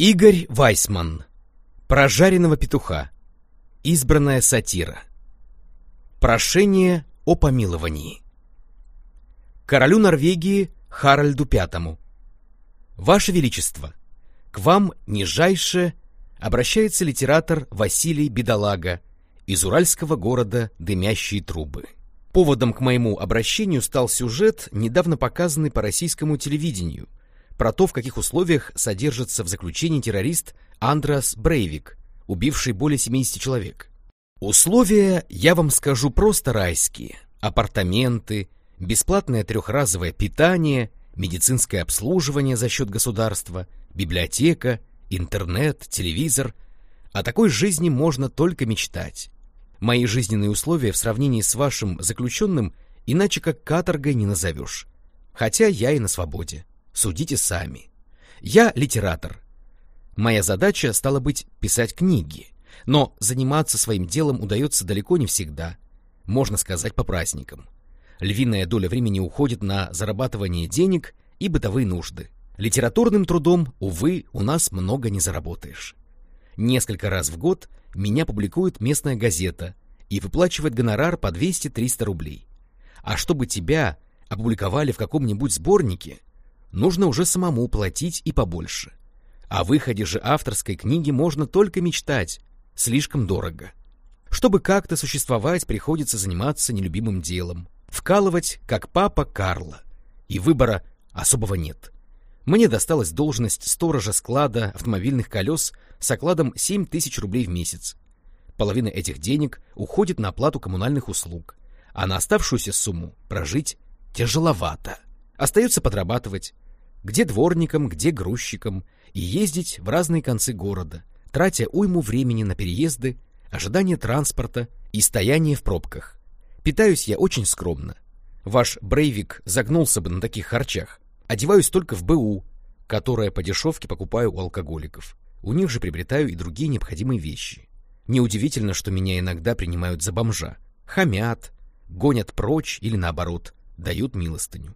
Игорь Вайсман. Прожаренного петуха. Избранная сатира. Прошение о помиловании. Королю Норвегии Харальду Пятому. Ваше Величество, к вам нижайше обращается литератор Василий Бедолага из уральского города Дымящие трубы. Поводом к моему обращению стал сюжет, недавно показанный по российскому телевидению, про то, в каких условиях содержится в заключении террорист Андрас Брейвик, убивший более 70 человек. Условия, я вам скажу, просто райские. Апартаменты, бесплатное трехразовое питание, медицинское обслуживание за счет государства, библиотека, интернет, телевизор. О такой жизни можно только мечтать. Мои жизненные условия в сравнении с вашим заключенным иначе как каторгой не назовешь. Хотя я и на свободе. Судите сами. Я литератор. Моя задача стала быть писать книги, но заниматься своим делом удается далеко не всегда. Можно сказать по праздникам. Львиная доля времени уходит на зарабатывание денег и бытовые нужды. Литературным трудом, увы, у нас много не заработаешь. Несколько раз в год меня публикует местная газета и выплачивает гонорар по 200-300 рублей. А чтобы тебя опубликовали в каком-нибудь сборнике, нужно уже самому платить и побольше. О выходе же авторской книги можно только мечтать, слишком дорого. Чтобы как-то существовать, приходится заниматься нелюбимым делом, вкалывать, как папа Карла, и выбора особого нет. Мне досталась должность сторожа склада автомобильных колес с окладом 7 тысяч рублей в месяц. Половина этих денег уходит на оплату коммунальных услуг, а на оставшуюся сумму прожить тяжеловато. Остается подрабатывать, где дворником, где грузчиком, и ездить в разные концы города, тратя уйму времени на переезды, ожидание транспорта и стояние в пробках. Питаюсь я очень скромно. Ваш Брейвик загнулся бы на таких харчах. Одеваюсь только в БУ, которое по дешевке покупаю у алкоголиков. У них же приобретаю и другие необходимые вещи. Неудивительно, что меня иногда принимают за бомжа. Хамят, гонят прочь или наоборот, дают милостыню.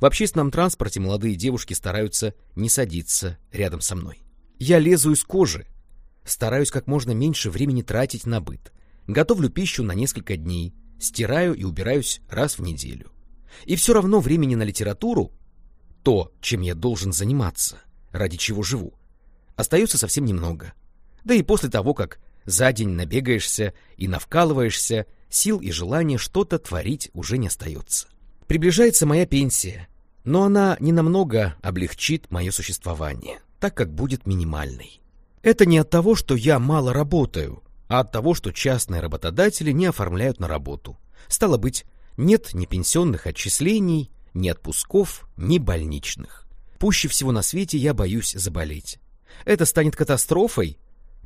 В общественном транспорте молодые девушки стараются не садиться рядом со мной. Я лезу из кожи, стараюсь как можно меньше времени тратить на быт. Готовлю пищу на несколько дней, стираю и убираюсь раз в неделю. И все равно времени на литературу, то, чем я должен заниматься, ради чего живу, остается совсем немного. Да и после того, как за день набегаешься и навкалываешься, сил и желания что-то творить уже не остается. Приближается моя пенсия, но она ненамного облегчит мое существование, так как будет минимальной. Это не от того, что я мало работаю, а от того, что частные работодатели не оформляют на работу. Стало быть, нет ни пенсионных отчислений, ни отпусков, ни больничных. Пуще всего на свете я боюсь заболеть. Это станет катастрофой,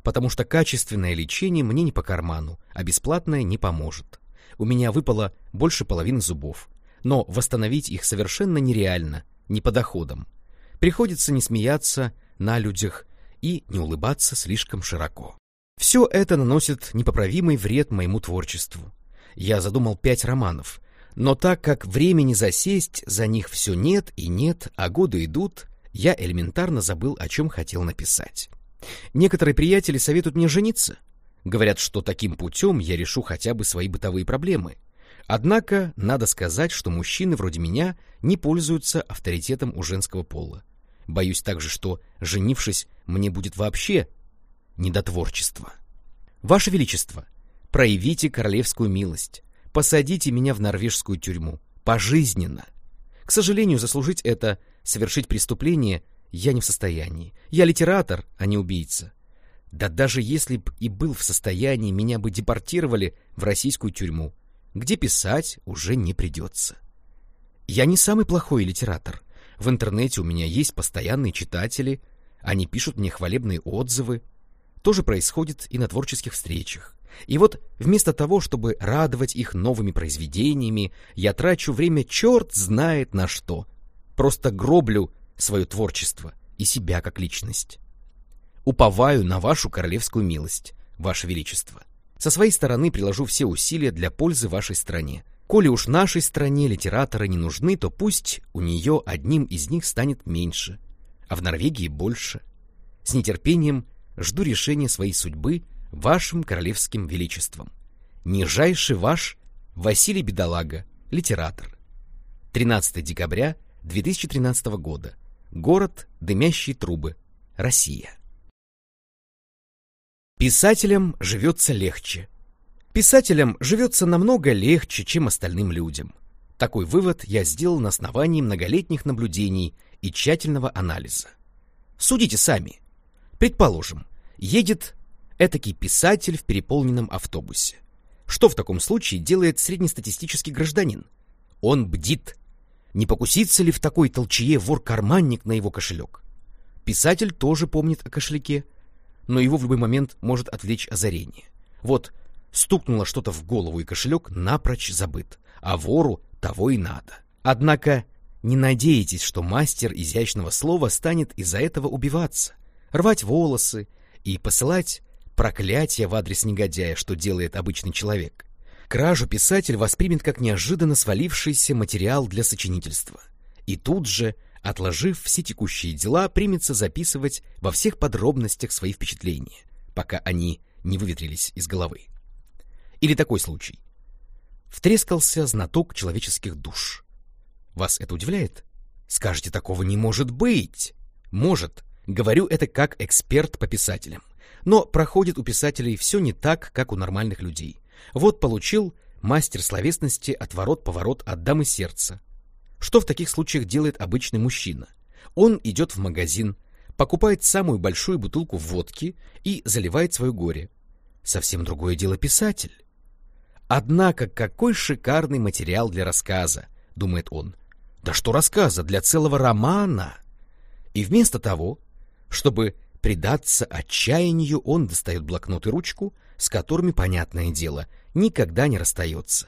потому что качественное лечение мне не по карману, а бесплатное не поможет. У меня выпало больше половины зубов но восстановить их совершенно нереально, не по доходам. Приходится не смеяться на людях и не улыбаться слишком широко. Все это наносит непоправимый вред моему творчеству. Я задумал пять романов, но так как времени засесть за них все нет и нет, а годы идут, я элементарно забыл, о чем хотел написать. Некоторые приятели советуют мне жениться. Говорят, что таким путем я решу хотя бы свои бытовые проблемы. Однако, надо сказать, что мужчины вроде меня не пользуются авторитетом у женского пола. Боюсь также, что, женившись, мне будет вообще недотворчество. Ваше Величество, проявите королевскую милость, посадите меня в норвежскую тюрьму, пожизненно. К сожалению, заслужить это, совершить преступление, я не в состоянии. Я литератор, а не убийца. Да даже если б и был в состоянии, меня бы депортировали в российскую тюрьму где писать уже не придется. Я не самый плохой литератор. В интернете у меня есть постоянные читатели, они пишут мне хвалебные отзывы. То же происходит и на творческих встречах. И вот вместо того, чтобы радовать их новыми произведениями, я трачу время черт знает на что. Просто гроблю свое творчество и себя как личность. Уповаю на вашу королевскую милость, ваше величество. Со своей стороны приложу все усилия для пользы вашей стране. Коли уж нашей стране литераторы не нужны, то пусть у нее одним из них станет меньше, а в Норвегии больше. С нетерпением жду решения своей судьбы вашим королевским величеством. Нижайший ваш Василий Бедолага, литератор. 13 декабря 2013 года. Город Дымящие трубы. Россия. Писателям живется легче. Писателям живется намного легче, чем остальным людям. Такой вывод я сделал на основании многолетних наблюдений и тщательного анализа. Судите сами. Предположим, едет этакий писатель в переполненном автобусе. Что в таком случае делает среднестатистический гражданин? Он бдит. Не покусится ли в такой толчее вор-карманник на его кошелек? Писатель тоже помнит о кошельке, но его в любой момент может отвлечь озарение. Вот, стукнуло что-то в голову, и кошелек напрочь забыт, а вору того и надо. Однако не надейтесь, что мастер изящного слова станет из-за этого убиваться, рвать волосы и посылать проклятие в адрес негодяя, что делает обычный человек. Кражу писатель воспримет как неожиданно свалившийся материал для сочинительства. И тут же, отложив все текущие дела, примется записывать во всех подробностях свои впечатления, пока они не выветрились из головы. Или такой случай. Втрескался знаток человеческих душ. Вас это удивляет? Скажете, такого не может быть. Может. Говорю это как эксперт по писателям. Но проходит у писателей все не так, как у нормальных людей. Вот получил мастер словесности отворот-поворот от дамы сердца. Что в таких случаях делает обычный мужчина? Он идет в магазин, покупает самую большую бутылку водки и заливает свое горе. Совсем другое дело писатель. Однако какой шикарный материал для рассказа, думает он. Да что рассказа, для целого романа! И вместо того, чтобы предаться отчаянию, он достает блокнот и ручку, с которыми, понятное дело, никогда не расстается.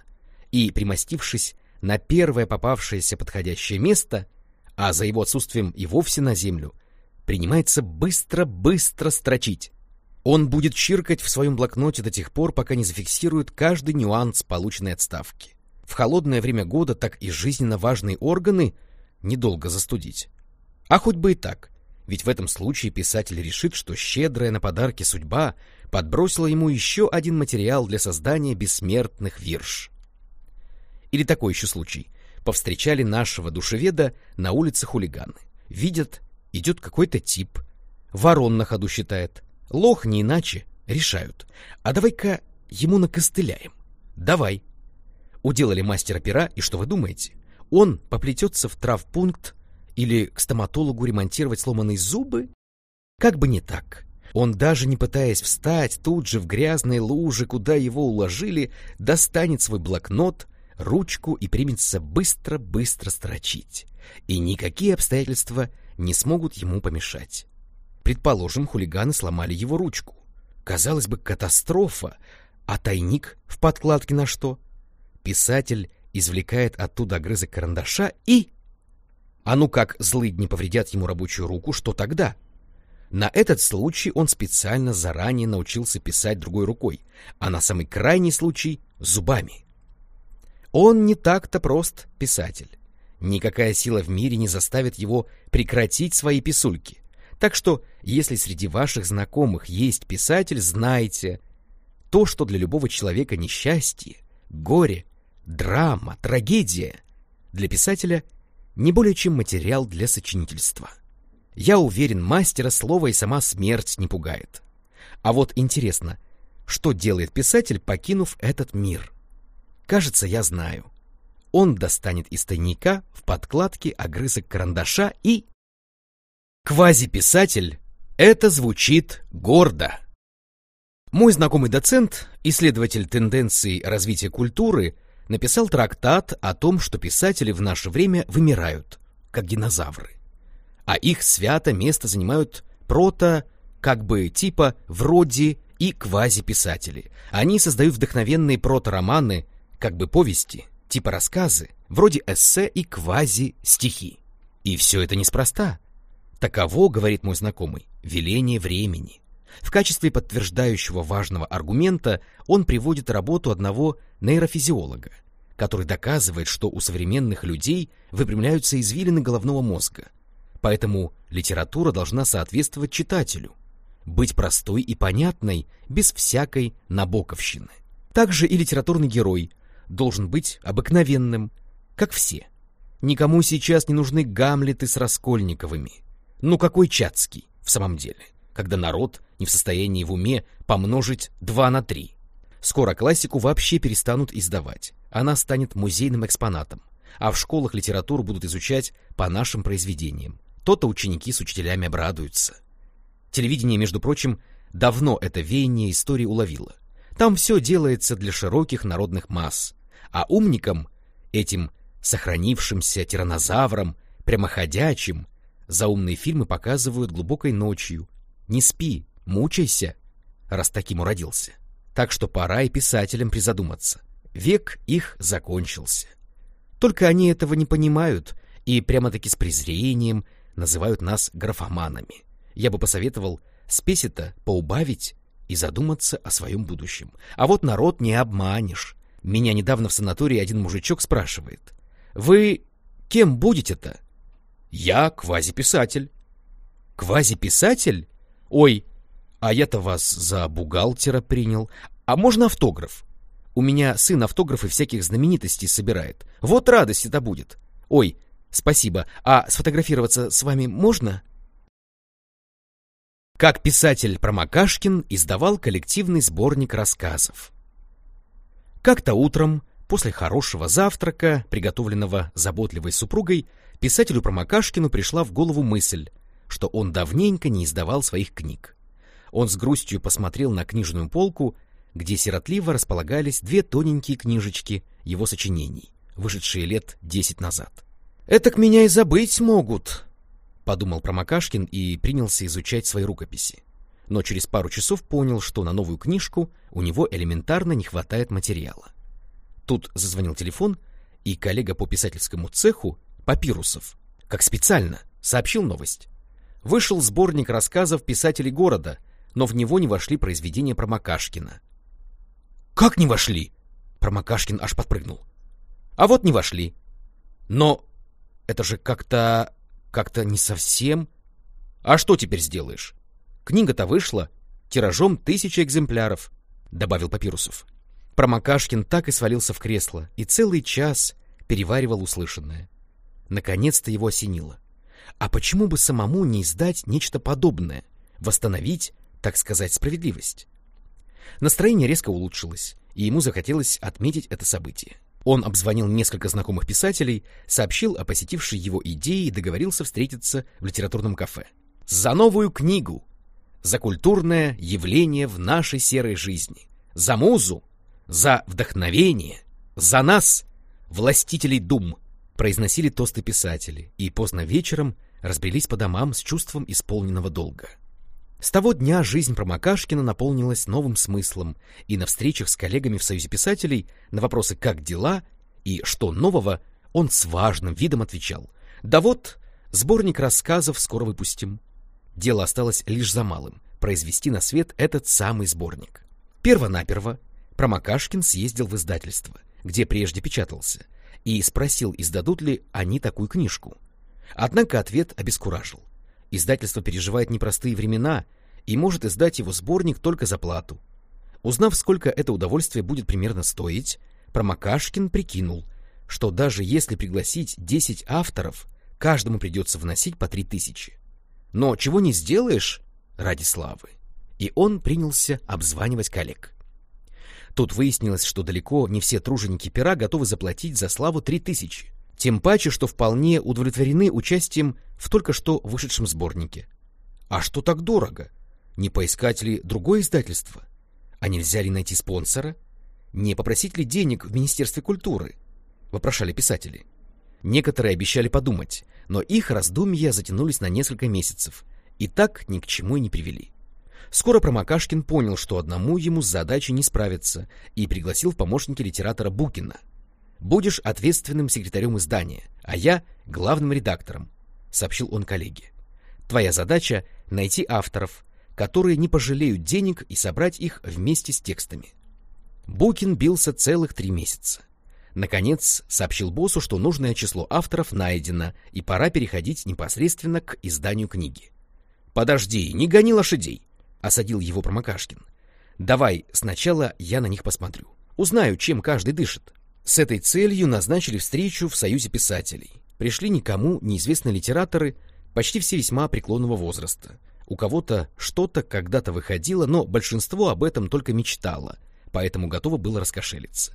И, примостившись на первое попавшееся подходящее место, а за его отсутствием и вовсе на землю, принимается быстро-быстро строчить. Он будет чиркать в своем блокноте до тех пор, пока не зафиксирует каждый нюанс полученной отставки в холодное время года так и жизненно важные органы недолго застудить. А хоть бы и так, ведь в этом случае писатель решит, что щедрая на подарки судьба подбросила ему еще один материал для создания бессмертных вирш. Или такой еще случай. Повстречали нашего душеведа на улице хулиганы. Видят, идет какой-то тип. Ворон на ходу считает. Лох не иначе. Решают. А давай-ка ему накостыляем. Давай. Уделали мастера пера, и что вы думаете? Он поплетется в травпункт или к стоматологу ремонтировать сломанные зубы? Как бы не так. Он, даже не пытаясь встать, тут же в грязной луже, куда его уложили, достанет свой блокнот, ручку и примется быстро-быстро строчить. И никакие обстоятельства не смогут ему помешать. Предположим, хулиганы сломали его ручку. Казалось бы, катастрофа, а тайник в подкладке на что? Писатель извлекает оттуда огрызок карандаша и... А ну как злыдни повредят ему рабочую руку, что тогда? На этот случай он специально заранее научился писать другой рукой, а на самый крайний случай — зубами. Он не так-то прост, писатель. Никакая сила в мире не заставит его прекратить свои писульки. Так что, если среди ваших знакомых есть писатель, знайте, то, что для любого человека несчастье, горе драма, трагедия для писателя не более чем материал для сочинительства. Я уверен, мастера слова и сама смерть не пугает. А вот интересно, что делает писатель, покинув этот мир? Кажется, я знаю. Он достанет из тайника в подкладке огрызок карандаша и... Квазиписатель — это звучит гордо. Мой знакомый доцент, исследователь тенденций развития культуры — написал трактат о том, что писатели в наше время вымирают, как динозавры. А их свято место занимают прото, как бы типа вроде и квазиписатели. Они создают вдохновенные прото-романы, как бы повести, типа рассказы, вроде эссе и квази-стихи. И все это неспроста. Таково, говорит мой знакомый, веление времени. В качестве подтверждающего важного аргумента он приводит работу одного нейрофизиолога, который доказывает, что у современных людей выпрямляются извилины головного мозга. Поэтому литература должна соответствовать читателю, быть простой и понятной, без всякой набоковщины. Также и литературный герой должен быть обыкновенным, как все. Никому сейчас не нужны Гамлеты с Раскольниковыми. Ну какой Чацкий в самом деле, когда народ не в состоянии в уме помножить два на три. Скоро классику вообще перестанут издавать. Она станет музейным экспонатом. А в школах литературу будут изучать по нашим произведениям. То-то ученики с учителями обрадуются. Телевидение, между прочим, давно это веяние истории уловило. Там все делается для широких народных масс. А умникам, этим сохранившимся тиранозаврам, прямоходячим, заумные фильмы показывают глубокой ночью. Не спи, мучайся, раз таким уродился. Так что пора и писателям призадуматься. Век их закончился. Только они этого не понимают и прямо-таки с презрением называют нас графоманами. Я бы посоветовал спесь это поубавить и задуматься о своем будущем. А вот народ не обманешь. Меня недавно в санатории один мужичок спрашивает. «Вы кем будете-то?» «Я квазиписатель». «Квазиписатель? Ой, а я-то вас за бухгалтера принял. А можно автограф? У меня сын автографы всяких знаменитостей собирает. Вот радость это будет. Ой, спасибо. А сфотографироваться с вами можно?» Как писатель Промокашкин издавал коллективный сборник рассказов. Как-то утром, после хорошего завтрака, приготовленного заботливой супругой, писателю Промокашкину пришла в голову мысль, что он давненько не издавал своих книг. Он с грустью посмотрел на книжную полку, где сиротливо располагались две тоненькие книжечки его сочинений, вышедшие лет десять назад. «Этак меня и забыть могут», подумал Промокашкин и принялся изучать свои рукописи. Но через пару часов понял, что на новую книжку у него элементарно не хватает материала. Тут зазвонил телефон, и коллега по писательскому цеху, Папирусов, как специально, сообщил новость. Вышел сборник рассказов писателей города, но в него не вошли произведения Промокашкина. «Как не вошли?» Промокашкин аж подпрыгнул. «А вот не вошли. Но это же как-то как-то не совсем. А что теперь сделаешь? Книга-то вышла, тиражом тысяча экземпляров, добавил Папирусов. Промокашкин так и свалился в кресло и целый час переваривал услышанное. Наконец-то его осенило. А почему бы самому не издать нечто подобное, восстановить, так сказать, справедливость? Настроение резко улучшилось, и ему захотелось отметить это событие. Он обзвонил несколько знакомых писателей, сообщил о посетившей его идее и договорился встретиться в литературном кафе. «За новую книгу! За культурное явление в нашей серой жизни! За музу! За вдохновение! За нас, властителей дум!» произносили тосты писатели, и поздно вечером разбрелись по домам с чувством исполненного долга. С того дня жизнь Промокашкина наполнилась новым смыслом, и на встречах с коллегами в Союзе писателей на вопросы «как дела?» и «что нового?» он с важным видом отвечал «Да вот, сборник рассказов скоро выпустим». Дело осталось лишь за малым — произвести на свет этот самый сборник. Первонаперво Промокашкин съездил в издательство, где прежде печатался, и спросил, издадут ли они такую книжку. Однако ответ обескуражил. Издательство переживает непростые времена и может издать его сборник только за плату. Узнав, сколько это удовольствие будет примерно стоить, Промокашкин прикинул, что даже если пригласить 10 авторов, каждому придется вносить по 3000. Но чего не сделаешь ради славы. И он принялся обзванивать коллег. Тут выяснилось, что далеко не все труженики пера готовы заплатить за славу 3000. Тем паче, что вполне удовлетворены участием в только что вышедшем сборнике. А что так дорого? Не поискать ли другое издательство? А нельзя ли найти спонсора? Не попросить ли денег в Министерстве культуры? Вопрошали писатели. Некоторые обещали подумать, но их раздумья затянулись на несколько месяцев и так ни к чему и не привели. Скоро Промокашкин понял, что одному ему с задачей не справиться, и пригласил в помощники литератора Букина — Будешь ответственным секретарем издания, а я — главным редактором, — сообщил он коллеге. Твоя задача — найти авторов, которые не пожалеют денег и собрать их вместе с текстами. Букин бился целых три месяца. Наконец, сообщил боссу, что нужное число авторов найдено, и пора переходить непосредственно к изданию книги. «Подожди, не гони лошадей!» — осадил его Промокашкин. «Давай сначала я на них посмотрю. Узнаю, чем каждый дышит». С этой целью назначили встречу в Союзе писателей. Пришли никому неизвестные литераторы, почти все весьма преклонного возраста. У кого-то что-то когда-то выходило, но большинство об этом только мечтало, поэтому готово было раскошелиться.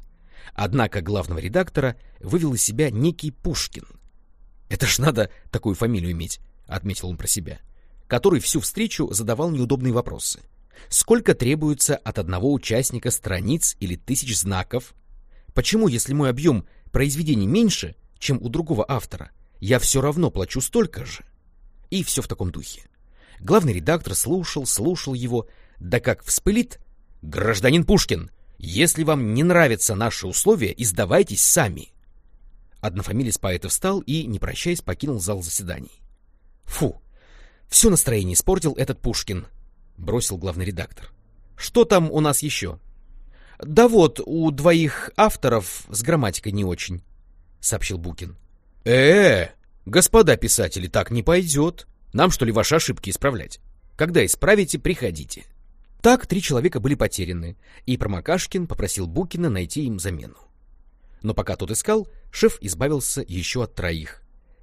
Однако главного редактора вывел из себя некий Пушкин. «Это ж надо такую фамилию иметь», — отметил он про себя, который всю встречу задавал неудобные вопросы. «Сколько требуется от одного участника страниц или тысяч знаков? Почему, если мой объем произведений меньше, чем у другого автора, я все равно плачу столько же?» И все в таком духе. Главный редактор слушал, слушал его, да как вспылит «Гражданин Пушкин, если вам не нравятся наши условия, издавайтесь сами. Однофамилец поэта встал и, не прощаясь, покинул зал заседаний. Фу, все настроение испортил этот Пушкин, бросил главный редактор. Что там у нас еще? Да вот, у двоих авторов с грамматикой не очень, сообщил Букин. Э, -э господа писатели, так не пойдет. Нам что ли ваши ошибки исправлять? Когда исправите, приходите. Так три человека были потеряны, и Промокашкин попросил Букина найти им замену. Но пока тот искал, шеф избавился еще от троих.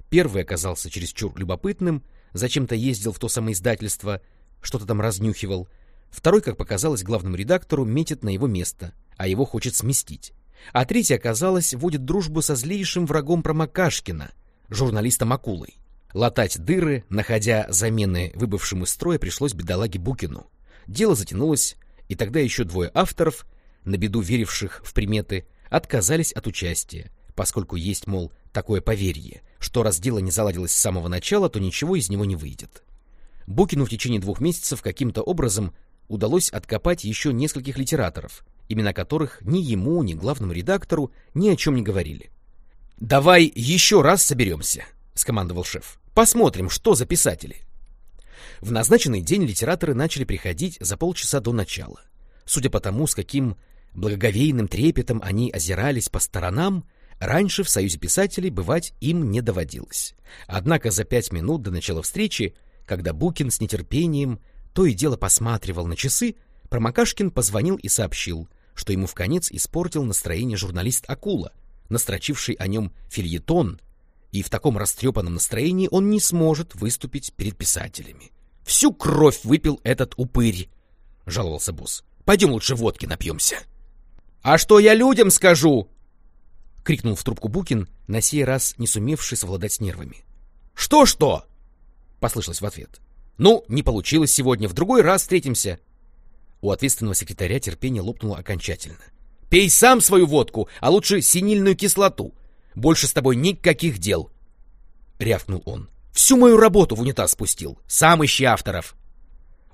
Первый оказался чересчур любопытным, зачем-то ездил в то самое издательство, что-то там разнюхивал. Второй, как показалось главному редактору, метит на его место, а его хочет сместить. А третий, оказалось, водит дружбу со злейшим врагом Промокашкина, журналистом Акулой. Латать дыры, находя замены выбывшим из строя, пришлось бедолаге Букину. Дело затянулось, и тогда еще двое авторов, на беду веривших в приметы, отказались от участия, поскольку есть, мол, такое поверье, что раз дело не заладилось с самого начала, то ничего из него не выйдет. Букину в течение двух месяцев каким-то образом удалось откопать еще нескольких литераторов, имена которых ни ему, ни главному редактору ни о чем не говорили. «Давай еще раз соберемся», — скомандовал шеф. «Посмотрим, что за писатели». В назначенный день литераторы начали приходить за полчаса до начала. Судя по тому, с каким благоговейным трепетом они озирались по сторонам, раньше в Союзе писателей бывать им не доводилось. Однако за пять минут до начала встречи, когда Букин с нетерпением то и дело посматривал на часы, Промокашкин позвонил и сообщил, что ему в конец испортил настроение журналист Акула, настрочивший о нем фильетон, и в таком растрепанном настроении он не сможет выступить перед писателями. Всю кровь выпил этот упырь, — жаловался босс. — Пойдем лучше водки напьемся. — А что я людям скажу? — крикнул в трубку Букин, на сей раз не сумевший совладать с нервами. «Что — послышалось в ответ. — Ну, не получилось сегодня, в другой раз встретимся. У ответственного секретаря терпение лопнуло окончательно. — Пей сам свою водку, а лучше синильную кислоту. Больше с тобой никаких дел. — рявкнул он. Всю мою работу в унитаз спустил. Сам ищи авторов.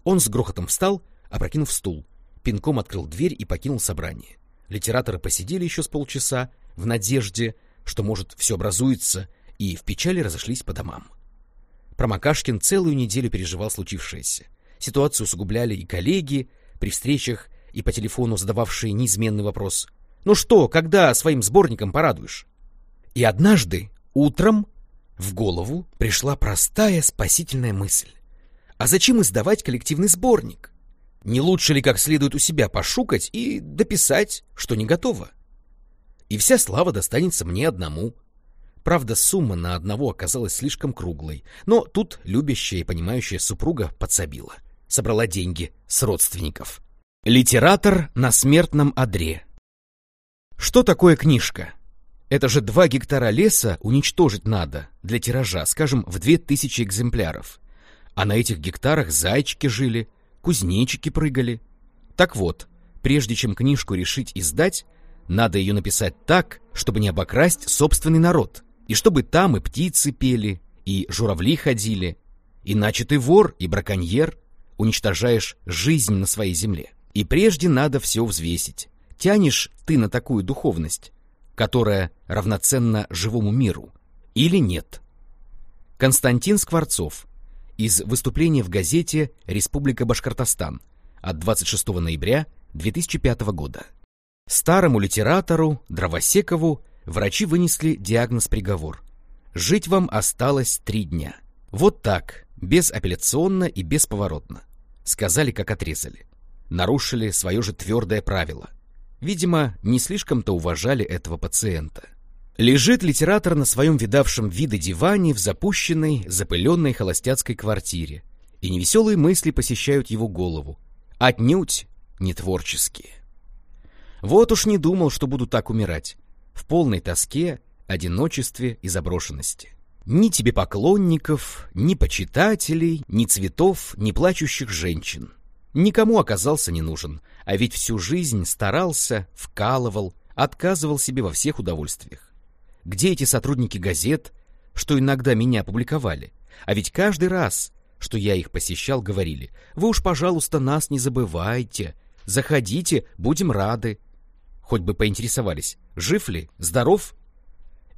Он с грохотом встал, опрокинув стул, пинком открыл дверь и покинул собрание. Литераторы посидели еще с полчаса в надежде, что, может, все образуется, и в печали разошлись по домам. Промокашкин целую неделю переживал случившееся. Ситуацию усугубляли и коллеги, при встречах и по телефону задававшие неизменный вопрос «Ну что, когда своим сборником порадуешь?» И однажды, утром, в голову пришла простая спасительная мысль. А зачем издавать коллективный сборник? Не лучше ли как следует у себя пошукать и дописать, что не готово? И вся слава достанется мне одному. Правда, сумма на одного оказалась слишком круглой, но тут любящая и понимающая супруга подсобила. Собрала деньги с родственников. Литератор на смертном одре. Что такое книжка? Это же два гектара леса уничтожить надо для тиража, скажем, в две тысячи экземпляров. А на этих гектарах зайчики жили, кузнечики прыгали. Так вот, прежде чем книжку решить издать, надо ее написать так, чтобы не обокрасть собственный народ, и чтобы там и птицы пели, и журавли ходили. Иначе ты вор и браконьер, уничтожаешь жизнь на своей земле. И прежде надо все взвесить. Тянешь ты на такую духовность, которая равноценна живому миру, или нет. Константин Скворцов из выступления в газете «Республика Башкортостан» от 26 ноября 2005 года. Старому литератору Дровосекову врачи вынесли диагноз-приговор. Жить вам осталось три дня. Вот так, безапелляционно и бесповоротно. Сказали, как отрезали. Нарушили свое же твердое правило. Видимо, не слишком-то уважали этого пациента. Лежит литератор на своем видавшем виды диване в запущенной, запыленной холостяцкой квартире, и невеселые мысли посещают его голову. Отнюдь не творческие. Вот уж не думал, что буду так умирать. В полной тоске, одиночестве и заброшенности. Ни тебе поклонников, ни почитателей, ни цветов, ни плачущих женщин. Никому оказался не нужен, а ведь всю жизнь старался, вкалывал, отказывал себе во всех удовольствиях. Где эти сотрудники газет, что иногда меня опубликовали? А ведь каждый раз, что я их посещал, говорили, «Вы уж, пожалуйста, нас не забывайте, заходите, будем рады». Хоть бы поинтересовались, жив ли, здоров?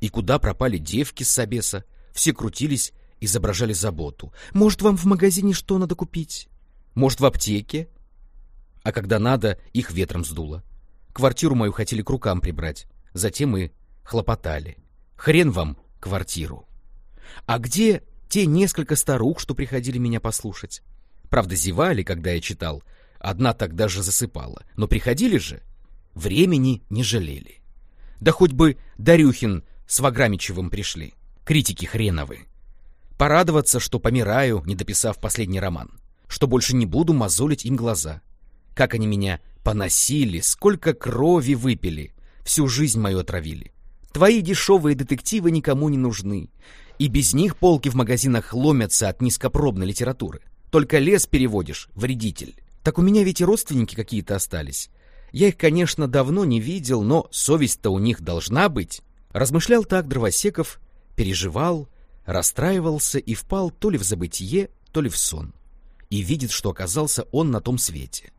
И куда пропали девки с собеса? Все крутились, изображали заботу. Может, вам в магазине что надо купить? Может, в аптеке? А когда надо, их ветром сдуло. Квартиру мою хотели к рукам прибрать. Затем и хлопотали. Хрен вам квартиру. А где те несколько старух, что приходили меня послушать? Правда, зевали, когда я читал. Одна так даже засыпала. Но приходили же. Времени не жалели. Да хоть бы Дарюхин с Ваграмичевым пришли критики хреновы. Порадоваться, что помираю, не дописав последний роман, что больше не буду мозолить им глаза. Как они меня поносили, сколько крови выпили, всю жизнь мою отравили. Твои дешевые детективы никому не нужны, и без них полки в магазинах ломятся от низкопробной литературы. Только лес переводишь, вредитель. Так у меня ведь и родственники какие-то остались. Я их, конечно, давно не видел, но совесть-то у них должна быть. Размышлял так Дровосеков, переживал, расстраивался и впал то ли в забытие, то ли в сон. И видит, что оказался он на том свете.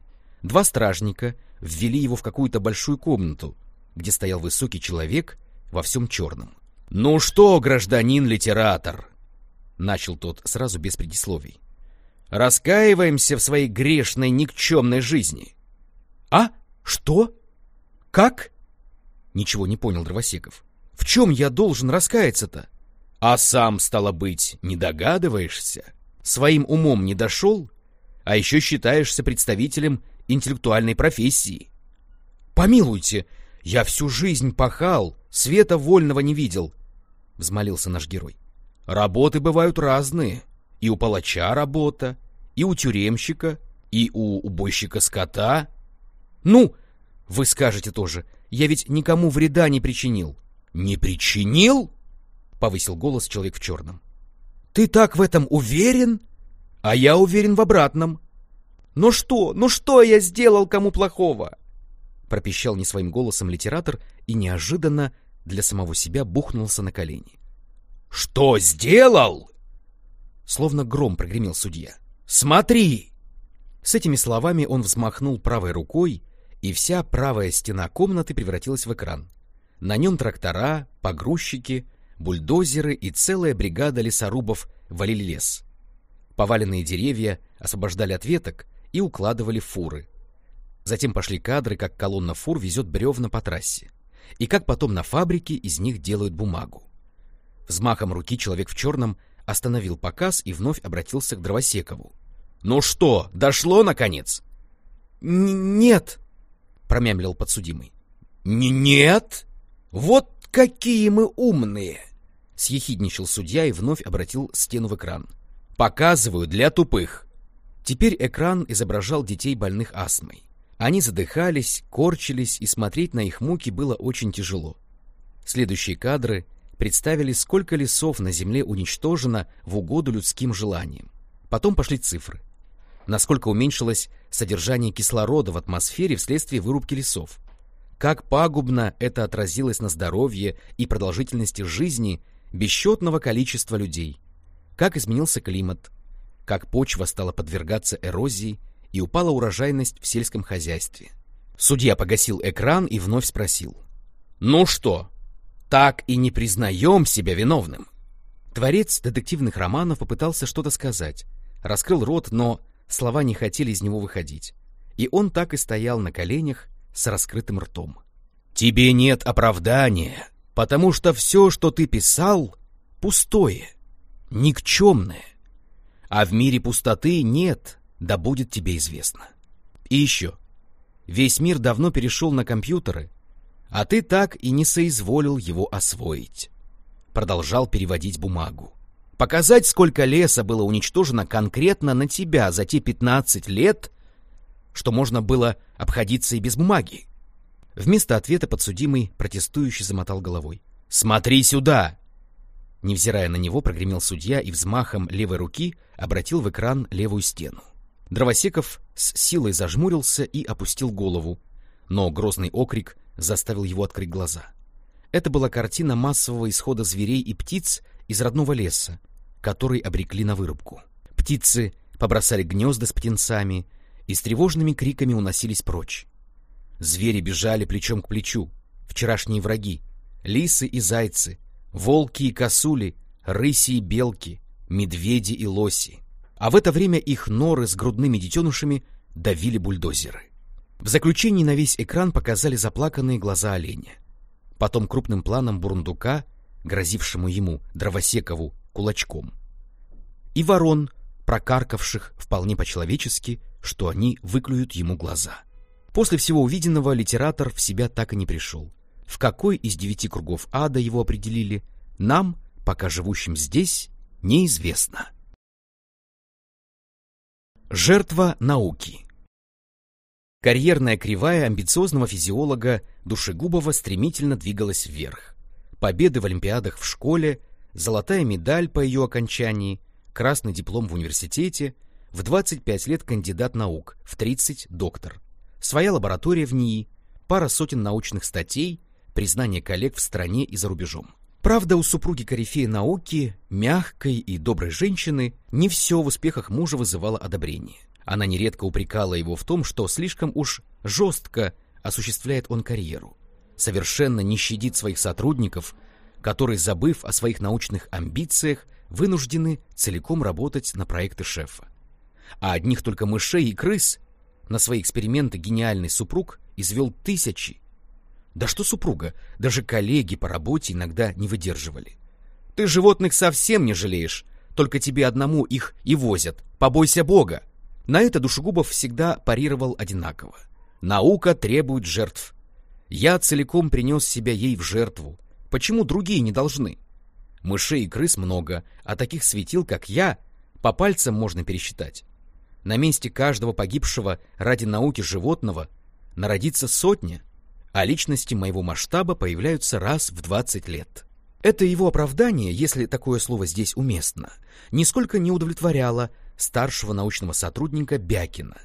Два стражника ввели его в какую-то большую комнату, где стоял высокий человек во всем черном. — Ну что, гражданин-литератор? — начал тот сразу без предисловий. — Раскаиваемся в своей грешной никчемной жизни. — А? Что? Как? — ничего не понял Дровосеков. В чем я должен раскаяться-то? А сам, стало быть, не догадываешься? Своим умом не дошел? А еще считаешься представителем интеллектуальной профессии. Помилуйте, я всю жизнь пахал, света вольного не видел, — взмолился наш герой. Работы бывают разные. И у палача работа, и у тюремщика, и у убойщика скота. Ну, вы скажете тоже, я ведь никому вреда не причинил. «Не причинил?» — повысил голос человек в черном. «Ты так в этом уверен?» «А я уверен в обратном». «Ну что, ну что я сделал кому плохого?» Пропищал не своим голосом литератор и неожиданно для самого себя бухнулся на колени. «Что сделал?» Словно гром прогремел судья. «Смотри!» С этими словами он взмахнул правой рукой, и вся правая стена комнаты превратилась в экран. На нем трактора, погрузчики, бульдозеры и целая бригада лесорубов валили лес. Поваленные деревья освобождали от веток и укладывали фуры. Затем пошли кадры, как колонна фур везет бревна по трассе, и как потом на фабрике из них делают бумагу. Взмахом руки человек в черном остановил показ и вновь обратился к Дровосекову. — Ну что, дошло, наконец? — Нет, — промямлил подсудимый. — Нет? «Вот какие мы умные!» — съехидничал судья и вновь обратил стену в экран. «Показываю для тупых!» Теперь экран изображал детей больных астмой. Они задыхались, корчились, и смотреть на их муки было очень тяжело. Следующие кадры представили, сколько лесов на Земле уничтожено в угоду людским желаниям. Потом пошли цифры. Насколько уменьшилось содержание кислорода в атмосфере вследствие вырубки лесов как пагубно это отразилось на здоровье и продолжительности жизни бесчетного количества людей, как изменился климат, как почва стала подвергаться эрозии и упала урожайность в сельском хозяйстве. Судья погасил экран и вновь спросил. «Ну что, так и не признаем себя виновным?» Творец детективных романов попытался что-то сказать, раскрыл рот, но слова не хотели из него выходить. И он так и стоял на коленях, с раскрытым ртом. «Тебе нет оправдания, Потому что все, что ты писал, пустое, никчемное. А в мире пустоты нет, да будет тебе известно. И еще. Весь мир давно перешел на компьютеры, а ты так и не соизволил его освоить. Продолжал переводить бумагу. Показать, сколько леса было уничтожено конкретно на тебя за те 15 лет, что можно было обходиться и без бумаги. Вместо ответа подсудимый протестующий замотал головой. «Смотри сюда!» Невзирая на него, прогремел судья и взмахом левой руки обратил в экран левую стену. Дровосеков с силой зажмурился и опустил голову, но грозный окрик заставил его открыть глаза. Это была картина массового исхода зверей и птиц из родного леса, который обрекли на вырубку. Птицы побросали гнезда с птенцами и с тревожными криками уносились прочь. Звери бежали плечом к плечу, вчерашние враги, лисы и зайцы, волки и косули, рыси и белки, медведи и лоси. А в это время их норы с грудными детенышами давили бульдозеры. В заключении на весь экран показали заплаканные глаза оленя. Потом крупным планом бурундука, грозившему ему, Дровосекову, кулачком. И ворон, прокаркавших вполне по-человечески, что они выклюют ему глаза. После всего увиденного литератор в себя так и не пришел. В какой из девяти кругов ада его определили, нам, пока живущим здесь, неизвестно. Жертва науки Карьерная кривая амбициозного физиолога Душегубова стремительно двигалась вверх. Победы в Олимпиадах в школе, золотая медаль по ее окончании, красный диплом в университете, в 25 лет кандидат наук, в 30 доктор, своя лаборатория в НИИ, пара сотен научных статей, признание коллег в стране и за рубежом. Правда, у супруги корифея науки, мягкой и доброй женщины, не все в успехах мужа вызывало одобрение. Она нередко упрекала его в том, что слишком уж жестко осуществляет он карьеру, совершенно не щадит своих сотрудников, которые, забыв о своих научных амбициях, вынуждены целиком работать на проекты шефа. А одних только мышей и крыс на свои эксперименты гениальный супруг извел тысячи. Да что супруга, даже коллеги по работе иногда не выдерживали. Ты животных совсем не жалеешь, только тебе одному их и возят. Побойся Бога. На это Душегубов всегда парировал одинаково. Наука требует жертв. Я целиком принес себя ей в жертву. Почему другие не должны? Мышей и крыс много, а таких светил, как я, по пальцам можно пересчитать. На месте каждого погибшего ради науки животного народится сотня, а личности моего масштаба появляются раз в 20 лет. Это его оправдание, если такое слово здесь уместно, нисколько не удовлетворяло старшего научного сотрудника Бякина,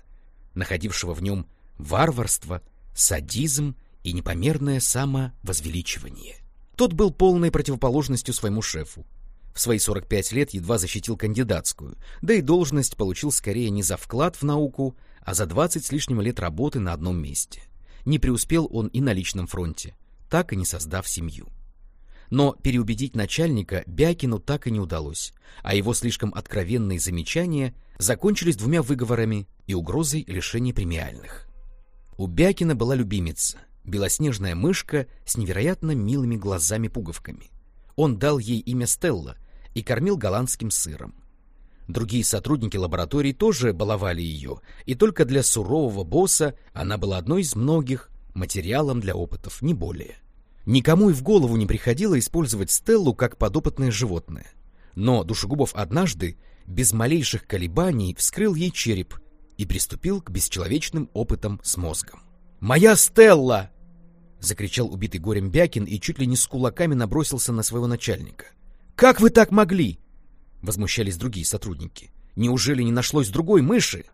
находившего в нем варварство, садизм и непомерное самовозвеличивание. Тот был полной противоположностью своему шефу, в свои 45 лет едва защитил кандидатскую, да и должность получил скорее не за вклад в науку, а за 20 с лишним лет работы на одном месте. Не преуспел он и на личном фронте, так и не создав семью. Но переубедить начальника Бякину так и не удалось, а его слишком откровенные замечания закончились двумя выговорами и угрозой лишения премиальных. У Бякина была любимица, белоснежная мышка с невероятно милыми глазами-пуговками. Он дал ей имя Стелла, и кормил голландским сыром. Другие сотрудники лаборатории тоже баловали ее, и только для сурового босса она была одной из многих материалом для опытов, не более. Никому и в голову не приходило использовать Стеллу как подопытное животное. Но Душегубов однажды, без малейших колебаний, вскрыл ей череп и приступил к бесчеловечным опытам с мозгом. «Моя Стелла!» — закричал убитый горем Бякин и чуть ли не с кулаками набросился на своего начальника — как вы так могли? Возмущались другие сотрудники. Неужели не нашлось другой мыши?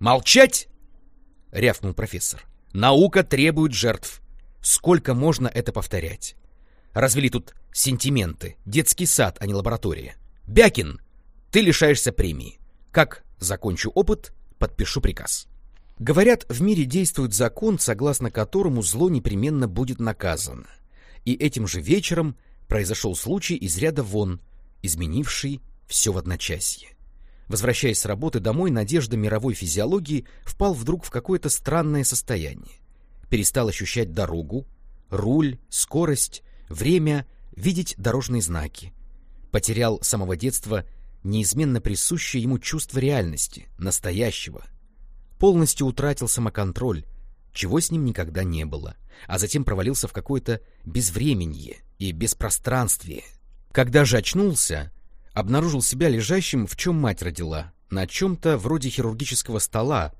Молчать! Рявкнул профессор. Наука требует жертв. Сколько можно это повторять? Развели тут сентименты. Детский сад, а не лаборатория. Бякин, ты лишаешься премии. Как закончу опыт, подпишу приказ. Говорят, в мире действует закон, согласно которому зло непременно будет наказано. И этим же вечером произошел случай из ряда вон, изменивший все в одночасье. Возвращаясь с работы домой, Надежда мировой физиологии впал вдруг в какое-то странное состояние. Перестал ощущать дорогу, руль, скорость, время, видеть дорожные знаки. Потерял с самого детства неизменно присущее ему чувство реальности, настоящего. Полностью утратил самоконтроль, чего с ним никогда не было, а затем провалился в какое-то безвременье и беспространствие. Когда же очнулся, обнаружил себя лежащим, в чем мать родила, на чем-то вроде хирургического стола,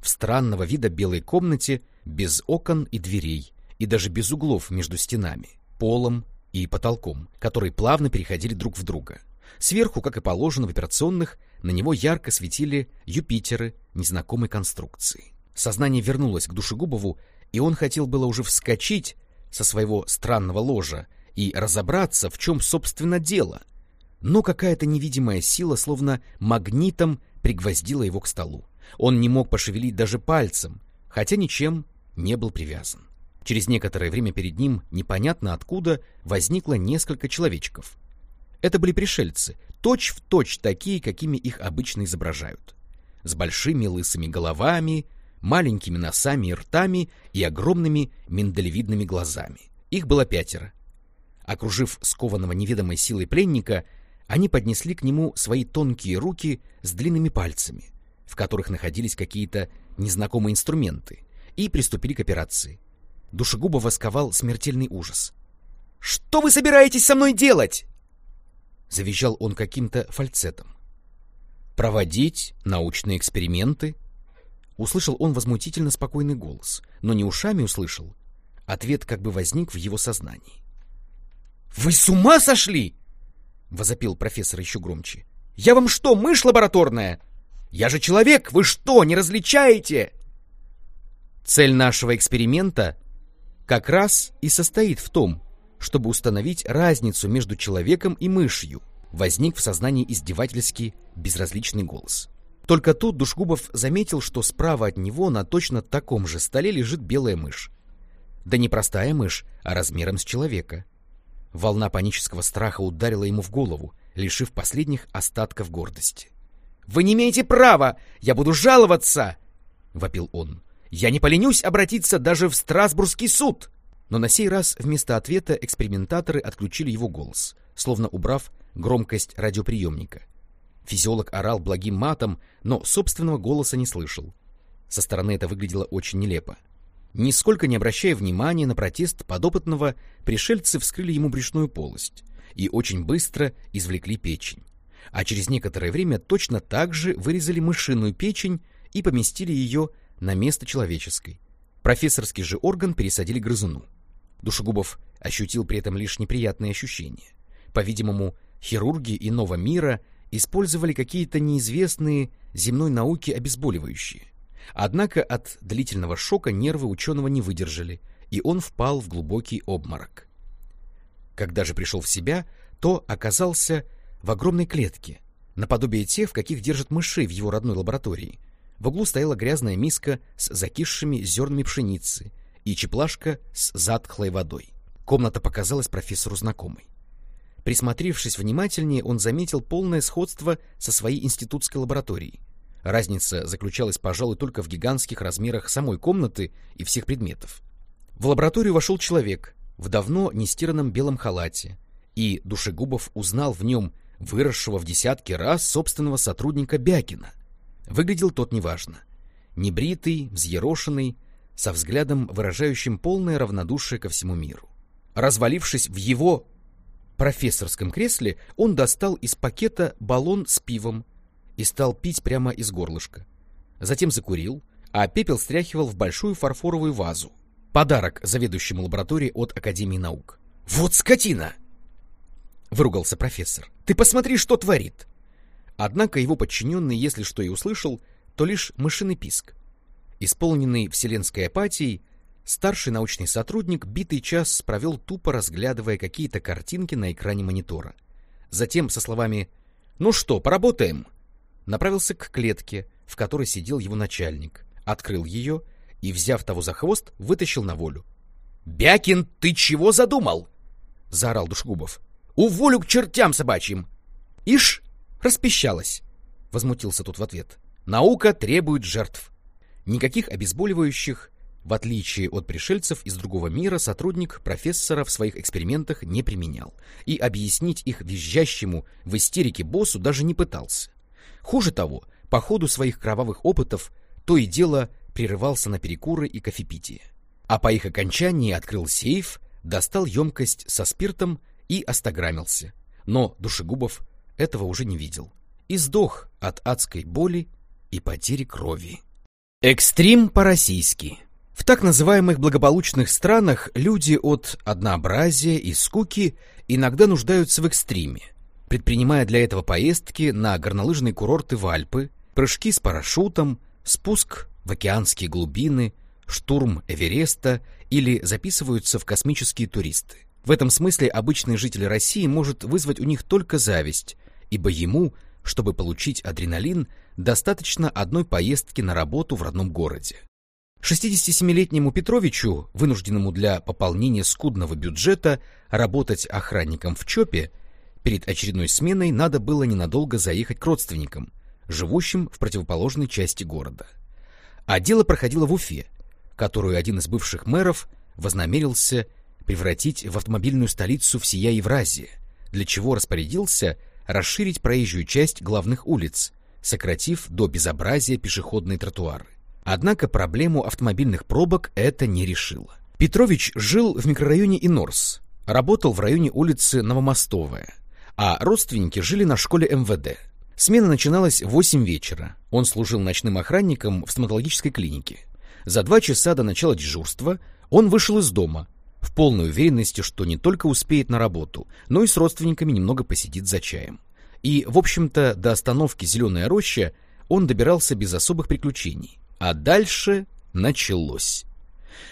в странного вида белой комнате, без окон и дверей, и даже без углов между стенами, полом и потолком, которые плавно переходили друг в друга. Сверху, как и положено в операционных, на него ярко светили Юпитеры незнакомой конструкции. Сознание вернулось к Душегубову, и он хотел было уже вскочить со своего странного ложа и разобраться, в чем, собственно, дело. Но какая-то невидимая сила, словно магнитом, пригвоздила его к столу. Он не мог пошевелить даже пальцем, хотя ничем не был привязан. Через некоторое время перед ним, непонятно откуда, возникло несколько человечков. Это были пришельцы, точь-в-точь точь такие, какими их обычно изображают. С большими лысыми головами, маленькими носами и ртами и огромными миндалевидными глазами. Их было пятеро. Окружив скованного неведомой силой пленника, они поднесли к нему свои тонкие руки с длинными пальцами, в которых находились какие-то незнакомые инструменты, и приступили к операции. Душегуба восковал смертельный ужас. «Что вы собираетесь со мной делать?» Завизжал он каким-то фальцетом. «Проводить научные эксперименты?» Услышал он возмутительно спокойный голос, но не ушами услышал. Ответ как бы возник в его сознании. «Вы с ума сошли?» — возопил профессор еще громче. «Я вам что, мышь лабораторная? Я же человек, вы что, не различаете?» Цель нашего эксперимента как раз и состоит в том, чтобы установить разницу между человеком и мышью, возник в сознании издевательский безразличный голос. Только тут Душгубов заметил, что справа от него на точно таком же столе лежит белая мышь. Да не простая мышь, а размером с человека. Волна панического страха ударила ему в голову, лишив последних остатков гордости. «Вы не имеете права! Я буду жаловаться!» — вопил он. «Я не поленюсь обратиться даже в Страсбургский суд!» Но на сей раз вместо ответа экспериментаторы отключили его голос, словно убрав громкость радиоприемника — Физиолог орал благим матом, но собственного голоса не слышал. Со стороны это выглядело очень нелепо. Нисколько не обращая внимания на протест подопытного, пришельцы вскрыли ему брюшную полость и очень быстро извлекли печень. А через некоторое время точно так же вырезали мышиную печень и поместили ее на место человеческой. Профессорский же орган пересадили грызуну. Душегубов ощутил при этом лишь неприятные ощущения. По-видимому, хирурги иного мира использовали какие-то неизвестные земной науке обезболивающие. Однако от длительного шока нервы ученого не выдержали, и он впал в глубокий обморок. Когда же пришел в себя, то оказался в огромной клетке, наподобие тех, в каких держат мышей в его родной лаборатории. В углу стояла грязная миска с закисшими зернами пшеницы и чеплашка с затхлой водой. Комната показалась профессору знакомой. Присмотревшись внимательнее, он заметил полное сходство со своей институтской лабораторией. Разница заключалась, пожалуй, только в гигантских размерах самой комнаты и всех предметов. В лабораторию вошел человек в давно нестиранном белом халате, и Душегубов узнал в нем выросшего в десятки раз собственного сотрудника Бякина. Выглядел тот неважно. Небритый, взъерошенный, со взглядом, выражающим полное равнодушие ко всему миру. Развалившись в его профессорском кресле он достал из пакета баллон с пивом и стал пить прямо из горлышка. Затем закурил, а пепел стряхивал в большую фарфоровую вазу. Подарок заведующему лаборатории от Академии наук. «Вот скотина!» — выругался профессор. «Ты посмотри, что творит!» Однако его подчиненный, если что и услышал, то лишь мышиный писк. Исполненный вселенской апатией, Старший научный сотрудник битый час провел тупо разглядывая какие-то картинки на экране монитора. Затем со словами «Ну что, поработаем?» Направился к клетке, в которой сидел его начальник, открыл ее и, взяв того за хвост, вытащил на волю. «Бякин, ты чего задумал?» — заорал Душгубов. «Уволю к чертям собачьим!» «Ишь, распищалась!» — возмутился тут в ответ. «Наука требует жертв. Никаких обезболивающих, В отличие от пришельцев из другого мира, сотрудник профессора в своих экспериментах не применял и объяснить их визжащему в истерике боссу даже не пытался. Хуже того, по ходу своих кровавых опытов то и дело прерывался на перекуры и кофепитие. А по их окончании открыл сейф, достал емкость со спиртом и остаграмился. Но Душегубов этого уже не видел. И сдох от адской боли и потери крови. Экстрим по-российски. В так называемых благополучных странах люди от однообразия и скуки иногда нуждаются в экстриме, предпринимая для этого поездки на горнолыжные курорты в Альпы, прыжки с парашютом, спуск в океанские глубины, штурм Эвереста или записываются в космические туристы. В этом смысле обычный житель России может вызвать у них только зависть, ибо ему, чтобы получить адреналин, достаточно одной поездки на работу в родном городе. 67-летнему Петровичу, вынужденному для пополнения скудного бюджета работать охранником в ЧОПе, перед очередной сменой надо было ненадолго заехать к родственникам, живущим в противоположной части города. А дело проходило в Уфе, которую один из бывших мэров вознамерился превратить в автомобильную столицу всея Евразии, для чего распорядился расширить проезжую часть главных улиц, сократив до безобразия пешеходные тротуары. Однако проблему автомобильных пробок это не решило. Петрович жил в микрорайоне Инорс, работал в районе улицы Новомостовая, а родственники жили на школе МВД. Смена начиналась в 8 вечера. Он служил ночным охранником в стоматологической клинике. За два часа до начала дежурства он вышел из дома, в полной уверенности, что не только успеет на работу, но и с родственниками немного посидит за чаем. И, в общем-то, до остановки «Зеленая роща» он добирался без особых приключений. А дальше началось.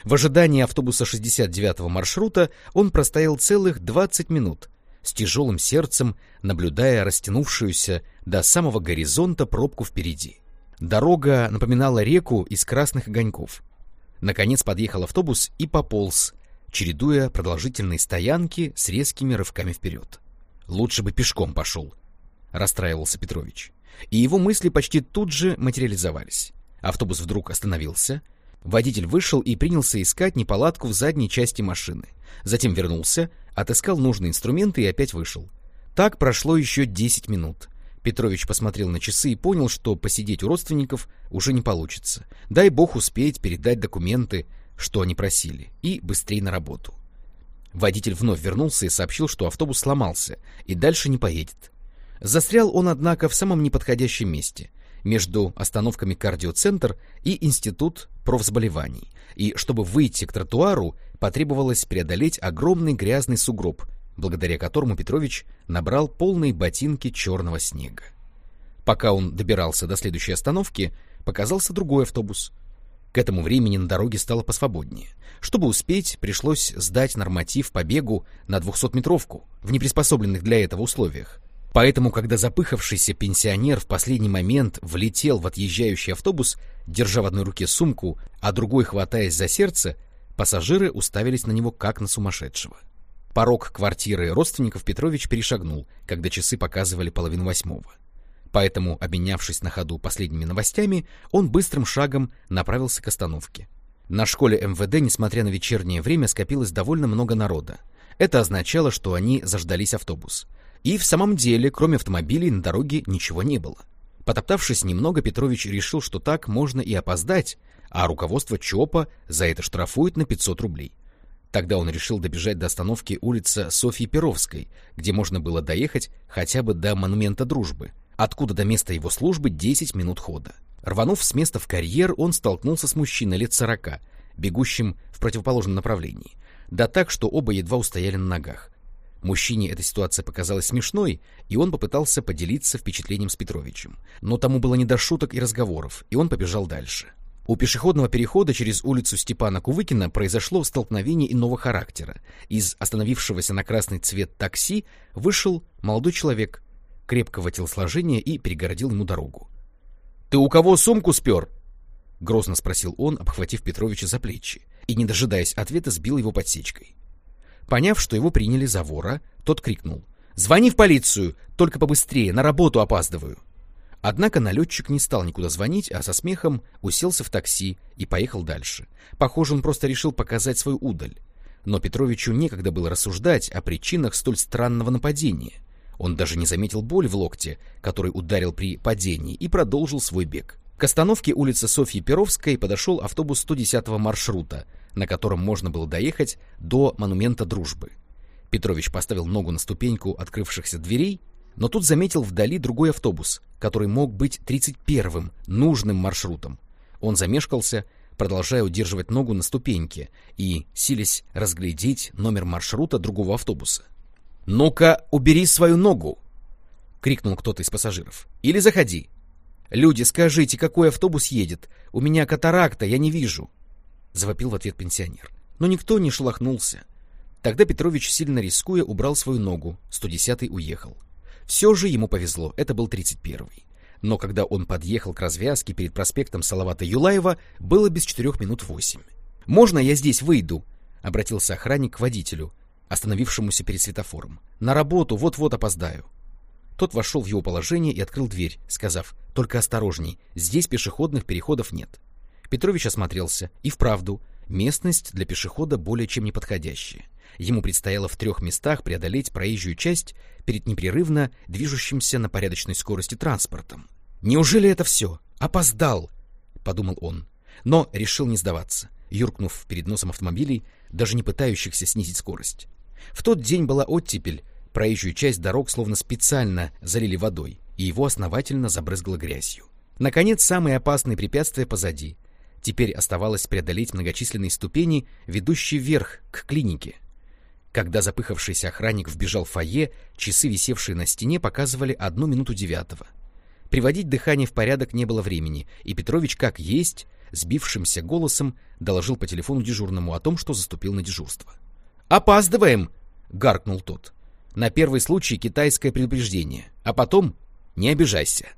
В ожидании автобуса 69-го маршрута он простоял целых 20 минут, с тяжелым сердцем, наблюдая растянувшуюся до самого горизонта пробку впереди. Дорога напоминала реку из красных огоньков. Наконец подъехал автобус и пополз, чередуя продолжительные стоянки с резкими рывками вперед. «Лучше бы пешком пошел», — расстраивался Петрович. И его мысли почти тут же материализовались. Автобус вдруг остановился. Водитель вышел и принялся искать неполадку в задней части машины. Затем вернулся, отыскал нужные инструменты и опять вышел. Так прошло еще 10 минут. Петрович посмотрел на часы и понял, что посидеть у родственников уже не получится. Дай бог успеть передать документы, что они просили, и быстрее на работу. Водитель вновь вернулся и сообщил, что автобус сломался и дальше не поедет. Застрял он, однако, в самом неподходящем месте — между остановками кардиоцентр и институт профзаболеваний, и чтобы выйти к тротуару, потребовалось преодолеть огромный грязный сугроб, благодаря которому Петрович набрал полные ботинки черного снега. Пока он добирался до следующей остановки, показался другой автобус. К этому времени на дороге стало посвободнее. Чтобы успеть, пришлось сдать норматив по бегу на 200-метровку в неприспособленных для этого условиях, Поэтому, когда запыхавшийся пенсионер в последний момент влетел в отъезжающий автобус, держа в одной руке сумку, а другой хватаясь за сердце, пассажиры уставились на него как на сумасшедшего. Порог квартиры родственников Петрович перешагнул, когда часы показывали половину восьмого. Поэтому, обменявшись на ходу последними новостями, он быстрым шагом направился к остановке. На школе МВД, несмотря на вечернее время, скопилось довольно много народа. Это означало, что они заждались автобус. И в самом деле, кроме автомобилей, на дороге ничего не было. Потоптавшись немного, Петрович решил, что так можно и опоздать, а руководство ЧОПа за это штрафует на 500 рублей. Тогда он решил добежать до остановки улицы Софьи Перовской, где можно было доехать хотя бы до монумента дружбы, откуда до места его службы 10 минут хода. Рванув с места в карьер, он столкнулся с мужчиной лет 40, бегущим в противоположном направлении, да так, что оба едва устояли на ногах. Мужчине эта ситуация показалась смешной, и он попытался поделиться впечатлением с Петровичем. Но тому было не до шуток и разговоров, и он побежал дальше. У пешеходного перехода через улицу Степана Кувыкина произошло столкновение иного характера. Из остановившегося на красный цвет такси вышел молодой человек крепкого телосложения и перегородил ему дорогу. — Ты у кого сумку спер? — грозно спросил он, обхватив Петровича за плечи, и, не дожидаясь ответа, сбил его подсечкой. Поняв, что его приняли за вора, тот крикнул. «Звони в полицию! Только побыстрее, на работу опаздываю!» Однако налетчик не стал никуда звонить, а со смехом уселся в такси и поехал дальше. Похоже, он просто решил показать свою удаль. Но Петровичу некогда было рассуждать о причинах столь странного нападения. Он даже не заметил боль в локте, который ударил при падении, и продолжил свой бег. К остановке улицы Софьи Перовской подошел автобус 110-го маршрута, на котором можно было доехать до монумента дружбы. Петрович поставил ногу на ступеньку открывшихся дверей, но тут заметил вдали другой автобус, который мог быть 31-м, нужным маршрутом. Он замешкался, продолжая удерживать ногу на ступеньке и силясь разглядеть номер маршрута другого автобуса. «Ну-ка, убери свою ногу!» — крикнул кто-то из пассажиров. «Или заходи!» «Люди, скажите, какой автобус едет? У меня катаракта, я не вижу!» — завопил в ответ пенсионер. Но никто не шелохнулся. Тогда Петрович, сильно рискуя, убрал свою ногу, 110-й уехал. Все же ему повезло, это был 31-й. Но когда он подъехал к развязке перед проспектом Салавата Юлаева, было без четырех минут восемь. «Можно я здесь выйду?» — обратился охранник к водителю, остановившемуся перед светофором. «На работу, вот-вот опоздаю». Тот вошел в его положение и открыл дверь, сказав, «Только осторожней, здесь пешеходных переходов нет». Петрович осмотрелся, и вправду, местность для пешехода более чем неподходящая. Ему предстояло в трех местах преодолеть проезжую часть перед непрерывно движущимся на порядочной скорости транспортом. «Неужели это все? Опоздал!» — подумал он, но решил не сдаваться, юркнув перед носом автомобилей, даже не пытающихся снизить скорость. В тот день была оттепель, проезжую часть дорог словно специально залили водой, и его основательно забрызгало грязью. Наконец, самые опасные препятствия позади. Теперь оставалось преодолеть многочисленные ступени, ведущие вверх, к клинике. Когда запыхавшийся охранник вбежал в фойе, часы, висевшие на стене, показывали одну минуту девятого. Приводить дыхание в порядок не было времени, и Петрович, как есть, сбившимся голосом доложил по телефону дежурному о том, что заступил на дежурство. «Опаздываем!» — гаркнул тот. «На первый случай китайское предупреждение, а потом не обижайся».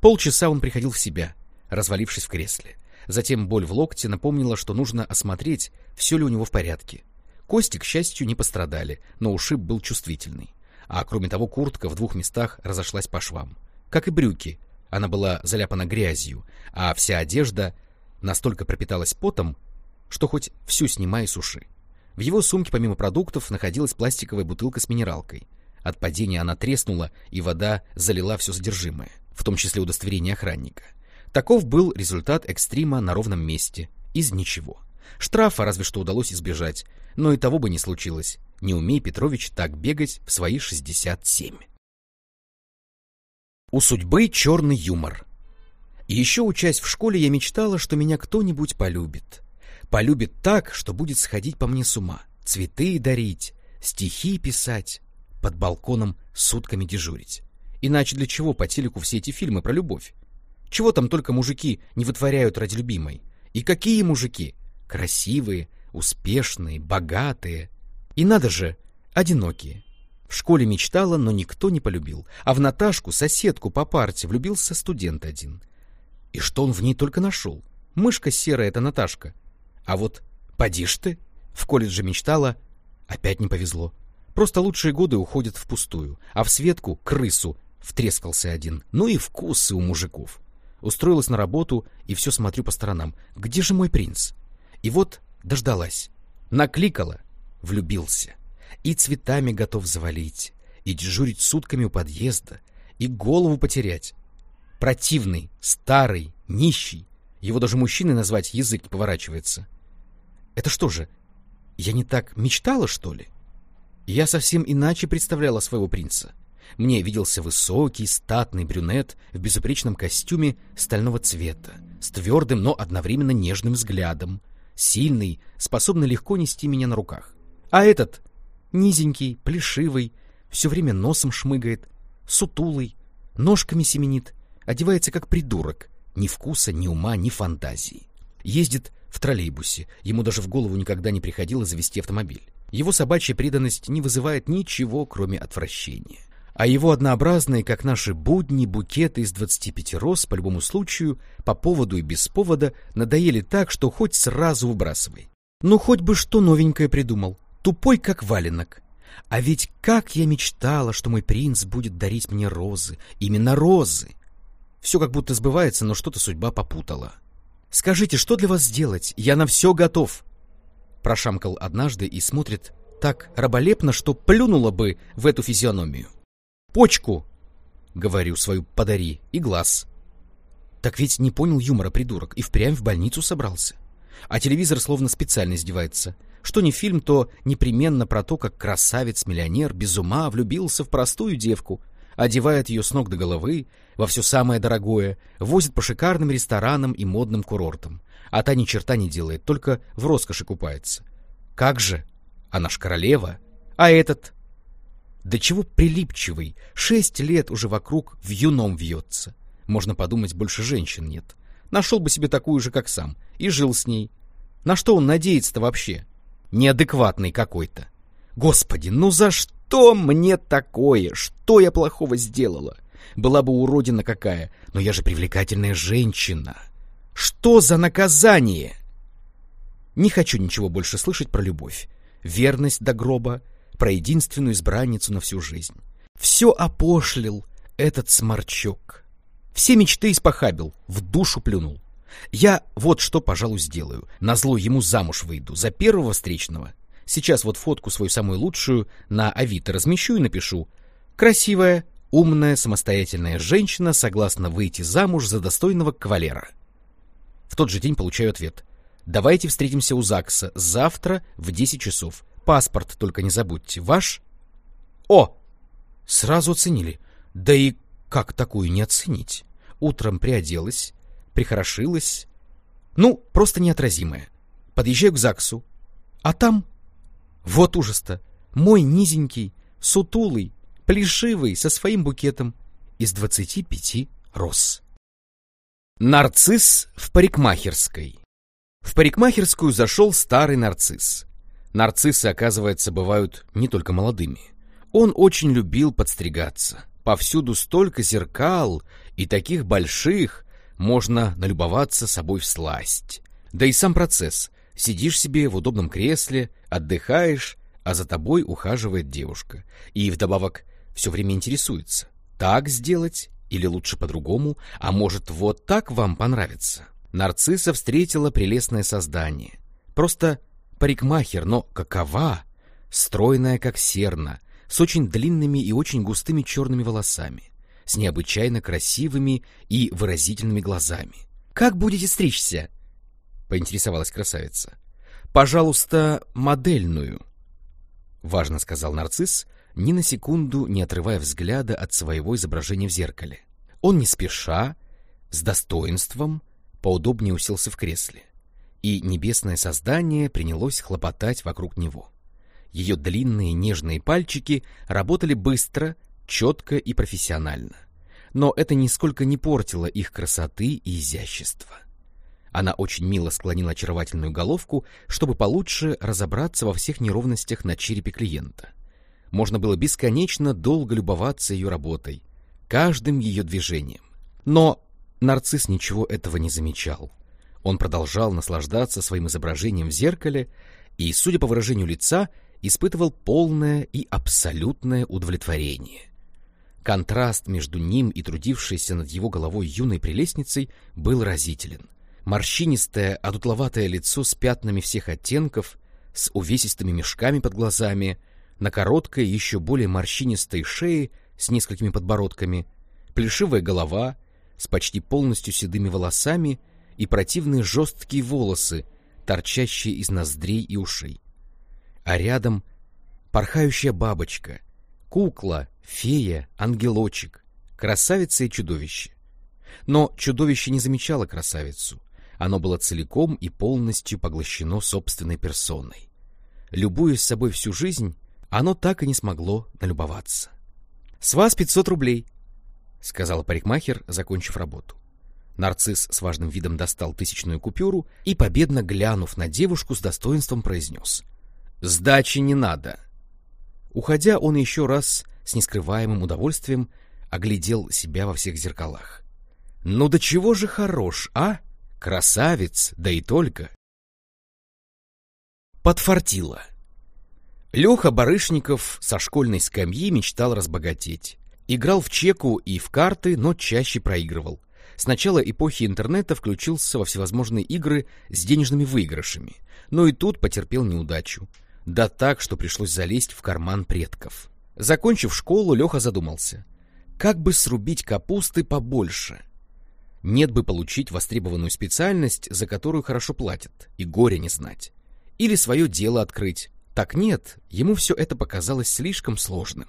Полчаса он приходил в себя, развалившись в кресле. Затем боль в локте напомнила, что нужно осмотреть, все ли у него в порядке. Кости, к счастью, не пострадали, но ушиб был чувствительный. А кроме того, куртка в двух местах разошлась по швам. Как и брюки, она была заляпана грязью, а вся одежда настолько пропиталась потом, что хоть всю снимай и суши. В его сумке помимо продуктов находилась пластиковая бутылка с минералкой. От падения она треснула, и вода залила все содержимое, в том числе удостоверение охранника. Таков был результат экстрима на ровном месте, из ничего. Штрафа разве что удалось избежать, но и того бы не случилось. Не умей Петрович так бегать в свои 67. У судьбы черный юмор. Еще учась в школе, я мечтала, что меня кто-нибудь полюбит. Полюбит так, что будет сходить по мне с ума, цветы дарить, стихи писать, под балконом сутками дежурить. Иначе для чего по телеку все эти фильмы про любовь? Чего там только мужики не вытворяют ради любимой? И какие мужики? Красивые, успешные, богатые. И надо же, одинокие. В школе мечтала, но никто не полюбил. А в Наташку, соседку по парте, влюбился студент один. И что он в ней только нашел? Мышка серая — это Наташка. А вот поди ж ты, в колледже мечтала, опять не повезло. Просто лучшие годы уходят впустую, а в Светку, крысу, втрескался один. Ну и вкусы у мужиков. Устроилась на работу и все смотрю по сторонам. Где же мой принц? И вот Дождалась. Накликала. Влюбился. И цветами готов завалить, и дежурить сутками у подъезда, и голову потерять. Противный, старый, нищий. Его даже мужчиной назвать язык не поворачивается. Это что же, я не так мечтала, что ли? Я совсем иначе представляла своего принца. Мне виделся высокий, статный брюнет в безупречном костюме стального цвета, с твердым, но одновременно нежным взглядом, сильный, способный легко нести меня на руках. А этот низенький, плешивый, все время носом шмыгает, сутулый, ножками семенит, одевается как придурок, ни вкуса, ни ума, ни фантазии. Ездит в троллейбусе, ему даже в голову никогда не приходило завести автомобиль. Его собачья преданность не вызывает ничего, кроме отвращения а его однообразные, как наши будни, букеты из 25 роз по любому случаю, по поводу и без повода, надоели так, что хоть сразу выбрасывай. Ну, хоть бы что новенькое придумал. Тупой, как валенок. А ведь как я мечтала, что мой принц будет дарить мне розы. Именно розы. Все как будто сбывается, но что-то судьба попутала. «Скажите, что для вас сделать? Я на все готов!» Прошамкал однажды и смотрит так раболепно, что плюнула бы в эту физиономию. «Почку!» — говорю свою «подари» и глаз. Так ведь не понял юмора придурок и впрямь в больницу собрался. А телевизор словно специально издевается. Что не фильм, то непременно про то, как красавец-миллионер без ума влюбился в простую девку, одевает ее с ног до головы во все самое дорогое, возит по шикарным ресторанам и модным курортам. А та ни черта не делает, только в роскоши купается. Как же? Она ж королева. А этот? Да чего прилипчивый, шесть лет уже вокруг в юном вьется. Можно подумать, больше женщин нет. Нашел бы себе такую же, как сам, и жил с ней. На что он надеется-то вообще? Неадекватный какой-то. Господи, ну за что мне такое? Что я плохого сделала? Была бы уродина какая, но я же привлекательная женщина. Что за наказание? Не хочу ничего больше слышать про любовь, верность до гроба, про единственную избранницу на всю жизнь. Все опошлил этот сморчок. Все мечты испохабил, в душу плюнул. Я вот что, пожалуй, сделаю. Назло ему замуж выйду за первого встречного. Сейчас вот фотку свою самую лучшую на Авито размещу и напишу. Красивая, умная, самостоятельная женщина согласна выйти замуж за достойного кавалера. В тот же день получаю ответ. Давайте встретимся у ЗАГСа завтра в 10 часов. Паспорт только не забудьте. Ваш? О! Сразу оценили. Да и как такую не оценить? Утром приоделась, прихорошилась. Ну, просто неотразимая. Подъезжаю к ЗАГСу. А там... Вот ужас-то. Мой низенький, сутулый, плешивый, со своим букетом из двадцати пяти роз. Нарцисс в парикмахерской. В парикмахерскую зашел старый нарцисс. Нарциссы, оказывается, бывают не только молодыми. Он очень любил подстригаться. Повсюду столько зеркал, и таких больших, можно налюбоваться собой в сласть. Да и сам процесс. Сидишь себе в удобном кресле, отдыхаешь, а за тобой ухаживает девушка. И вдобавок все время интересуется. Так сделать или лучше по-другому, а может вот так вам понравится? Нарцисса встретила прелестное создание. Просто парикмахер, но какова? Стройная, как серна, с очень длинными и очень густыми черными волосами, с необычайно красивыми и выразительными глазами. «Как будете стричься?» — поинтересовалась красавица. «Пожалуйста, модельную», — важно сказал нарцисс, ни на секунду не отрывая взгляда от своего изображения в зеркале. Он не спеша, с достоинством, поудобнее уселся в кресле, и небесное создание принялось хлопотать вокруг него. Ее длинные нежные пальчики работали быстро, четко и профессионально. Но это нисколько не портило их красоты и изящества. Она очень мило склонила очаровательную головку, чтобы получше разобраться во всех неровностях на черепе клиента. Можно было бесконечно долго любоваться ее работой, каждым ее движением. Но нарцисс ничего этого не замечал. Он продолжал наслаждаться своим изображением в зеркале и, судя по выражению лица, испытывал полное и абсолютное удовлетворение. Контраст между ним и трудившейся над его головой юной прелестницей был разителен. Морщинистое, одутловатое лицо с пятнами всех оттенков, с увесистыми мешками под глазами, на короткой, еще более морщинистой шее с несколькими подбородками, плешивая голова с почти полностью седыми волосами и противные жесткие волосы, торчащие из ноздрей и ушей а рядом порхающая бабочка, кукла, фея, ангелочек, красавица и чудовище. Но чудовище не замечало красавицу, оно было целиком и полностью поглощено собственной персоной. Любуясь собой всю жизнь, оно так и не смогло налюбоваться. — С вас пятьсот рублей, — сказала парикмахер, закончив работу. Нарцисс с важным видом достал тысячную купюру и, победно глянув на девушку, с достоинством произнес — Сдачи не надо. Уходя, он еще раз с нескрываемым удовольствием оглядел себя во всех зеркалах. Ну до чего же хорош, а? Красавец, да и только. Подфартило. Леха Барышников со школьной скамьи мечтал разбогатеть. Играл в чеку и в карты, но чаще проигрывал. С начала эпохи интернета включился во всевозможные игры с денежными выигрышами, но и тут потерпел неудачу. Да так, что пришлось залезть в карман предков. Закончив школу, Леха задумался. Как бы срубить капусты побольше? Нет бы получить востребованную специальность, за которую хорошо платят, и горе не знать. Или свое дело открыть. Так нет, ему все это показалось слишком сложным.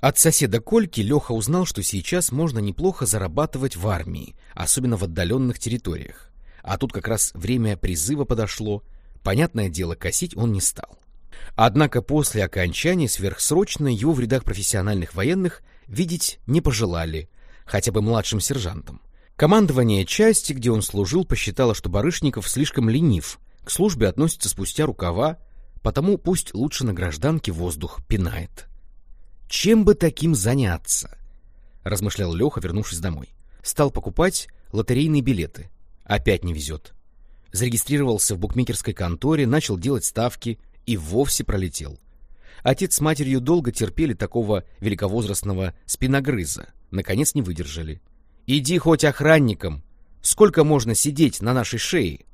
От соседа Кольки Леха узнал, что сейчас можно неплохо зарабатывать в армии, особенно в отдаленных территориях. А тут как раз время призыва подошло. Понятное дело, косить он не стал. Однако после окончания сверхсрочно его в рядах профессиональных военных видеть не пожелали, хотя бы младшим сержантом. Командование части, где он служил, посчитало, что Барышников слишком ленив, к службе относится спустя рукава, потому пусть лучше на гражданке воздух пинает. Чем бы таким заняться? Размышлял Леха, вернувшись домой. Стал покупать лотерейные билеты. Опять не везет. Зарегистрировался в букмекерской конторе, начал делать ставки и вовсе пролетел. Отец с матерью долго терпели такого великовозрастного спиногрыза. Наконец не выдержали. «Иди хоть охранником! Сколько можно сидеть на нашей шее?»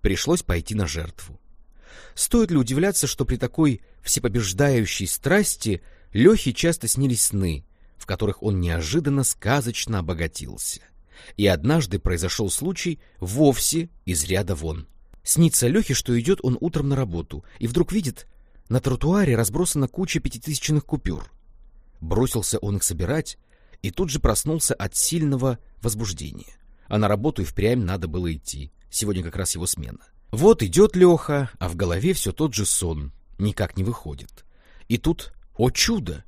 Пришлось пойти на жертву. Стоит ли удивляться, что при такой всепобеждающей страсти Лехе часто снились сны, в которых он неожиданно сказочно обогатился. И однажды произошел случай вовсе из ряда вон. Снится Лехе, что идет он утром на работу, и вдруг видит, на тротуаре разбросана куча пятитысячных купюр. Бросился он их собирать, и тут же проснулся от сильного возбуждения. А на работу и впрямь надо было идти. Сегодня как раз его смена. Вот идет Леха, а в голове все тот же сон. Никак не выходит. И тут о чудо!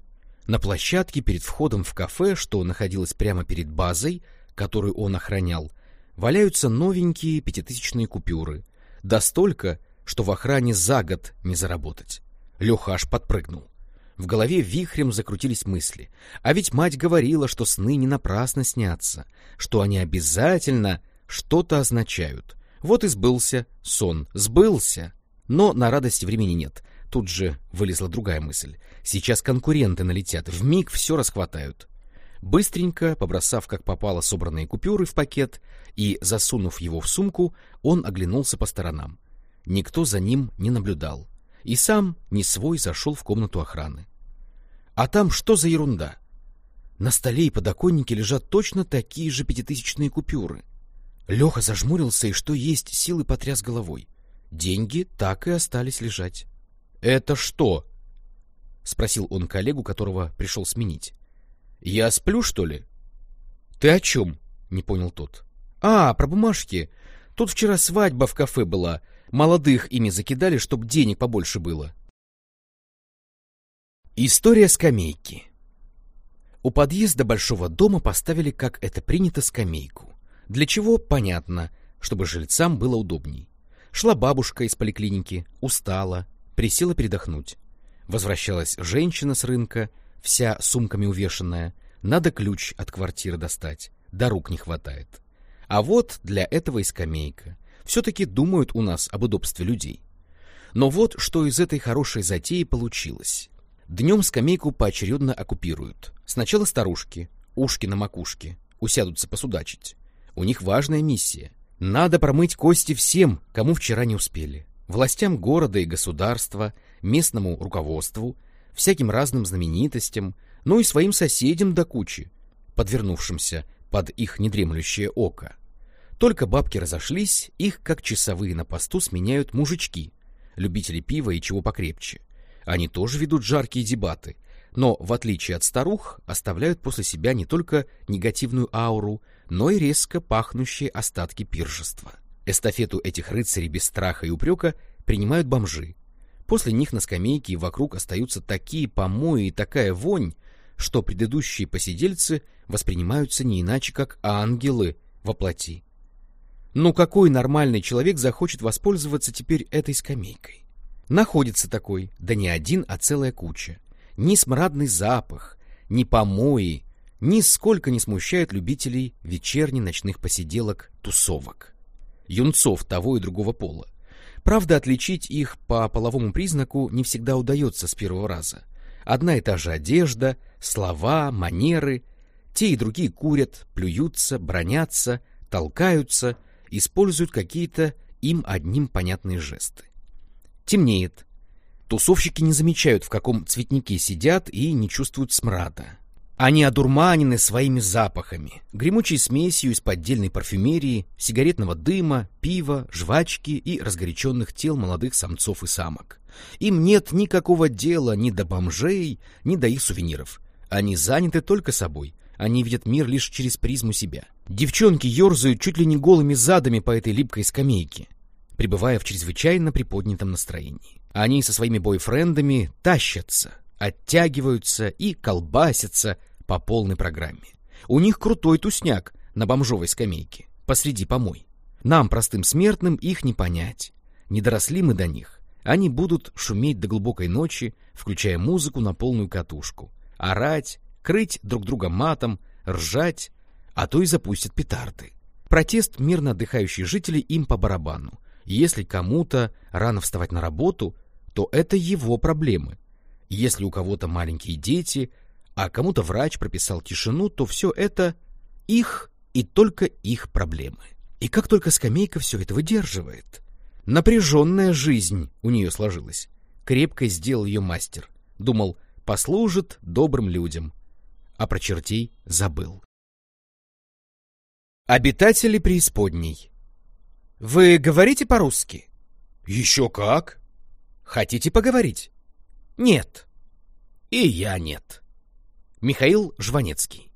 На площадке перед входом в кафе, что находилось прямо перед базой, которую он охранял, валяются новенькие пятитысячные купюры. Да столько, что в охране за год не заработать. Леха аж подпрыгнул. В голове вихрем закрутились мысли. А ведь мать говорила, что сны не напрасно снятся, что они обязательно что-то означают. Вот и сбылся сон. Сбылся! Но на радости времени нет. Тут же вылезла другая мысль. Сейчас конкуренты налетят, в миг все расхватают. Быстренько, побросав как попало собранные купюры в пакет и засунув его в сумку, он оглянулся по сторонам. Никто за ним не наблюдал. И сам, не свой, зашел в комнату охраны. А там что за ерунда? На столе и подоконнике лежат точно такие же пятитысячные купюры. Леха зажмурился и что есть силы потряс головой. Деньги так и остались лежать. «Это что?» — спросил он коллегу, которого пришел сменить. «Я сплю, что ли?» «Ты о чем?» — не понял тот. «А, про бумажки. Тут вчера свадьба в кафе была. Молодых ими закидали, чтоб денег побольше было». История скамейки. У подъезда большого дома поставили, как это принято, скамейку. Для чего, понятно, чтобы жильцам было удобней. Шла бабушка из поликлиники, устала, Присела передохнуть. Возвращалась женщина с рынка, вся сумками увешанная. Надо ключ от квартиры достать, до рук не хватает. А вот для этого и скамейка. Все-таки думают у нас об удобстве людей. Но вот что из этой хорошей затеи получилось. Днем скамейку поочередно оккупируют. Сначала старушки, ушки на макушке, усядутся посудачить. У них важная миссия. Надо промыть кости всем, кому вчера не успели властям города и государства, местному руководству, всяким разным знаменитостям, но и своим соседям до кучи, подвернувшимся под их недремлющее око. Только бабки разошлись, их, как часовые на посту, сменяют мужички, любители пива и чего покрепче. Они тоже ведут жаркие дебаты, но, в отличие от старух, оставляют после себя не только негативную ауру, но и резко пахнущие остатки пиршества. Эстафету этих рыцарей без страха и упрека принимают бомжи. После них на скамейке и вокруг остаются такие помои и такая вонь, что предыдущие посидельцы воспринимаются не иначе, как ангелы во плоти. Ну какой нормальный человек захочет воспользоваться теперь этой скамейкой? Находится такой, да не один, а целая куча. Ни смрадный запах, ни помои, нисколько не смущают любителей вечерне-ночных посиделок, тусовок юнцов того и другого пола. Правда, отличить их по половому признаку не всегда удается с первого раза. Одна и та же одежда, слова, манеры. Те и другие курят, плюются, бронятся, толкаются, используют какие-то им одним понятные жесты. Темнеет. Тусовщики не замечают, в каком цветнике сидят и не чувствуют смрада. Они одурманены своими запахами, гремучей смесью из поддельной парфюмерии, сигаретного дыма, пива, жвачки и разгоряченных тел молодых самцов и самок. Им нет никакого дела ни до бомжей, ни до их сувениров. Они заняты только собой. Они видят мир лишь через призму себя. Девчонки ерзают чуть ли не голыми задами по этой липкой скамейке, пребывая в чрезвычайно приподнятом настроении. Они со своими бойфрендами тащатся, оттягиваются и колбасятся по полной программе. У них крутой тусняк на бомжовой скамейке, посреди помой. Нам, простым смертным, их не понять. Не доросли мы до них. Они будут шуметь до глубокой ночи, включая музыку на полную катушку, орать, крыть друг друга матом, ржать, а то и запустят петарды. Протест мирно отдыхающих жителей им по барабану. Если кому-то рано вставать на работу, то это его проблемы. Если у кого-то маленькие дети, а кому-то врач прописал тишину, то все это их и только их проблемы. И как только скамейка все это выдерживает. Напряженная жизнь у нее сложилась. Крепко сделал ее мастер. Думал, послужит добрым людям. А про чертей забыл. Обитатели преисподней. Вы говорите по-русски? Еще как. Хотите поговорить? Нет. И я нет. Михаил Жванецкий.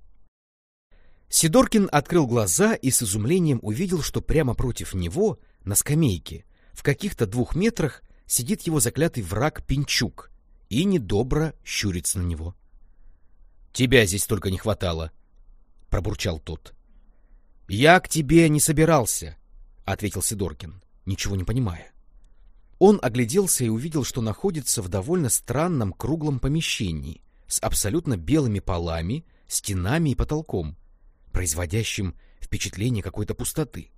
Сидоркин открыл глаза и с изумлением увидел, что прямо против него, на скамейке, в каких-то двух метрах, сидит его заклятый враг Пинчук и недобро щурится на него. — Тебя здесь только не хватало, — пробурчал тот. — Я к тебе не собирался, — ответил Сидоркин, ничего не понимая. Он огляделся и увидел, что находится в довольно странном круглом помещении с абсолютно белыми полами, стенами и потолком, производящим впечатление какой-то пустоты.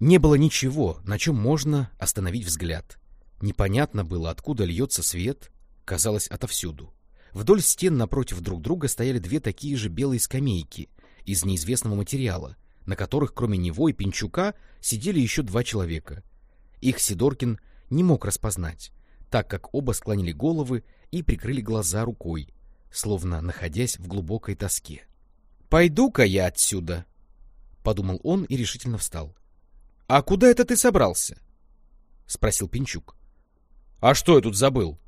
Не было ничего, на чем можно остановить взгляд. Непонятно было, откуда льется свет, казалось, отовсюду. Вдоль стен напротив друг друга стояли две такие же белые скамейки из неизвестного материала, на которых кроме него и Пинчука сидели еще два человека. Их Сидоркин не мог распознать, так как оба склонили головы и прикрыли глаза рукой, словно находясь в глубокой тоске. «Пойду-ка я отсюда», — подумал он и решительно встал. «А куда это ты собрался?» — спросил Пинчук. «А что я тут забыл?»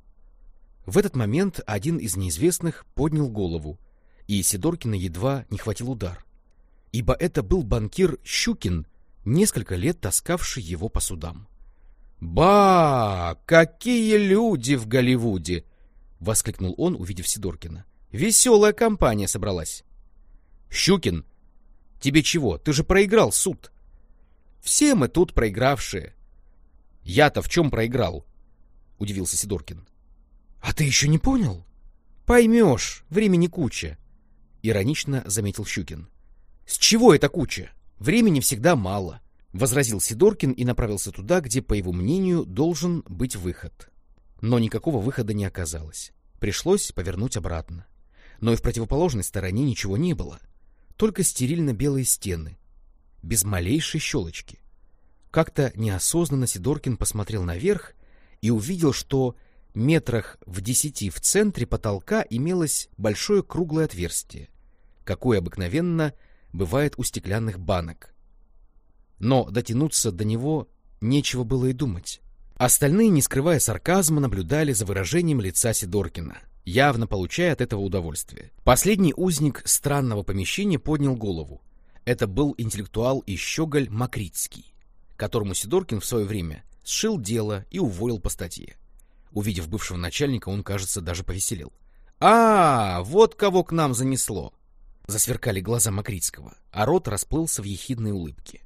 В этот момент один из неизвестных поднял голову, и Сидоркина едва не хватил удар, ибо это был банкир Щукин, несколько лет таскавший его по судам. «Ба! Какие люди в Голливуде!» — воскликнул он, увидев Сидоркина. «Веселая компания собралась!» «Щукин, тебе чего? Ты же проиграл суд!» «Все мы тут проигравшие!» «Я-то в чем проиграл?» — удивился Сидоркин. «А ты еще не понял?» «Поймешь, времени куча!» — иронично заметил Щукин. «С чего это куча? Времени всегда мало возразил Сидоркин и направился туда, где, по его мнению, должен быть выход. Но никакого выхода не оказалось. Пришлось повернуть обратно. Но и в противоположной стороне ничего не было. Только стерильно-белые стены, без малейшей щелочки. Как-то неосознанно Сидоркин посмотрел наверх и увидел, что метрах в десяти в центре потолка имелось большое круглое отверстие, какое обыкновенно бывает у стеклянных банок, но дотянуться до него нечего было и думать. Остальные, не скрывая сарказма, наблюдали за выражением лица Сидоркина, явно получая от этого удовольствие. Последний узник странного помещения поднял голову. Это был интеллектуал и щеголь Макритский, которому Сидоркин в свое время сшил дело и уволил по статье. Увидев бывшего начальника, он, кажется, даже повеселел. «А, вот кого к нам занесло!» Засверкали глаза Макритского, а рот расплылся в ехидной улыбке.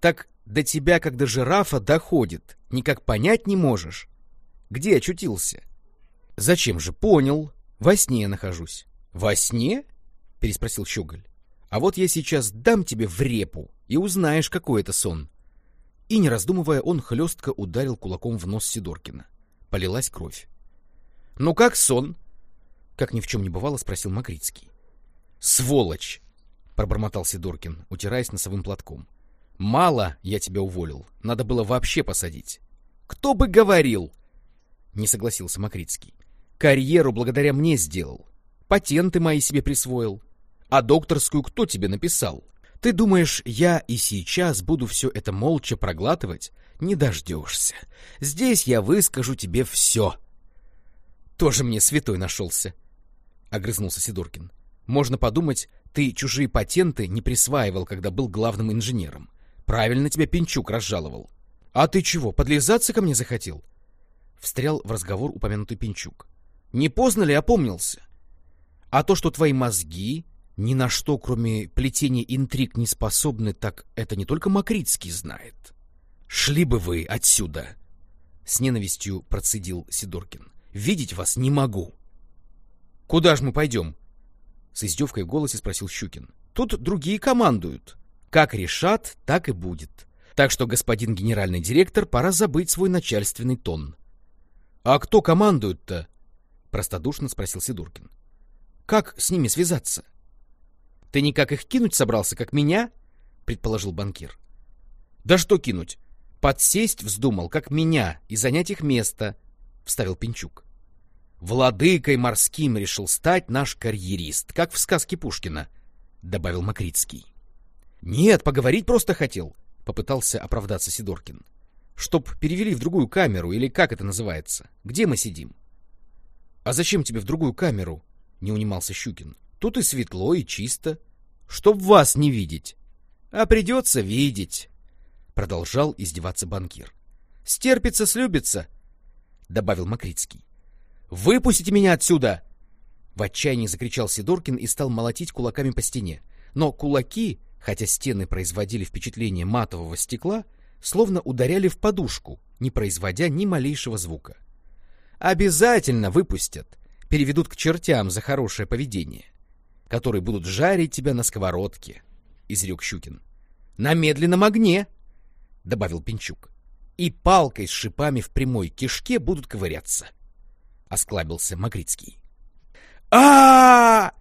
Так до тебя, как до жирафа, доходит. Никак понять не можешь. Где очутился? Зачем же? Понял. Во сне нахожусь. Во сне? Переспросил Щеголь. А вот я сейчас дам тебе в репу, и узнаешь, какой это сон. И, не раздумывая, он хлестко ударил кулаком в нос Сидоркина. Полилась кровь. — Ну как сон? — как ни в чем не бывало, спросил Макритский. — Сволочь! пробормотал Сидоркин, утираясь носовым платком. Мало я тебя уволил, надо было вообще посадить. Кто бы говорил? Не согласился Макритский. Карьеру благодаря мне сделал. Патенты мои себе присвоил. А докторскую кто тебе написал? Ты думаешь, я и сейчас буду все это молча проглатывать? Не дождешься. Здесь я выскажу тебе все. Тоже мне святой нашелся, — огрызнулся Сидоркин. Можно подумать, ты чужие патенты не присваивал, когда был главным инженером. Правильно тебя Пинчук разжаловал. А ты чего, подлизаться ко мне захотел? Встрял в разговор упомянутый Пинчук. Не поздно ли опомнился? А то, что твои мозги ни на что, кроме плетения интриг, не способны, так это не только Макритский знает. Шли бы вы отсюда! С ненавистью процедил Сидоркин. Видеть вас не могу. Куда ж мы пойдем? С издевкой в голосе спросил Щукин. Тут другие командуют. Как решат, так и будет. Так что, господин генеральный директор, пора забыть свой начальственный тон. — А кто командует-то? — простодушно спросил Сидуркин. — Как с ними связаться? — Ты никак их кинуть собрался, как меня? — предположил банкир. — Да что кинуть? Подсесть вздумал, как меня, и занять их место, — вставил Пинчук. Владыкой морским решил стать наш карьерист, как в сказке Пушкина, — добавил Макритский. — Нет, поговорить просто хотел, — попытался оправдаться Сидоркин. — Чтоб перевели в другую камеру, или как это называется? Где мы сидим? — А зачем тебе в другую камеру? — не унимался Щукин. — Тут и светло, и чисто. Чтоб вас не видеть. — А придется видеть, — продолжал издеваться банкир. — Стерпится, слюбится, — добавил Макритский. Выпустите меня отсюда! В отчаянии закричал Сидоркин и стал молотить кулаками по стене. Но кулаки, хотя стены производили впечатление матового стекла, словно ударяли в подушку, не производя ни малейшего звука. «Обязательно выпустят! Переведут к чертям за хорошее поведение, которые будут жарить тебя на сковородке», — изрек Щукин. «На медленном огне», — добавил Пинчук. «И палкой с шипами в прямой кишке будут ковыряться». — осклабился Магрицкий. а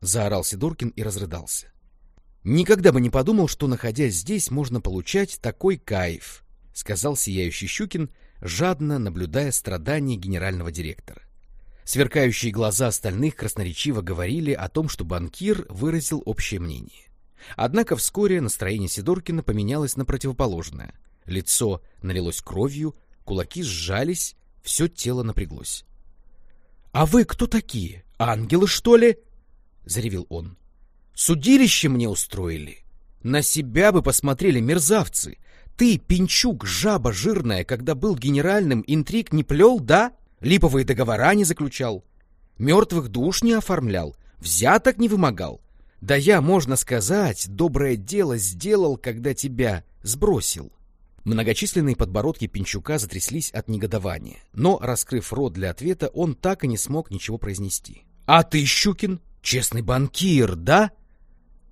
заорал Сидоркин и разрыдался. «Никогда бы не подумал, что, находясь здесь, можно получать такой кайф», — сказал сияющий Щукин, жадно наблюдая страдания генерального директора. Сверкающие глаза остальных красноречиво говорили о том, что банкир выразил общее мнение. Однако вскоре настроение Сидоркина поменялось на противоположное. Лицо налилось кровью, кулаки сжались, все тело напряглось. «А вы кто такие? Ангелы, что ли?» — заревел он. «Судилище мне устроили. На себя бы посмотрели мерзавцы. Ты, Пинчук, жаба жирная, когда был генеральным, интриг не плел, да? Липовые договора не заключал, мертвых душ не оформлял, взяток не вымогал. Да я, можно сказать, доброе дело сделал, когда тебя сбросил». Многочисленные подбородки Пинчука затряслись от негодования, но, раскрыв рот для ответа, он так и не смог ничего произнести. «А ты, Щукин, честный банкир, да?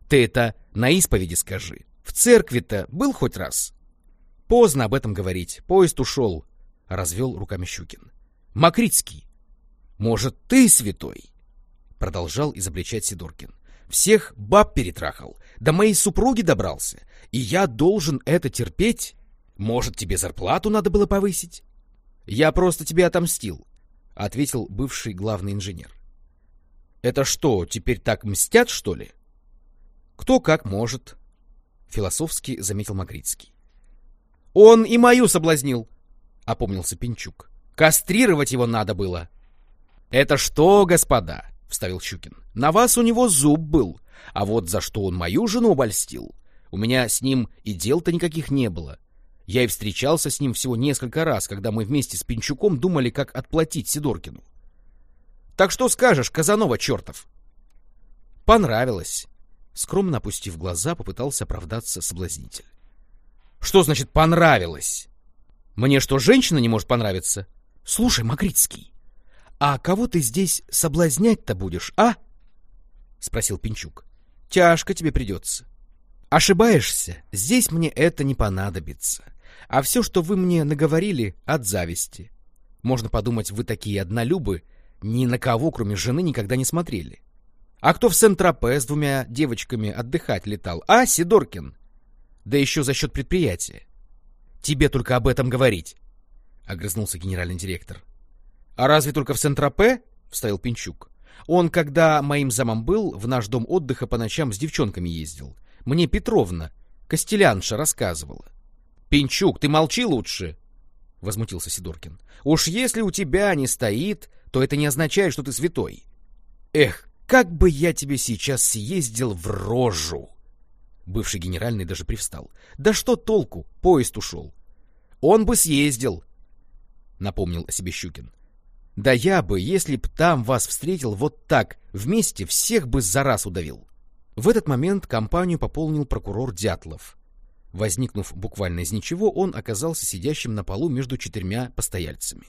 Ты это на исповеди скажи. В церкви-то был хоть раз?» «Поздно об этом говорить, поезд ушел», — развел руками Щукин. «Макритский, может, ты святой?» Продолжал изобличать Сидоркин. «Всех баб перетрахал, до моей супруги добрался, и я должен это терпеть?» Может, тебе зарплату надо было повысить? Я просто тебе отомстил, ответил бывший главный инженер. Это что, теперь так мстят, что ли? Кто как может, философски заметил Макритский. Он и мою соблазнил, опомнился Пинчук. Кастрировать его надо было. Это что, господа, вставил Щукин. На вас у него зуб был, а вот за что он мою жену обольстил, у меня с ним и дел-то никаких не было. Я и встречался с ним всего несколько раз, когда мы вместе с Пинчуком думали, как отплатить Сидоркину. Так что скажешь, Казанова чертов? Понравилось. Скромно опустив глаза, попытался оправдаться соблазнитель. Что значит понравилось? Мне что, женщина не может понравиться? Слушай, Макритский, а кого ты здесь соблазнять-то будешь, а? Спросил Пинчук. Тяжко тебе придется. Ошибаешься, здесь мне это не понадобится. А все, что вы мне наговорили, от зависти. Можно подумать, вы такие однолюбы, ни на кого, кроме жены, никогда не смотрели. А кто в Сент-Тропе с двумя девочками отдыхать летал? А, Сидоркин? Да еще за счет предприятия. Тебе только об этом говорить, — огрызнулся генеральный директор. А разве только в Сент-Тропе? — вставил Пинчук. Он, когда моим замом был, в наш дом отдыха по ночам с девчонками ездил. Мне Петровна, Костелянша, рассказывала. — Пинчук, ты молчи лучше, — возмутился Сидоркин. — Уж если у тебя не стоит, то это не означает, что ты святой. Эх, как бы я тебе сейчас съездил в рожу! Бывший генеральный даже привстал. Да что толку? Поезд ушел. Он бы съездил, напомнил о себе Щукин. Да я бы, если б там вас встретил вот так, вместе всех бы за раз удавил. В этот момент компанию пополнил прокурор Дятлов. Возникнув буквально из ничего, он оказался сидящим на полу между четырьмя постояльцами.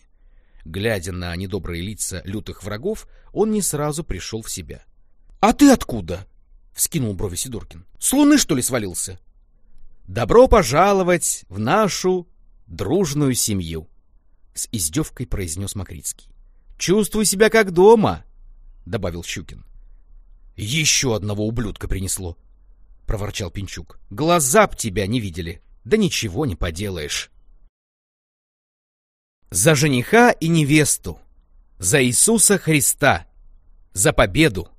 Глядя на недобрые лица лютых врагов, он не сразу пришел в себя. — А ты откуда? — вскинул брови Сидоркин. — С луны, что ли, свалился? — Добро пожаловать в нашу дружную семью! — с издевкой произнес Макритский. — Чувствуй себя как дома! — добавил Щукин. — Еще одного ублюдка принесло! — проворчал Пинчук. — Глаза б тебя не видели! Да ничего не поделаешь! За жениха и невесту! За Иисуса Христа! За победу!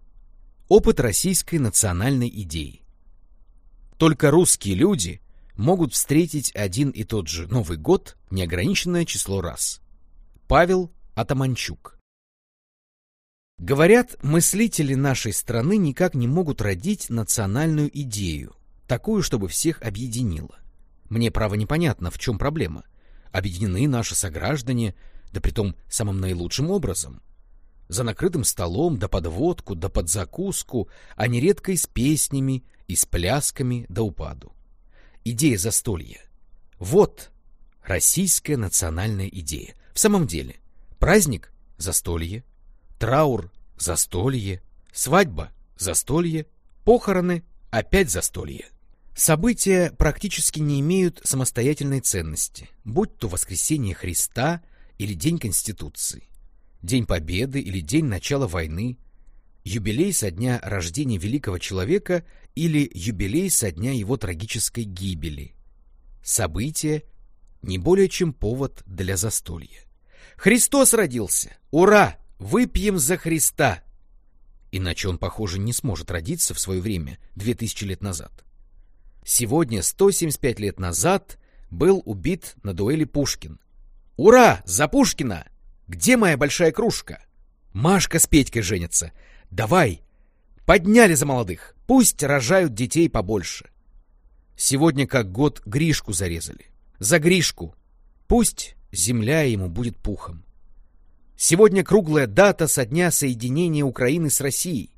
Опыт российской национальной идеи. Только русские люди могут встретить один и тот же Новый год неограниченное число раз. Павел Атаманчук Говорят, мыслители нашей страны никак не могут родить национальную идею, такую, чтобы всех объединила. Мне, право, непонятно, в чем проблема объединены наши сограждане, да притом самым наилучшим образом. За накрытым столом, да под водку, да под закуску, а нередко и с песнями, и с плясками да упаду. Идея застолья. Вот российская национальная идея. В самом деле, праздник – застолье, траур – застолье, свадьба – застолье, похороны – опять застолье. События практически не имеют самостоятельной ценности, будь то воскресение Христа или День Конституции, День Победы или День начала войны, юбилей со дня рождения великого человека или юбилей со дня его трагической гибели. События не более чем повод для застолья. Христос родился! Ура! Выпьем за Христа! Иначе он, похоже, не сможет родиться в свое время, две тысячи лет назад. Сегодня, 175 лет назад, был убит на дуэли Пушкин. «Ура! За Пушкина! Где моя большая кружка? Машка с Петькой женятся. Давай! Подняли за молодых! Пусть рожают детей побольше!» Сегодня как год Гришку зарезали. За Гришку! Пусть земля ему будет пухом. Сегодня круглая дата со дня соединения Украины с Россией.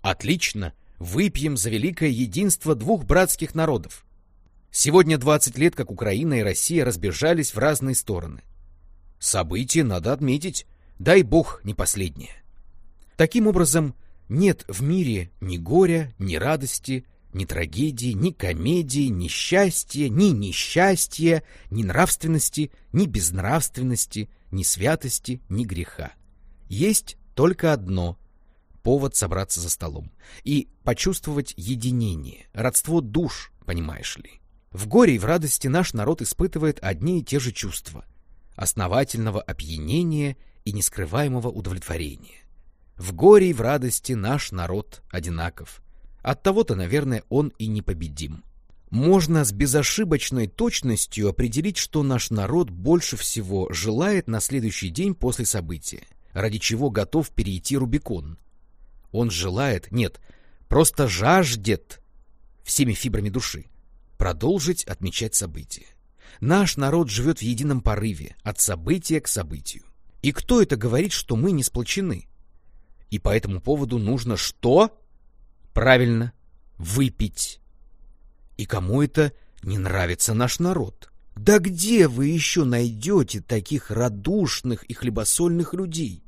Отлично! Выпьем за великое единство двух братских народов. Сегодня 20 лет, как Украина и Россия разбежались в разные стороны. Событие надо отметить, дай бог не последнее. Таким образом, нет в мире ни горя, ни радости, ни трагедии, ни комедии, ни счастья, ни несчастья, ни нравственности, ни безнравственности, ни святости, ни греха. Есть только одно повод собраться за столом и почувствовать единение, родство душ, понимаешь ли. В горе и в радости наш народ испытывает одни и те же чувства – основательного опьянения и нескрываемого удовлетворения. В горе и в радости наш народ одинаков. Оттого-то, наверное, он и непобедим. Можно с безошибочной точностью определить, что наш народ больше всего желает на следующий день после события, ради чего готов перейти Рубикон, он желает, нет, просто жаждет всеми фибрами души продолжить отмечать события. Наш народ живет в едином порыве, от события к событию. И кто это говорит, что мы не сплочены? И по этому поводу нужно что? Правильно, выпить. И кому это не нравится наш народ? Да где вы еще найдете таких радушных и хлебосольных людей?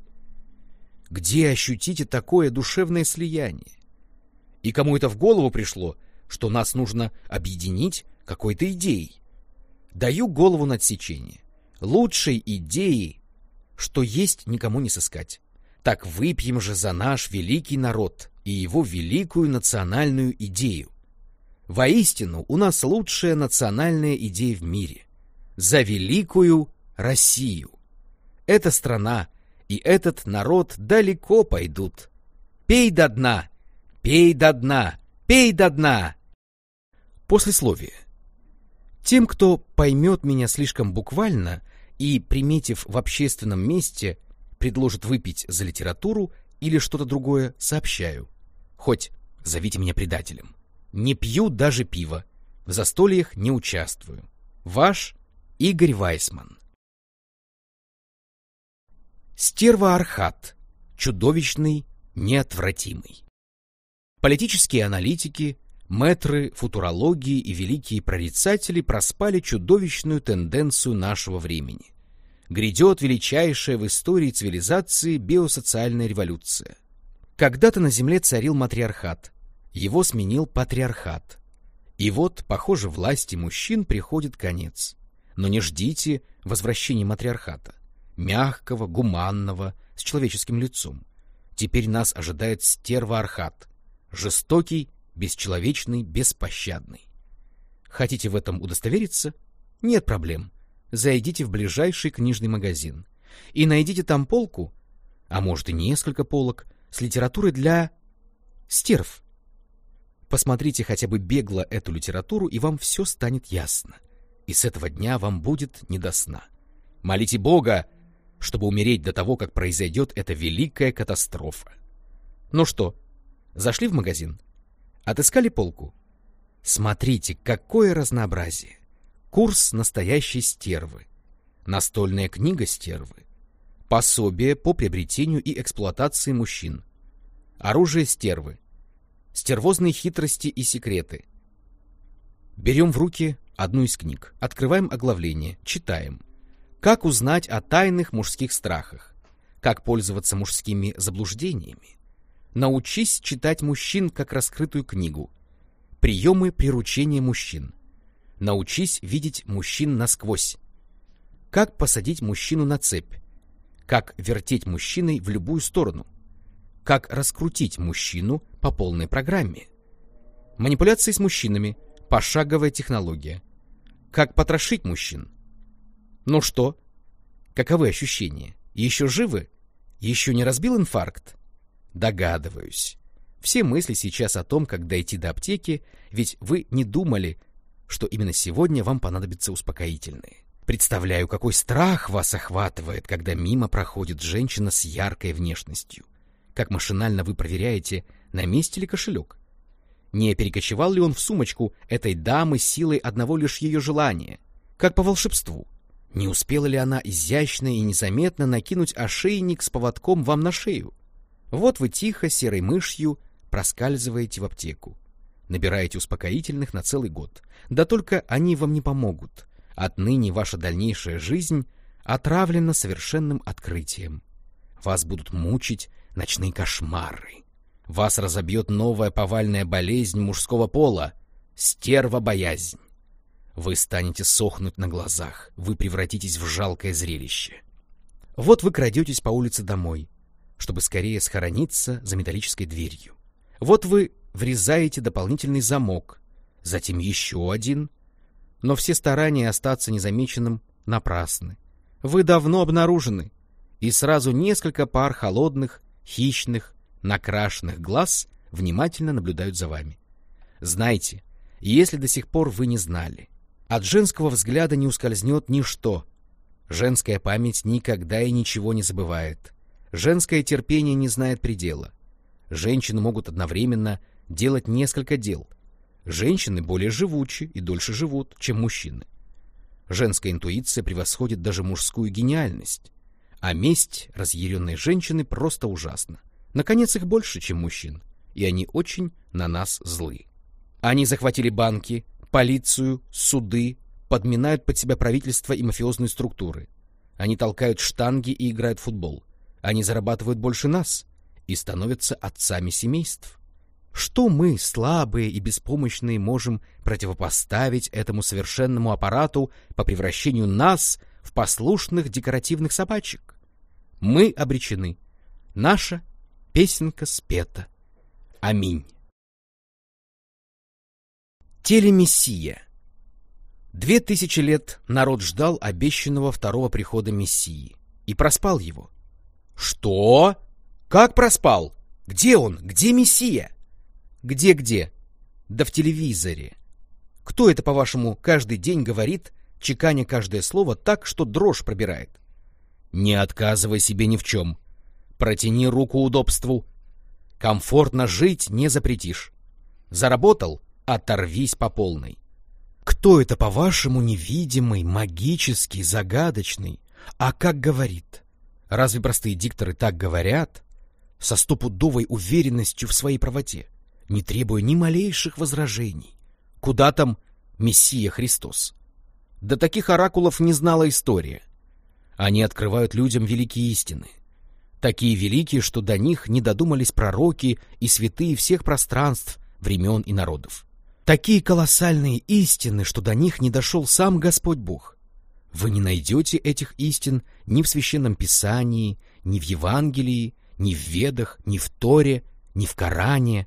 Где ощутите такое душевное слияние? И кому это в голову пришло, что нас нужно объединить какой-то идеей? Даю голову на отсечение. Лучшей идеи, что есть, никому не сыскать. Так выпьем же за наш великий народ и его великую национальную идею. Воистину, у нас лучшая национальная идея в мире. За великую Россию. Эта страна и этот народ далеко пойдут. Пей до дна, пей до дна, пей до дна. Послесловие. Тем, кто поймет меня слишком буквально и, приметив в общественном месте, предложит выпить за литературу или что-то другое, сообщаю. Хоть зовите меня предателем. Не пью даже пива. В застольях не участвую. Ваш Игорь Вайсман. Стерва Архат. Чудовищный, неотвратимый. Политические аналитики, мэтры футурологии и великие прорицатели проспали чудовищную тенденцию нашего времени. Грядет величайшая в истории цивилизации биосоциальная революция. Когда-то на Земле царил матриархат, его сменил патриархат. И вот, похоже, власти мужчин приходит конец. Но не ждите возвращения матриархата мягкого, гуманного, с человеческим лицом. Теперь нас ожидает стервоархат, жестокий, бесчеловечный, беспощадный. Хотите в этом удостовериться? Нет проблем. Зайдите в ближайший книжный магазин и найдите там полку, а может и несколько полок, с литературой для стерв. Посмотрите хотя бы бегло эту литературу, и вам все станет ясно. И с этого дня вам будет не до сна. Молите Бога, чтобы умереть до того, как произойдет эта великая катастрофа. Ну что, зашли в магазин? Отыскали полку? Смотрите, какое разнообразие! Курс настоящей стервы, настольная книга стервы, пособие по приобретению и эксплуатации мужчин, оружие стервы, стервозные хитрости и секреты. Берем в руки одну из книг, открываем оглавление, читаем. Как узнать о тайных мужских страхах? Как пользоваться мужскими заблуждениями? Научись читать мужчин как раскрытую книгу. Приемы приручения мужчин. Научись видеть мужчин насквозь. Как посадить мужчину на цепь? Как вертеть мужчиной в любую сторону? Как раскрутить мужчину по полной программе? Манипуляции с мужчинами. Пошаговая технология. Как потрошить мужчин? Ну что? Каковы ощущения? Еще живы? Еще не разбил инфаркт? Догадываюсь. Все мысли сейчас о том, как дойти до аптеки, ведь вы не думали, что именно сегодня вам понадобятся успокоительные. Представляю, какой страх вас охватывает, когда мимо проходит женщина с яркой внешностью. Как машинально вы проверяете, на месте ли кошелек. Не перекочевал ли он в сумочку этой дамы силой одного лишь ее желания, как по волшебству. Не успела ли она изящно и незаметно накинуть ошейник с поводком вам на шею? Вот вы тихо, серой мышью, проскальзываете в аптеку. Набираете успокоительных на целый год. Да только они вам не помогут. Отныне ваша дальнейшая жизнь отравлена совершенным открытием. Вас будут мучить ночные кошмары. Вас разобьет новая повальная болезнь мужского пола — стерва-боязнь. Вы станете сохнуть на глазах, вы превратитесь в жалкое зрелище. Вот вы крадетесь по улице домой, чтобы скорее схорониться за металлической дверью. Вот вы врезаете дополнительный замок, затем еще один, но все старания остаться незамеченным напрасны. Вы давно обнаружены, и сразу несколько пар холодных, хищных, накрашенных глаз внимательно наблюдают за вами. Знайте, если до сих пор вы не знали, от женского взгляда не ускользнет ничто. Женская память никогда и ничего не забывает. Женское терпение не знает предела. Женщины могут одновременно делать несколько дел. Женщины более живучи и дольше живут, чем мужчины. Женская интуиция превосходит даже мужскую гениальность. А месть разъяренной женщины просто ужасна. Наконец, их больше, чем мужчин, и они очень на нас злы. Они захватили банки, полицию, суды, подминают под себя правительство и мафиозные структуры. Они толкают штанги и играют в футбол. Они зарабатывают больше нас и становятся отцами семейств. Что мы, слабые и беспомощные, можем противопоставить этому совершенному аппарату по превращению нас в послушных декоративных собачек? Мы обречены. Наша песенка спета. Аминь. Телемессия. Две тысячи лет народ ждал обещанного второго прихода Мессии и проспал его. Что? Как проспал? Где он? Где Мессия? Где-где? Да в телевизоре. Кто это, по-вашему, каждый день говорит, чеканя каждое слово так, что дрожь пробирает? Не отказывай себе ни в чем. Протяни руку удобству. Комфортно жить не запретишь. Заработал — оторвись по полной. Кто это, по-вашему, невидимый, магический, загадочный? А как говорит? Разве простые дикторы так говорят? Со стопудовой уверенностью в своей правоте, не требуя ни малейших возражений. Куда там Мессия Христос? До таких оракулов не знала история. Они открывают людям великие истины. Такие великие, что до них не додумались пророки и святые всех пространств, времен и народов. Такие колоссальные истины, что до них не дошел сам Господь Бог. Вы не найдете этих истин ни в Священном Писании, ни в Евангелии, ни в Ведах, ни в Торе, ни в Коране.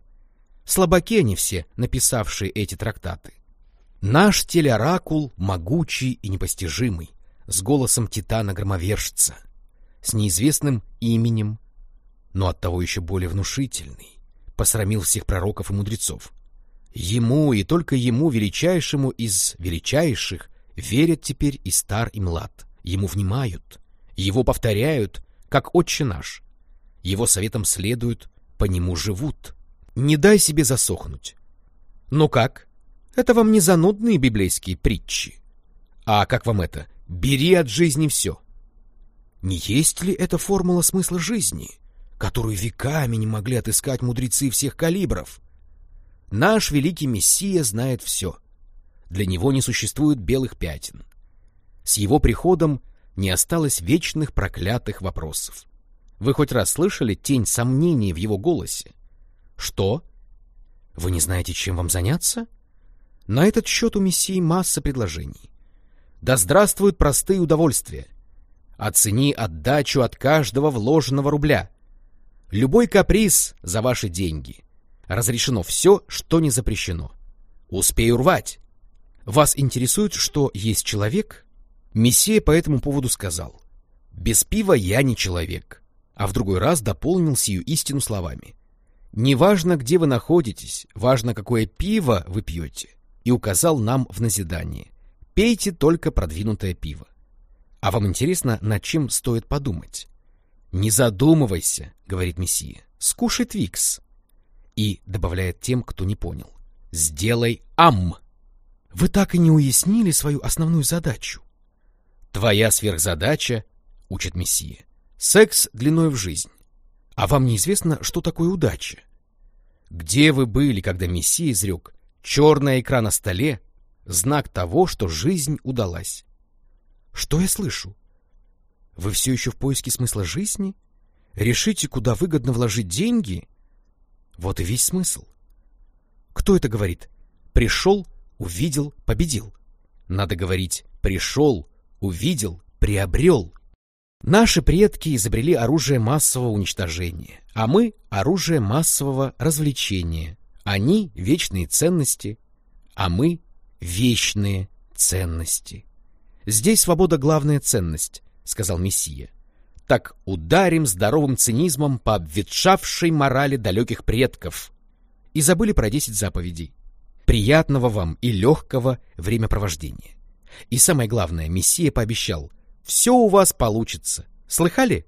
Слабаки они все, написавшие эти трактаты. Наш телеоракул могучий и непостижимый, с голосом Титана-громовержца, с неизвестным именем, но оттого еще более внушительный, посрамил всех пророков и мудрецов. Ему и только ему, величайшему из величайших, верят теперь и стар, и млад. Ему внимают, его повторяют, как отче наш. Его советам следуют, по нему живут. Не дай себе засохнуть. Ну как? Это вам не занудные библейские притчи. А как вам это? Бери от жизни все. Не есть ли это формула смысла жизни, которую веками не могли отыскать мудрецы всех калибров? Наш великий Мессия знает все. Для него не существует белых пятен. С его приходом не осталось вечных проклятых вопросов. Вы хоть раз слышали тень сомнений в его голосе? Что? Вы не знаете, чем вам заняться? На этот счет у Мессии масса предложений. Да здравствуют простые удовольствия. Оцени отдачу от каждого вложенного рубля. Любой каприз за ваши деньги — Разрешено все, что не запрещено. Успею рвать. Вас интересует, что есть человек? Мессия по этому поводу сказал. Без пива я не человек. А в другой раз дополнил сию истину словами. Неважно, где вы находитесь, важно, какое пиво вы пьете. И указал нам в назидание. Пейте только продвинутое пиво. А вам интересно, над чем стоит подумать? «Не задумывайся», — говорит Мессия, — «скушай Твикс» и добавляет тем, кто не понял. «Сделай ам!» Вы так и не уяснили свою основную задачу. Твоя сверхзадача, учит Мессия, секс длиной в жизнь. А вам неизвестно, что такое удача? Где вы были, когда Мессия изрек «черная икра на столе» — знак того, что жизнь удалась? Что я слышу? Вы все еще в поиске смысла жизни? Решите, куда выгодно вложить деньги вот и весь смысл. Кто это говорит? Пришел, увидел, победил. Надо говорить «пришел, увидел, приобрел». Наши предки изобрели оружие массового уничтожения, а мы — оружие массового развлечения. Они — вечные ценности, а мы — вечные ценности. Здесь свобода — главная ценность, — сказал Мессия так ударим здоровым цинизмом по обветшавшей морали далеких предков. И забыли про десять заповедей. Приятного вам и легкого времяпровождения. И самое главное, Мессия пообещал, все у вас получится. Слыхали?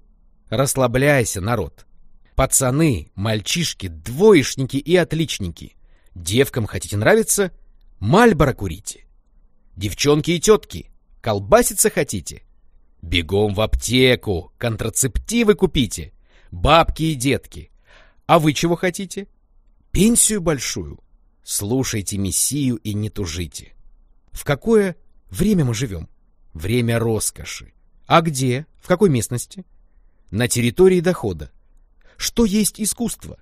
Расслабляйся, народ. Пацаны, мальчишки, двоечники и отличники. Девкам хотите нравиться? Мальборо курите. Девчонки и тетки, колбаситься хотите? Бегом в аптеку, контрацептивы купите, бабки и детки. А вы чего хотите? Пенсию большую. Слушайте Мессию и не тужите. В какое время мы живем? Время роскоши. А где? В какой местности? На территории дохода. Что есть искусство?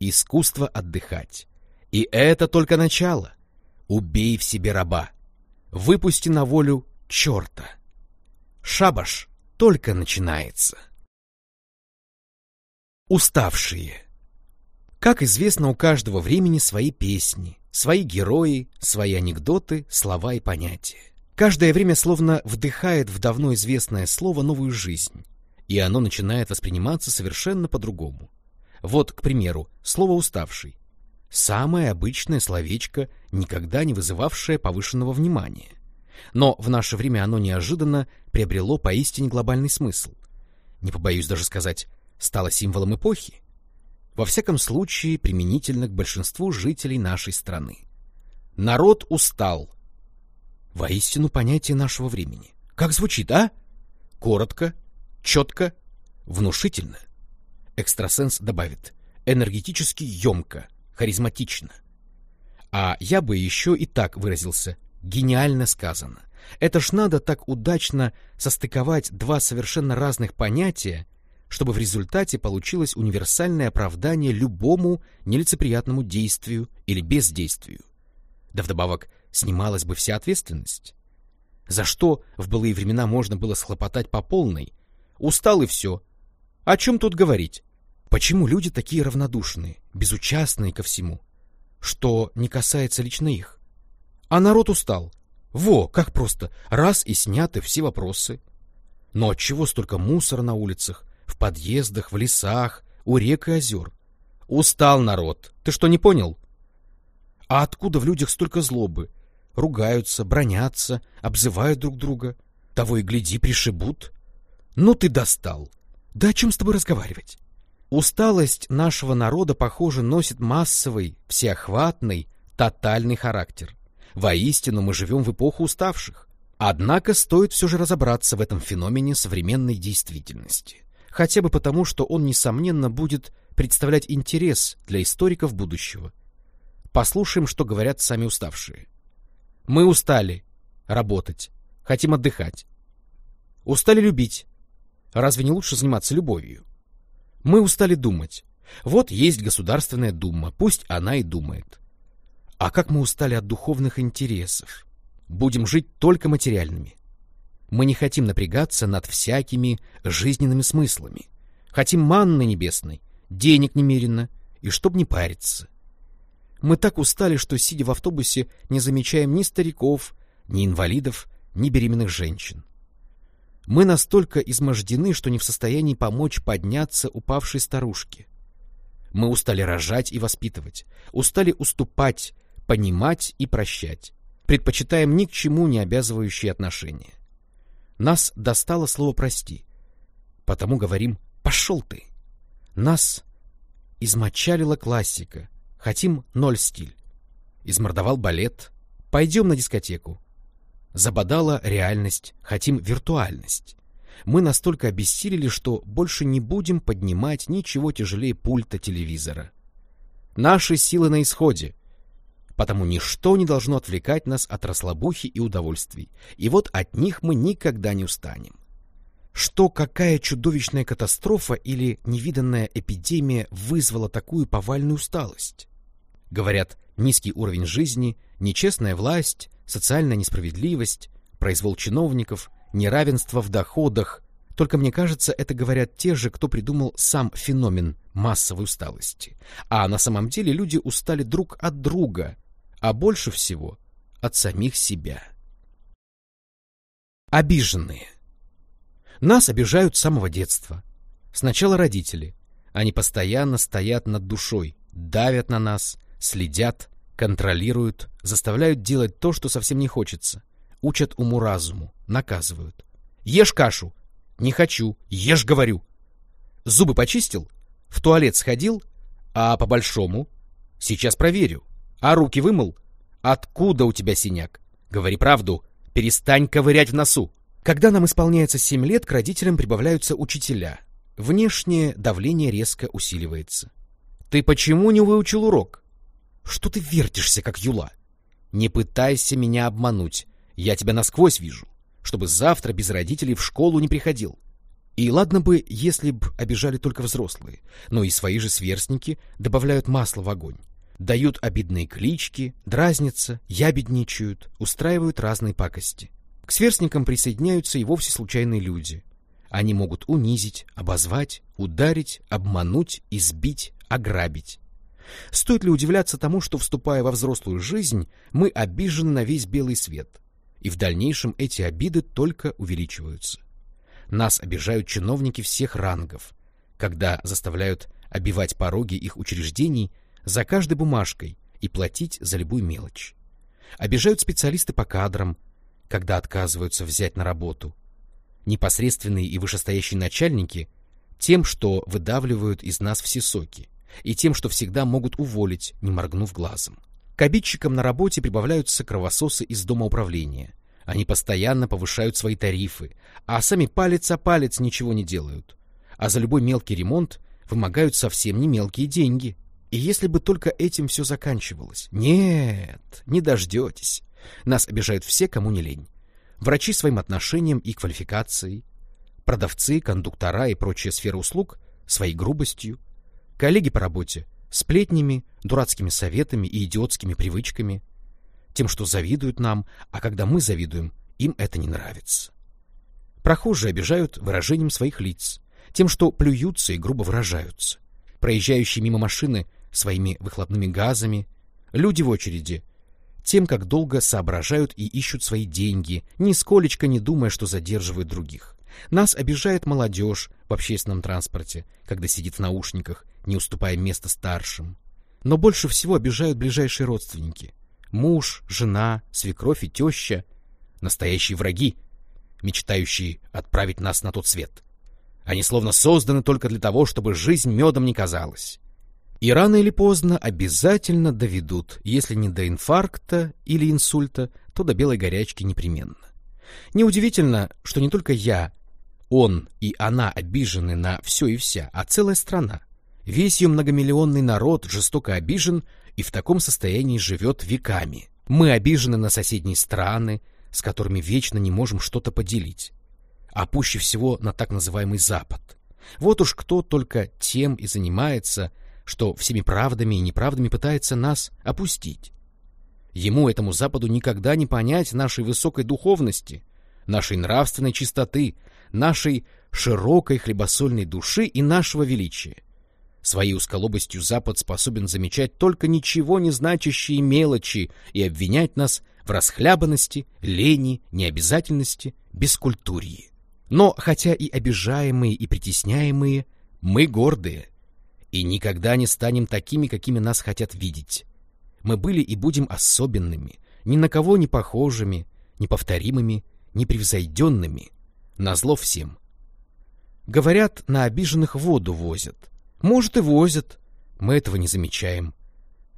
Искусство отдыхать. И это только начало. Убей в себе раба. Выпусти на волю черта. Шабаш только начинается. Уставшие. Как известно, у каждого времени свои песни, свои герои, свои анекдоты, слова и понятия. Каждое время словно вдыхает в давно известное слово новую жизнь, и оно начинает восприниматься совершенно по-другому. Вот, к примеру, слово «уставший». Самое обычное словечко, никогда не вызывавшее повышенного внимания. Но в наше время оно неожиданно приобрело поистине глобальный смысл. Не побоюсь даже сказать, стало символом эпохи? Во всяком случае, применительно к большинству жителей нашей страны. Народ устал. Воистину понятие нашего времени. Как звучит, а? Коротко, четко, внушительно. Экстрасенс добавит. Энергетически емко, харизматично. А я бы еще и так выразился. Гениально сказано. Это ж надо так удачно состыковать два совершенно разных понятия, чтобы в результате получилось универсальное оправдание любому нелицеприятному действию или бездействию. Да вдобавок снималась бы вся ответственность. За что в былые времена можно было схлопотать по полной? Устал и все. О чем тут говорить? Почему люди такие равнодушные, безучастные ко всему, что не касается лично их? А народ устал. Во, как просто, раз и сняты все вопросы. Но отчего столько мусора на улицах, в подъездах, в лесах, у рек и озер. Устал народ. Ты что, не понял? А откуда в людях столько злобы? Ругаются, бронятся, обзывают друг друга. Того и гляди, пришибут. Ну ты достал. Да о чем с тобой разговаривать? Усталость нашего народа, похоже, носит массовый, всеохватный, тотальный характер. Воистину мы живем в эпоху уставших. Однако стоит все же разобраться в этом феномене современной действительности хотя бы потому, что он, несомненно, будет представлять интерес для историков будущего. Послушаем, что говорят сами уставшие. Мы устали работать, хотим отдыхать. Устали любить. Разве не лучше заниматься любовью? Мы устали думать. Вот есть Государственная Дума, пусть она и думает. А как мы устали от духовных интересов? Будем жить только материальными. Мы не хотим напрягаться над всякими жизненными смыслами. Хотим манны небесной, денег немерено, и чтоб не париться. Мы так устали, что, сидя в автобусе, не замечаем ни стариков, ни инвалидов, ни беременных женщин. Мы настолько измождены, что не в состоянии помочь подняться упавшей старушке. Мы устали рожать и воспитывать, устали уступать, понимать и прощать, предпочитаем ни к чему не обязывающие отношения. Нас достало слово «прости», потому говорим «пошел ты». Нас измочалила классика, хотим ноль стиль. Измордовал балет, пойдем на дискотеку. Забодала реальность, хотим виртуальность. Мы настолько обессилели, что больше не будем поднимать ничего тяжелее пульта телевизора. Наши силы на исходе, потому ничто не должно отвлекать нас от расслабухи и удовольствий, и вот от них мы никогда не устанем. Что какая чудовищная катастрофа или невиданная эпидемия вызвала такую повальную усталость? Говорят, низкий уровень жизни, нечестная власть, социальная несправедливость, произвол чиновников, неравенство в доходах. Только мне кажется, это говорят те же, кто придумал сам феномен массовой усталости. А на самом деле люди устали друг от друга, а больше всего от самих себя. Обиженные. Нас обижают с самого детства. Сначала родители. Они постоянно стоят над душой, давят на нас, следят, контролируют, заставляют делать то, что совсем не хочется. Учат уму-разуму, наказывают. Ешь кашу. Не хочу. Ешь, говорю. Зубы почистил? В туалет сходил? А по-большому? Сейчас проверю. А руки вымыл? Откуда у тебя синяк? Говори правду. Перестань ковырять в носу. Когда нам исполняется семь лет, к родителям прибавляются учителя. Внешнее давление резко усиливается. Ты почему не выучил урок? Что ты вертишься, как юла? Не пытайся меня обмануть. Я тебя насквозь вижу, чтобы завтра без родителей в школу не приходил. И ладно бы, если б обижали только взрослые, но и свои же сверстники добавляют масло в огонь дают обидные клички, дразнятся, ябедничают, устраивают разные пакости. К сверстникам присоединяются и вовсе случайные люди. Они могут унизить, обозвать, ударить, обмануть, избить, ограбить. Стоит ли удивляться тому, что, вступая во взрослую жизнь, мы обижены на весь белый свет, и в дальнейшем эти обиды только увеличиваются. Нас обижают чиновники всех рангов, когда заставляют обивать пороги их учреждений за каждой бумажкой и платить за любую мелочь. Обижают специалисты по кадрам, когда отказываются взять на работу. Непосредственные и вышестоящие начальники тем, что выдавливают из нас все соки, и тем, что всегда могут уволить, не моргнув глазом. К обидчикам на работе прибавляются кровососы из дома управления. Они постоянно повышают свои тарифы, а сами палец о палец ничего не делают. А за любой мелкий ремонт вымогают совсем не мелкие деньги. И если бы только этим все заканчивалось. Нет, не дождетесь. Нас обижают все, кому не лень. Врачи своим отношением и квалификацией, продавцы, кондуктора и прочая сфера услуг своей грубостью, коллеги по работе сплетнями, дурацкими советами и идиотскими привычками, тем, что завидуют нам, а когда мы завидуем, им это не нравится. Прохожие обижают выражением своих лиц, тем, что плюются и грубо выражаются. Проезжающие мимо машины своими выхлопными газами, люди в очереди, тем, как долго соображают и ищут свои деньги, нисколечко не думая, что задерживают других. Нас обижает молодежь в общественном транспорте, когда сидит в наушниках, не уступая место старшим. Но больше всего обижают ближайшие родственники. Муж, жена, свекровь и теща — настоящие враги, мечтающие отправить нас на тот свет. Они словно созданы только для того, чтобы жизнь медом не казалась. И рано или поздно обязательно доведут, если не до инфаркта или инсульта, то до белой горячки непременно. Неудивительно, что не только я, он и она обижены на все и вся, а целая страна. Весь ее многомиллионный народ жестоко обижен и в таком состоянии живет веками. Мы обижены на соседние страны, с которыми вечно не можем что-то поделить. А пуще всего на так называемый Запад. Вот уж кто только тем и занимается, что всеми правдами и неправдами пытается нас опустить. Ему, этому Западу, никогда не понять нашей высокой духовности, нашей нравственной чистоты, нашей широкой хлебосольной души и нашего величия. Своей усколобостью Запад способен замечать только ничего не значащие мелочи и обвинять нас в расхлябанности, лени, необязательности, бескультурье. Но хотя и обижаемые, и притесняемые, мы гордые, и никогда не станем такими, какими нас хотят видеть. Мы были и будем особенными, ни на кого не похожими, неповторимыми, непревзойденными, назло всем. Говорят, на обиженных воду возят. Может, и возят. Мы этого не замечаем.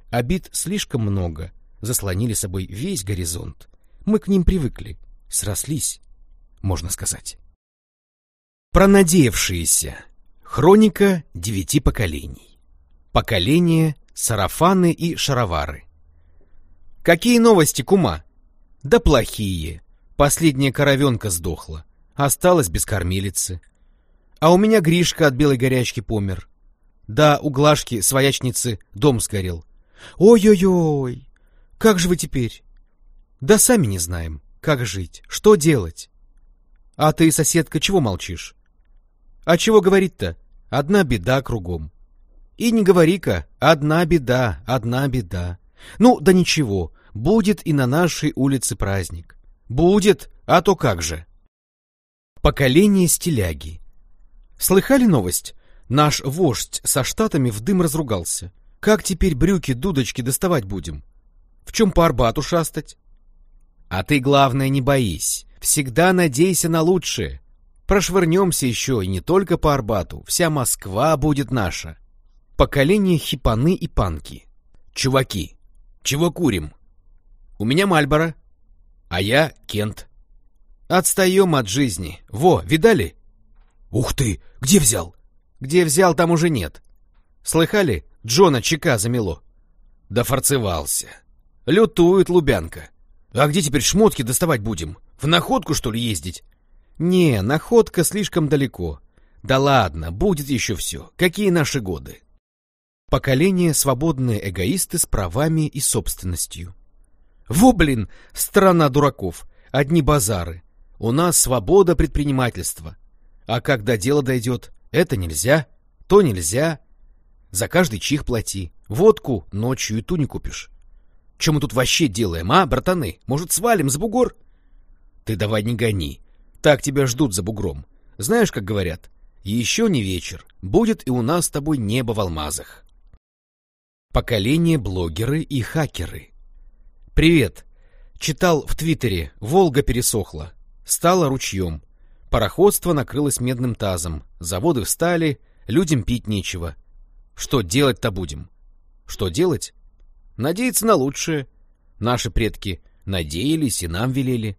Обид слишком много, заслонили собой весь горизонт. Мы к ним привыкли, срослись, можно сказать. Пронадеявшиеся. Хроника девяти поколений. Поколение, сарафаны и шаровары. Какие новости, кума? Да плохие. Последняя коровенка сдохла. Осталась без кормилицы. А у меня Гришка от белой горячки помер. Да, у Глашки, своячницы, дом сгорел. Ой-ой-ой, как же вы теперь? Да сами не знаем, как жить, что делать. А ты, соседка, чего молчишь? А чего говорить-то? Одна беда кругом. И не говори-ка, одна беда, одна беда. Ну, да ничего, будет и на нашей улице праздник. Будет, а то как же. Поколение стиляги. Слыхали новость? Наш вождь со штатами в дым разругался. Как теперь брюки-дудочки доставать будем? В чем по Арбату шастать? А ты, главное, не боись. Всегда надейся на лучшее. Прошвырнемся еще и не только по Арбату. Вся Москва будет наша. Поколение хипаны и панки. Чуваки, чего курим? У меня Мальборо, а я Кент. Отстаем от жизни. Во, видали? Ух ты, где взял? Где взял, там уже нет. Слыхали? Джона Чека замело. Да форцевался. Лютует Лубянка. А где теперь шмотки доставать будем? В находку, что ли, ездить? Не, находка слишком далеко. Да ладно, будет еще все. Какие наши годы? Поколение свободные эгоисты с правами и собственностью. Во, блин, страна дураков. Одни базары. У нас свобода предпринимательства. А когда дело дойдет, это нельзя, то нельзя. За каждый чих плати. Водку ночью и ту не купишь. Чем мы тут вообще делаем, а, братаны? Может, свалим за бугор? Ты давай не гони. Так тебя ждут за бугром. Знаешь, как говорят, еще не вечер, будет и у нас с тобой небо в алмазах. Поколение блогеры и хакеры. Привет. Читал в Твиттере, Волга пересохла. Стала ручьем. Пароходство накрылось медным тазом. Заводы встали, людям пить нечего. Что делать-то будем? Что делать? Надеяться на лучшее. Наши предки надеялись и нам велели.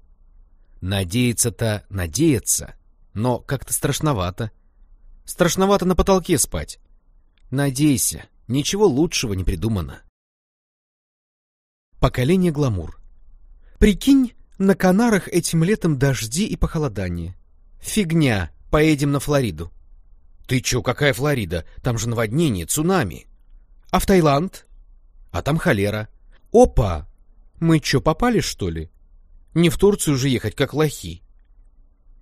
Надеяться-то надеяться, но как-то страшновато. Страшновато на потолке спать. Надейся, ничего лучшего не придумано. Поколение гламур. Прикинь, на Канарах этим летом дожди и похолодание. Фигня, поедем на Флориду. Ты чё, какая Флорида? Там же наводнение, цунами. А в Таиланд? А там холера. Опа! Мы чё, попали, что ли? Не в Турцию же ехать, как лохи.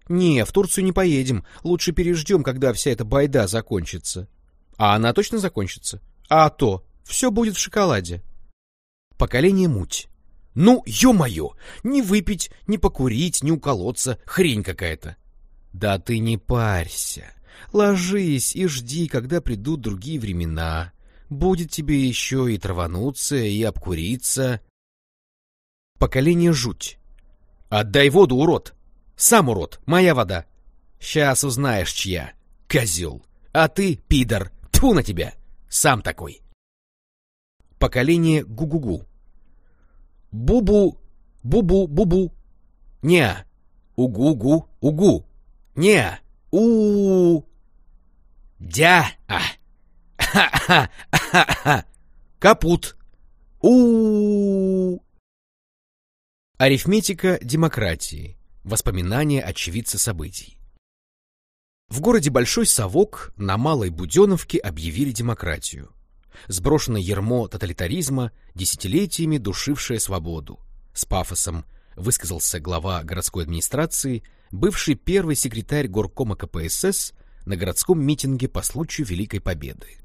Не, в Турцию не поедем. Лучше переждем, когда вся эта байда закончится. А она точно закончится? А то, все будет в шоколаде. Поколение муть. Ну, ё-моё, не выпить, не покурить, не уколоться, хрень какая-то. Да ты не парься. Ложись и жди, когда придут другие времена. Будет тебе еще и травануться, и обкуриться. Поколение жуть. Отдай воду, урод! Сам урод, моя вода! Сейчас узнаешь, чья. Козел. А ты, пидор, тьфу на тебя! Сам такой. Поколение гу-гу-гу. Бу-бу, бу-бу-бу-бу. Не. Угу-гу, угу. Не. У. Дя. А. Ха-ха-ха-ха. Капут. У. Арифметика демократии. Воспоминания очевидца событий. В городе Большой Совок на Малой Буденовке объявили демократию. Сброшено ермо тоталитаризма, десятилетиями душившее свободу. С пафосом высказался глава городской администрации, бывший первый секретарь горкома КПСС на городском митинге по случаю Великой Победы.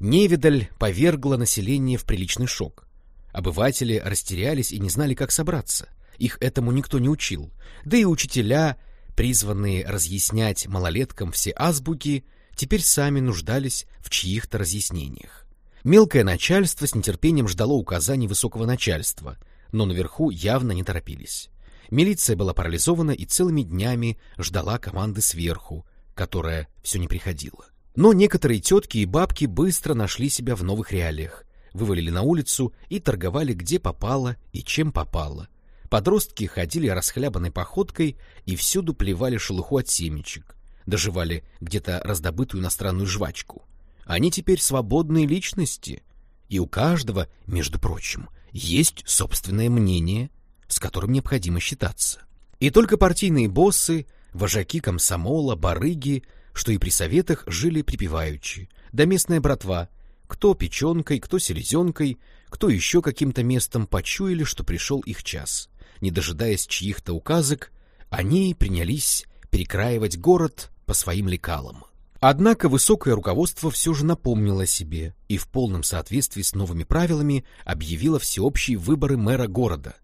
Невидаль повергла население в приличный шок. Обыватели растерялись и не знали, как собраться — их этому никто не учил. Да и учителя, призванные разъяснять малолеткам все азбуки, теперь сами нуждались в чьих-то разъяснениях. Мелкое начальство с нетерпением ждало указаний высокого начальства, но наверху явно не торопились. Милиция была парализована и целыми днями ждала команды сверху, которая все не приходила. Но некоторые тетки и бабки быстро нашли себя в новых реалиях, вывалили на улицу и торговали где попало и чем попало, Подростки ходили расхлябанной походкой и всюду плевали шелуху от семечек, доживали где-то раздобытую иностранную жвачку. Они теперь свободные личности, и у каждого, между прочим, есть собственное мнение, с которым необходимо считаться. И только партийные боссы, вожаки комсомола, барыги, что и при советах жили припеваючи, да местная братва, кто печенкой, кто селезенкой, кто еще каким-то местом почуяли, что пришел их час не дожидаясь чьих-то указок, они принялись перекраивать город по своим лекалам. Однако высокое руководство все же напомнило себе и в полном соответствии с новыми правилами объявило всеобщие выборы мэра города.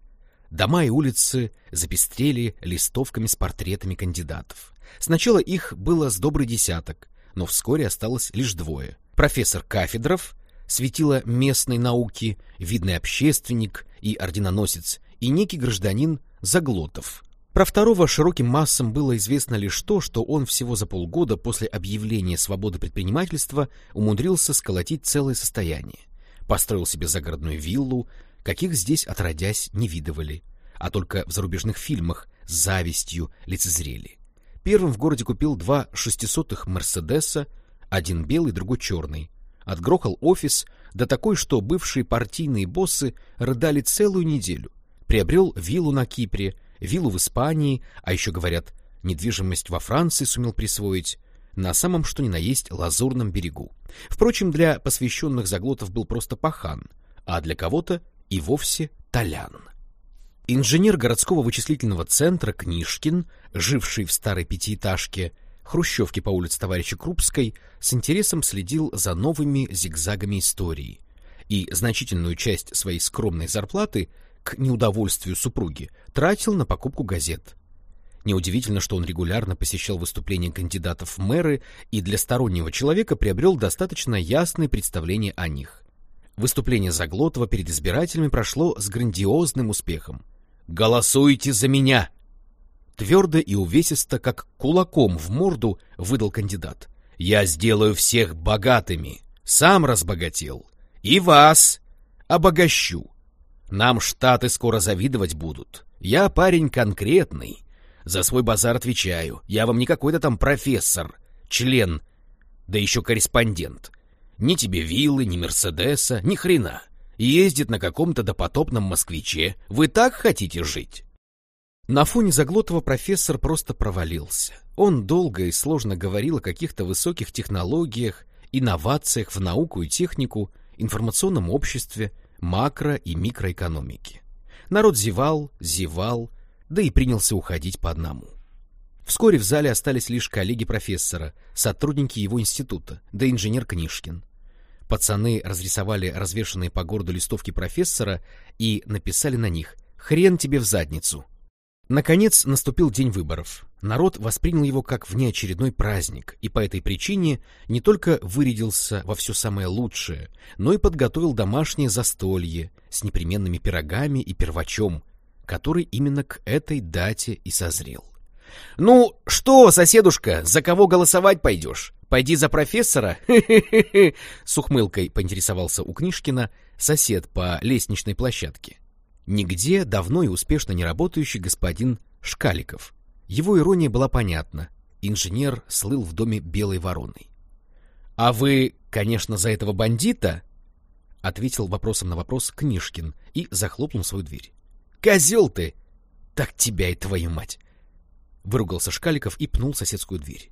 Дома и улицы запестрели листовками с портретами кандидатов. Сначала их было с добрый десяток, но вскоре осталось лишь двое. Профессор Кафедров, светило местной науки, видный общественник и орденоносец и некий гражданин Заглотов. Про второго широким массам было известно лишь то, что он всего за полгода после объявления свободы предпринимательства умудрился сколотить целое состояние. Построил себе загородную виллу, каких здесь отродясь не видывали, а только в зарубежных фильмах с завистью лицезрели. Первым в городе купил два шестисотых «Мерседеса», один белый, другой черный. Отгрохал офис, да такой, что бывшие партийные боссы рыдали целую неделю приобрел виллу на Кипре, виллу в Испании, а еще, говорят, недвижимость во Франции сумел присвоить, на самом что ни на есть лазурном берегу. Впрочем, для посвященных заглотов был просто пахан, а для кого-то и вовсе толян. Инженер городского вычислительного центра Книжкин, живший в старой пятиэтажке, хрущевки по улице товарища Крупской, с интересом следил за новыми зигзагами истории и значительную часть своей скромной зарплаты к неудовольствию супруги тратил на покупку газет. Неудивительно, что он регулярно посещал выступления кандидатов в мэры и для стороннего человека приобрел достаточно ясное представление о них. Выступление Заглотова перед избирателями прошло с грандиозным успехом. «Голосуйте за меня!» Твердо и увесисто, как кулаком в морду, выдал кандидат. «Я сделаю всех богатыми, сам разбогател, и вас обогащу. Нам штаты скоро завидовать будут. Я парень конкретный, за свой базар отвечаю. Я вам не какой-то там профессор, член, да еще корреспондент. Ни тебе виллы, ни Мерседеса, ни хрена. Ездит на каком-то допотопном москвиче. Вы так хотите жить?» На фоне Заглотова профессор просто провалился. Он долго и сложно говорил о каких-то высоких технологиях, инновациях в науку и технику, информационном обществе, макро- и микроэкономике. Народ зевал, зевал, да и принялся уходить по одному. Вскоре в зале остались лишь коллеги профессора, сотрудники его института, да инженер Книжкин. Пацаны разрисовали развешанные по городу листовки профессора и написали на них «Хрен тебе в задницу, Наконец наступил день выборов. Народ воспринял его как внеочередной праздник, и по этой причине не только вырядился во все самое лучшее, но и подготовил домашнее застолье с непременными пирогами и первачом, который именно к этой дате и созрел. — Ну, что, соседушка, за кого голосовать пойдешь? Пойди за профессора? С ухмылкой поинтересовался у Книжкина сосед по лестничной площадке. Нигде давно и успешно не работающий господин Шкаликов. Его ирония была понятна. Инженер слыл в доме белой вороной. — А вы, конечно, за этого бандита? — ответил вопросом на вопрос Книжкин и захлопнул свою дверь. — Козел ты! Так тебя и твою мать! Выругался Шкаликов и пнул соседскую дверь.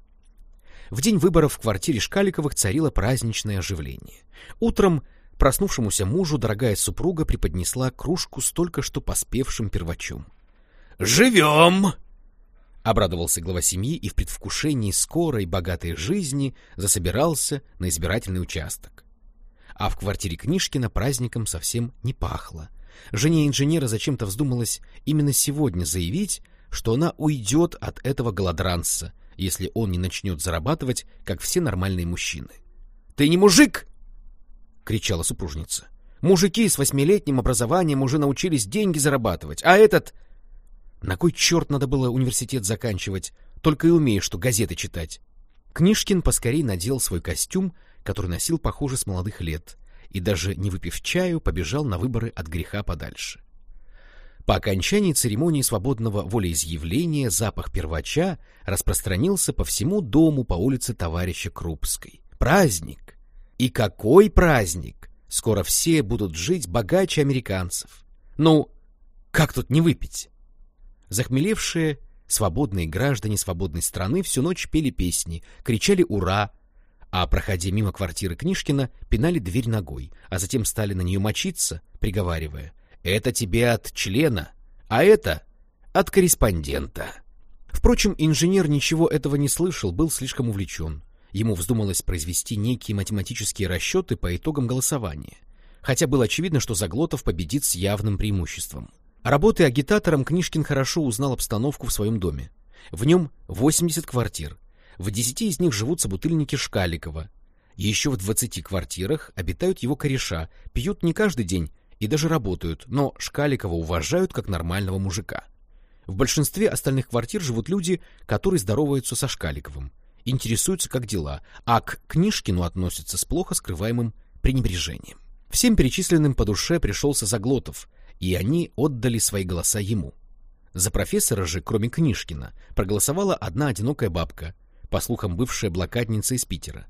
В день выборов в квартире Шкаликовых царило праздничное оживление. Утром Проснувшемуся мужу дорогая супруга преподнесла кружку с только что поспевшим первачом. «Живем!» Обрадовался глава семьи и в предвкушении скорой богатой жизни засобирался на избирательный участок. А в квартире Книжкина праздником совсем не пахло. Жене инженера зачем-то вздумалось именно сегодня заявить, что она уйдет от этого голодранца, если он не начнет зарабатывать, как все нормальные мужчины. «Ты не мужик!» кричала супружница. Мужики с восьмилетним образованием уже научились деньги зарабатывать, а этот... На кой черт надо было университет заканчивать? Только и умеешь, что газеты читать. Книжкин поскорей надел свой костюм, который носил, похоже, с молодых лет, и даже не выпив чаю, побежал на выборы от греха подальше. По окончании церемонии свободного волеизъявления запах первача распространился по всему дому по улице товарища Крупской. Праздник! И какой праздник! Скоро все будут жить богаче американцев. Ну, как тут не выпить? Захмелевшие, свободные граждане свободной страны всю ночь пели песни, кричали «Ура!», а, проходя мимо квартиры Книжкина, пинали дверь ногой, а затем стали на нее мочиться, приговаривая «Это тебе от члена, а это от корреспондента». Впрочем, инженер ничего этого не слышал, был слишком увлечен. Ему вздумалось произвести некие математические расчеты по итогам голосования, хотя было очевидно, что Заглотов победит с явным преимуществом. Работая агитатором, Книжкин хорошо узнал обстановку в своем доме. В нем 80 квартир. В 10 из них живут собутыльники Шкаликова. Еще в 20 квартирах обитают его кореша, пьют не каждый день и даже работают, но Шкаликова уважают как нормального мужика. В большинстве остальных квартир живут люди, которые здороваются со Шкаликовым интересуются, как дела, а к Книжкину относятся с плохо скрываемым пренебрежением. Всем перечисленным по душе пришелся Заглотов, и они отдали свои голоса ему. За профессора же, кроме Книжкина, проголосовала одна одинокая бабка, по слухам бывшая блокадница из Питера.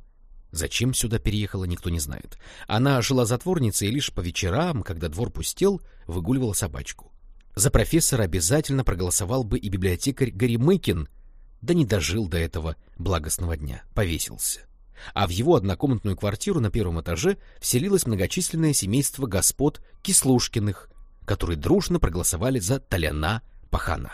Зачем сюда переехала, никто не знает. Она жила затворницей и лишь по вечерам, когда двор пустел, выгуливала собачку. За профессора обязательно проголосовал бы и библиотекарь Горемыкин, да не дожил до этого благостного дня, повесился. А в его однокомнатную квартиру на первом этаже вселилось многочисленное семейство господ Кислушкиных, которые дружно проголосовали за Толяна Пахана.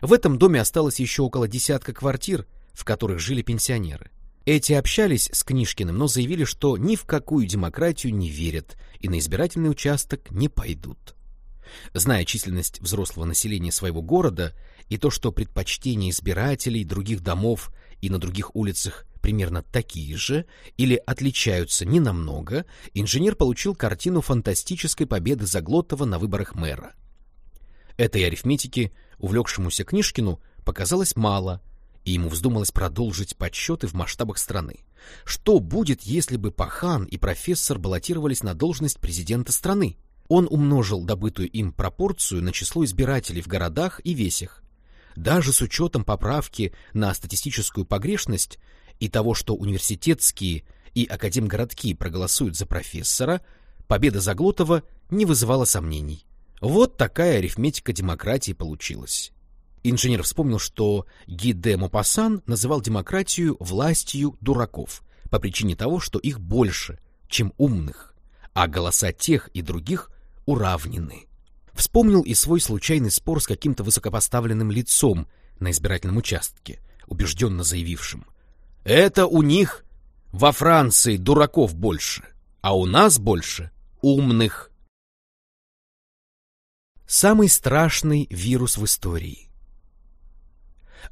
В этом доме осталось еще около десятка квартир, в которых жили пенсионеры. Эти общались с Книжкиным, но заявили, что ни в какую демократию не верят и на избирательный участок не пойдут. Зная численность взрослого населения своего города и то, что предпочтения избирателей других домов и на других улицах примерно такие же или отличаются ненамного, инженер получил картину фантастической победы Заглотова на выборах мэра. Этой арифметики увлекшемуся Книжкину показалось мало, и ему вздумалось продолжить подсчеты в масштабах страны. Что будет, если бы Пахан и профессор баллотировались на должность президента страны? Он умножил добытую им пропорцию на число избирателей в городах и весях. Даже с учетом поправки на статистическую погрешность и того, что университетские и академгородки проголосуют за профессора, победа Заглотова не вызывала сомнений. Вот такая арифметика демократии получилась. Инженер вспомнил, что Ги де Мопассан называл демократию властью дураков по причине того, что их больше, чем умных, а голоса тех и других уравнены. Вспомнил и свой случайный спор с каким-то высокопоставленным лицом на избирательном участке, убежденно заявившим «Это у них во Франции дураков больше, а у нас больше умных». Самый страшный вирус в истории.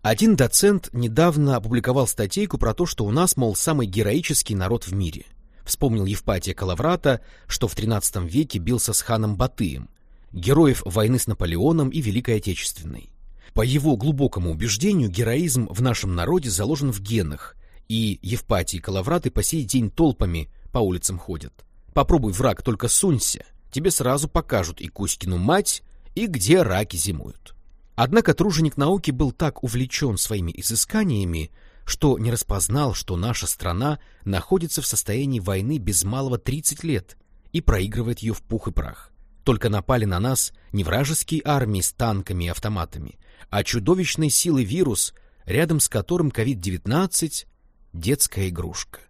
Один доцент недавно опубликовал статейку про то, что у нас, мол, самый героический народ в мире – Вспомнил Евпатия Калаврата, что в XIII веке бился с ханом Батыем, героев войны с Наполеоном и Великой Отечественной. По его глубокому убеждению, героизм в нашем народе заложен в генах, и Евпатий и по сей день толпами по улицам ходят. Попробуй, враг, только сунься, тебе сразу покажут и Кузькину мать, и где раки зимуют. Однако труженик науки был так увлечен своими изысканиями, что не распознал, что наша страна находится в состоянии войны без малого 30 лет и проигрывает ее в пух и прах. Только напали на нас не вражеские армии с танками и автоматами, а чудовищной силы вирус, рядом с которым COVID-19 – детская игрушка.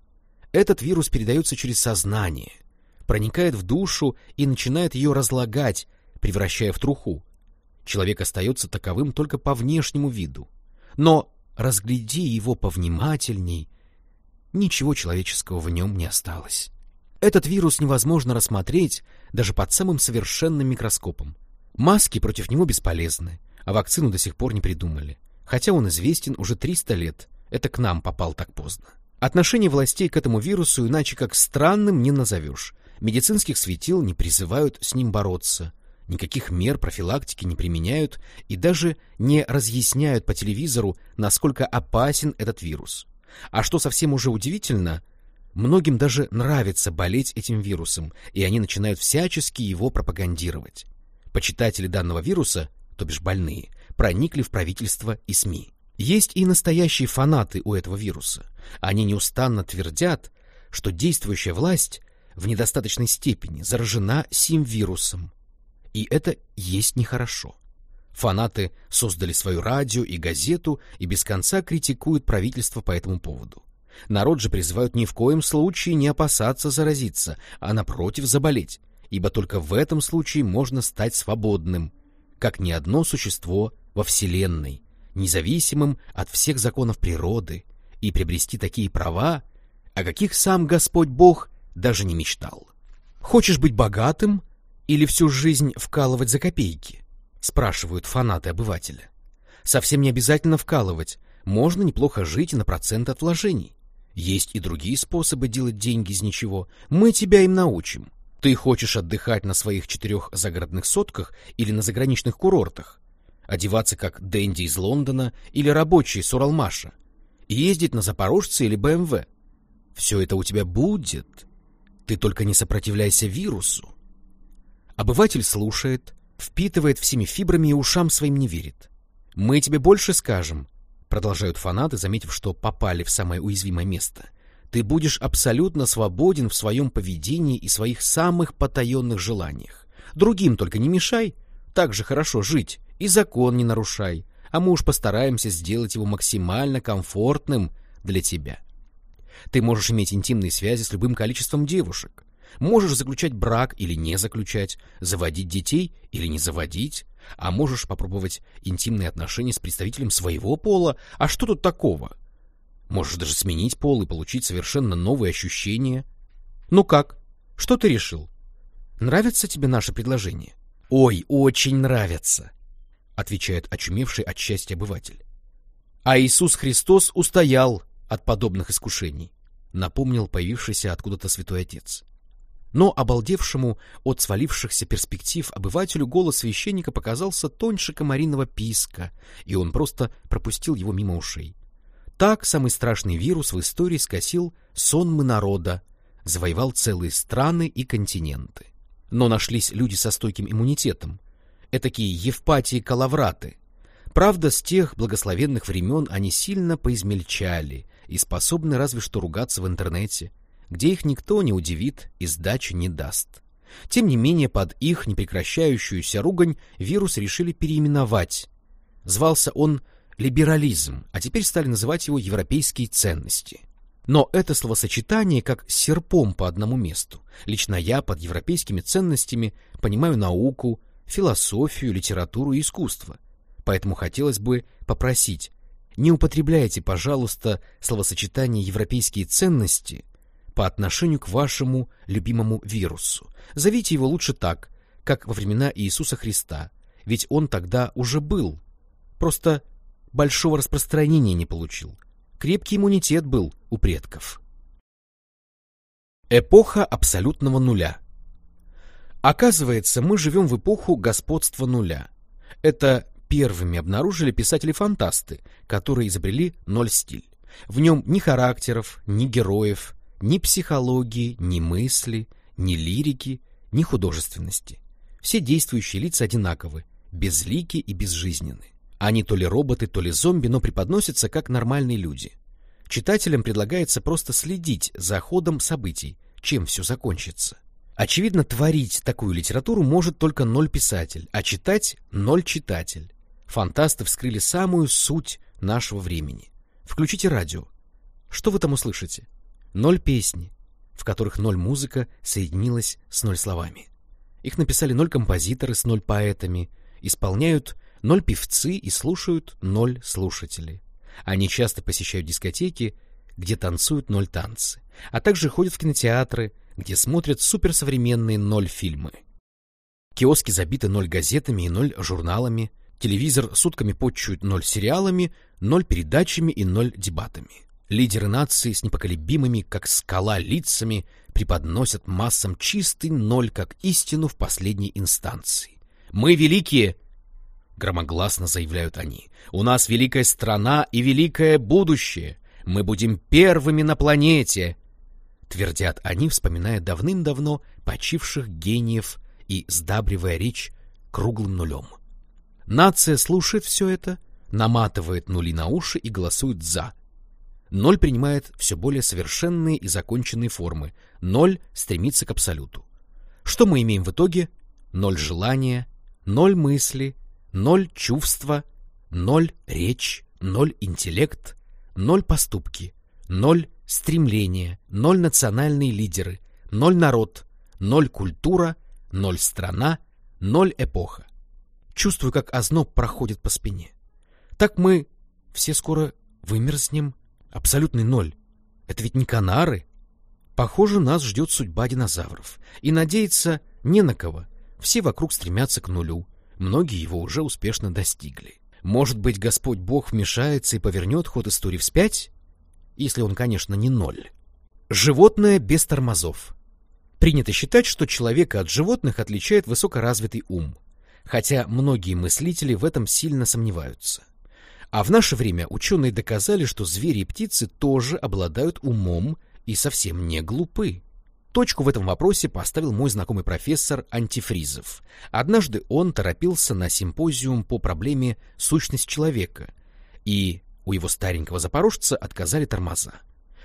Этот вирус передается через сознание, проникает в душу и начинает ее разлагать, превращая в труху. Человек остается таковым только по внешнему виду. Но разгляди его повнимательней, ничего человеческого в нем не осталось. Этот вирус невозможно рассмотреть даже под самым совершенным микроскопом. Маски против него бесполезны, а вакцину до сих пор не придумали. Хотя он известен уже 300 лет, это к нам попал так поздно. Отношение властей к этому вирусу иначе как странным не назовешь. Медицинских светил не призывают с ним бороться никаких мер профилактики не применяют и даже не разъясняют по телевизору, насколько опасен этот вирус. А что совсем уже удивительно, многим даже нравится болеть этим вирусом, и они начинают всячески его пропагандировать. Почитатели данного вируса, то бишь больные, проникли в правительство и СМИ. Есть и настоящие фанаты у этого вируса. Они неустанно твердят, что действующая власть в недостаточной степени заражена сим вирусом, и это есть нехорошо. Фанаты создали свою радио и газету и без конца критикуют правительство по этому поводу. Народ же призывают ни в коем случае не опасаться заразиться, а напротив заболеть, ибо только в этом случае можно стать свободным, как ни одно существо во Вселенной, независимым от всех законов природы, и приобрести такие права, о каких сам Господь Бог даже не мечтал. Хочешь быть богатым, или всю жизнь вкалывать за копейки? Спрашивают фанаты обывателя. Совсем не обязательно вкалывать. Можно неплохо жить на проценты от вложений. Есть и другие способы делать деньги из ничего. Мы тебя им научим. Ты хочешь отдыхать на своих четырех загородных сотках или на заграничных курортах? Одеваться как Дэнди из Лондона или рабочий с Уралмаша? Ездить на Запорожце или БМВ? Все это у тебя будет. Ты только не сопротивляйся вирусу. Обыватель слушает, впитывает всеми фибрами и ушам своим не верит. «Мы тебе больше скажем», — продолжают фанаты, заметив, что попали в самое уязвимое место. «Ты будешь абсолютно свободен в своем поведении и своих самых потаенных желаниях. Другим только не мешай, так же хорошо жить, и закон не нарушай, а мы уж постараемся сделать его максимально комфортным для тебя». Ты можешь иметь интимные связи с любым количеством девушек, Можешь заключать брак или не заключать, заводить детей или не заводить, а можешь попробовать интимные отношения с представителем своего пола. А что тут такого? Можешь даже сменить пол и получить совершенно новые ощущения. Ну как? Что ты решил? Нравится тебе наше предложение? Ой, очень нравится, отвечает очумевший от счастья обыватель. А Иисус Христос устоял от подобных искушений, напомнил появившийся откуда-то святой отец. Но обалдевшему от свалившихся перспектив обывателю голос священника показался тоньше комариного писка, и он просто пропустил его мимо ушей. Так самый страшный вирус в истории скосил сонмы народа, завоевал целые страны и континенты. Но нашлись люди со стойким иммунитетом, этакие Евпатии-калавраты. Правда, с тех благословенных времен они сильно поизмельчали и способны разве что ругаться в интернете, где их никто не удивит и сдачи не даст. Тем не менее, под их непрекращающуюся ругань вирус решили переименовать. Звался он либерализм, а теперь стали называть его европейские ценности. Но это словосочетание как серпом по одному месту. Лично я под европейскими ценностями понимаю науку, философию, литературу и искусство. Поэтому хотелось бы попросить, не употребляйте, пожалуйста, словосочетание «европейские ценности» по отношению к вашему любимому вирусу. Зовите его лучше так, как во времена Иисуса Христа, ведь он тогда уже был. Просто большого распространения не получил. Крепкий иммунитет был у предков. Эпоха абсолютного нуля. Оказывается, мы живем в эпоху господства нуля. Это первыми обнаружили писатели-фантасты, которые изобрели ноль-стиль. В нем ни характеров, ни героев, ни психологии, ни мысли, ни лирики, ни художественности. Все действующие лица одинаковы, безлики и безжизненны. Они то ли роботы, то ли зомби, но преподносятся как нормальные люди. Читателям предлагается просто следить за ходом событий, чем все закончится. Очевидно, творить такую литературу может только ноль писатель, а читать ноль читатель. Фантасты вскрыли самую суть нашего времени. Включите радио. Что вы там услышите? Ноль песни, в которых ноль музыка соединилась с ноль словами. Их написали ноль композиторы с ноль поэтами, исполняют ноль певцы и слушают ноль слушателей. Они часто посещают дискотеки, где танцуют ноль танцы, а также ходят в кинотеатры, где смотрят суперсовременные ноль фильмы. Киоски забиты ноль газетами и ноль журналами, телевизор сутками почуют ноль сериалами, ноль передачами и ноль дебатами. Лидеры нации с непоколебимыми, как скала, лицами преподносят массам чистый ноль как истину в последней инстанции. Мы великие, громогласно заявляют они. У нас великая страна и великое будущее. Мы будем первыми на планете. Твердят они, вспоминая давным-давно почивших гениев и сдабривая речь круглым нулем. Нация слушает все это, наматывает нули на уши и голосует «за». Ноль принимает все более совершенные и законченные формы. Ноль стремится к абсолюту. Что мы имеем в итоге? Ноль желания, ноль мысли, ноль чувства, ноль речь, ноль интеллект, ноль поступки, ноль стремления, ноль национальные лидеры, ноль народ, ноль культура, ноль страна, ноль эпоха. Чувствую, как озноб проходит по спине. Так мы все скоро вымерзнем. Абсолютный ноль. Это ведь не Канары. Похоже, нас ждет судьба динозавров. И надеяться не на кого. Все вокруг стремятся к нулю. Многие его уже успешно достигли. Может быть, Господь Бог вмешается и повернет ход истории вспять? Если он, конечно, не ноль. Животное без тормозов. Принято считать, что человека от животных отличает высокоразвитый ум, хотя многие мыслители в этом сильно сомневаются. А в наше время ученые доказали, что звери и птицы тоже обладают умом и совсем не глупы. Точку в этом вопросе поставил мой знакомый профессор Антифризов. Однажды он торопился на симпозиум по проблеме «Сущность человека», и у его старенького запорожца отказали тормоза.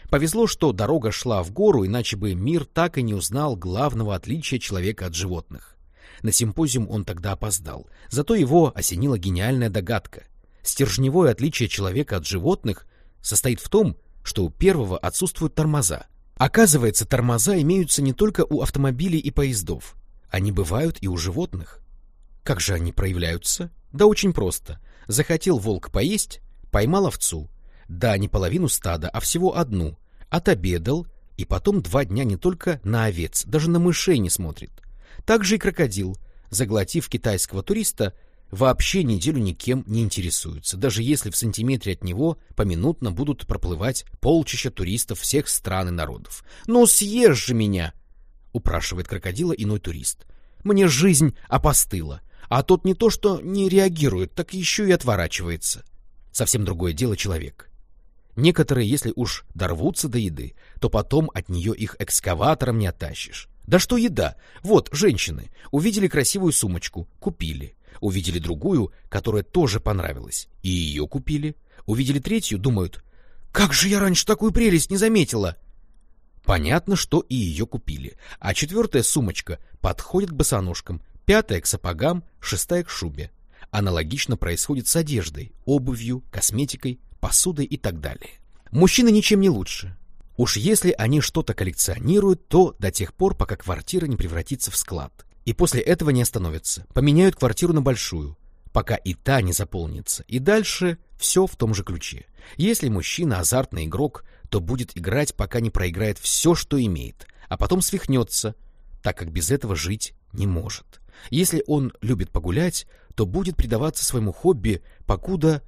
Повезло, что дорога шла в гору, иначе бы мир так и не узнал главного отличия человека от животных. На симпозиум он тогда опоздал, зато его осенила гениальная догадка. Стержневое отличие человека от животных состоит в том, что у первого отсутствуют тормоза, Оказывается, тормоза имеются не только у автомобилей и поездов. Они бывают и у животных. Как же они проявляются? Да очень просто. Захотел волк поесть, поймал овцу. да не половину стада, а всего одну, отобедал, и потом два дня не только на овец, даже на мышей не смотрит. Также и крокодил, заглотив китайского туриста, вообще неделю никем не интересуется, даже если в сантиметре от него поминутно будут проплывать полчища туристов всех стран и народов. «Ну съешь же меня!» — упрашивает крокодила иной турист. «Мне жизнь опостыла, а тот не то что не реагирует, так еще и отворачивается». Совсем другое дело человек. Некоторые, если уж дорвутся до еды, то потом от нее их экскаватором не оттащишь. Да что еда? Вот, женщины, увидели красивую сумочку, купили. Увидели другую, которая тоже понравилась, и ее купили. Увидели третью, думают, как же я раньше такую прелесть не заметила? Понятно, что и ее купили. А четвертая сумочка подходит к босоножкам, пятая к сапогам, шестая к шубе. Аналогично происходит с одеждой, обувью, косметикой, посудой и так далее. Мужчины ничем не лучше. Уж если они что-то коллекционируют, то до тех пор, пока квартира не превратится в склад. И после этого не остановятся. Поменяют квартиру на большую, пока и та не заполнится. И дальше все в том же ключе. Если мужчина азартный игрок, то будет играть, пока не проиграет все, что имеет, а потом свихнется, так как без этого жить не может. Если он любит погулять, то будет предаваться своему хобби, покуда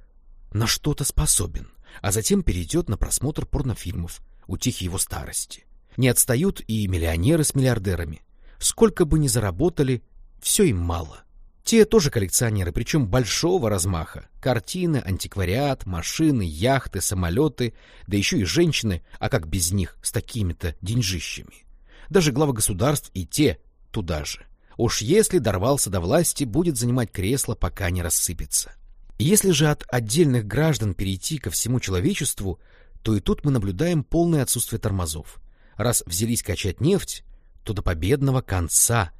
на что-то способен, а затем перейдет на просмотр порнофильмов, утихи его старости. Не отстают и миллионеры с миллиардерами. Сколько бы ни заработали, все им мало. Те тоже коллекционеры, причем большого размаха. Картины, антиквариат, машины, яхты, самолеты, да еще и женщины, а как без них с такими-то деньжищами. Даже главы государств и те туда же. Уж если дорвался до власти, будет занимать кресло, пока не рассыпется. Если же от отдельных граждан перейти ко всему человечеству, то и тут мы наблюдаем полное отсутствие тормозов. Раз взялись качать нефть, то до победного конца,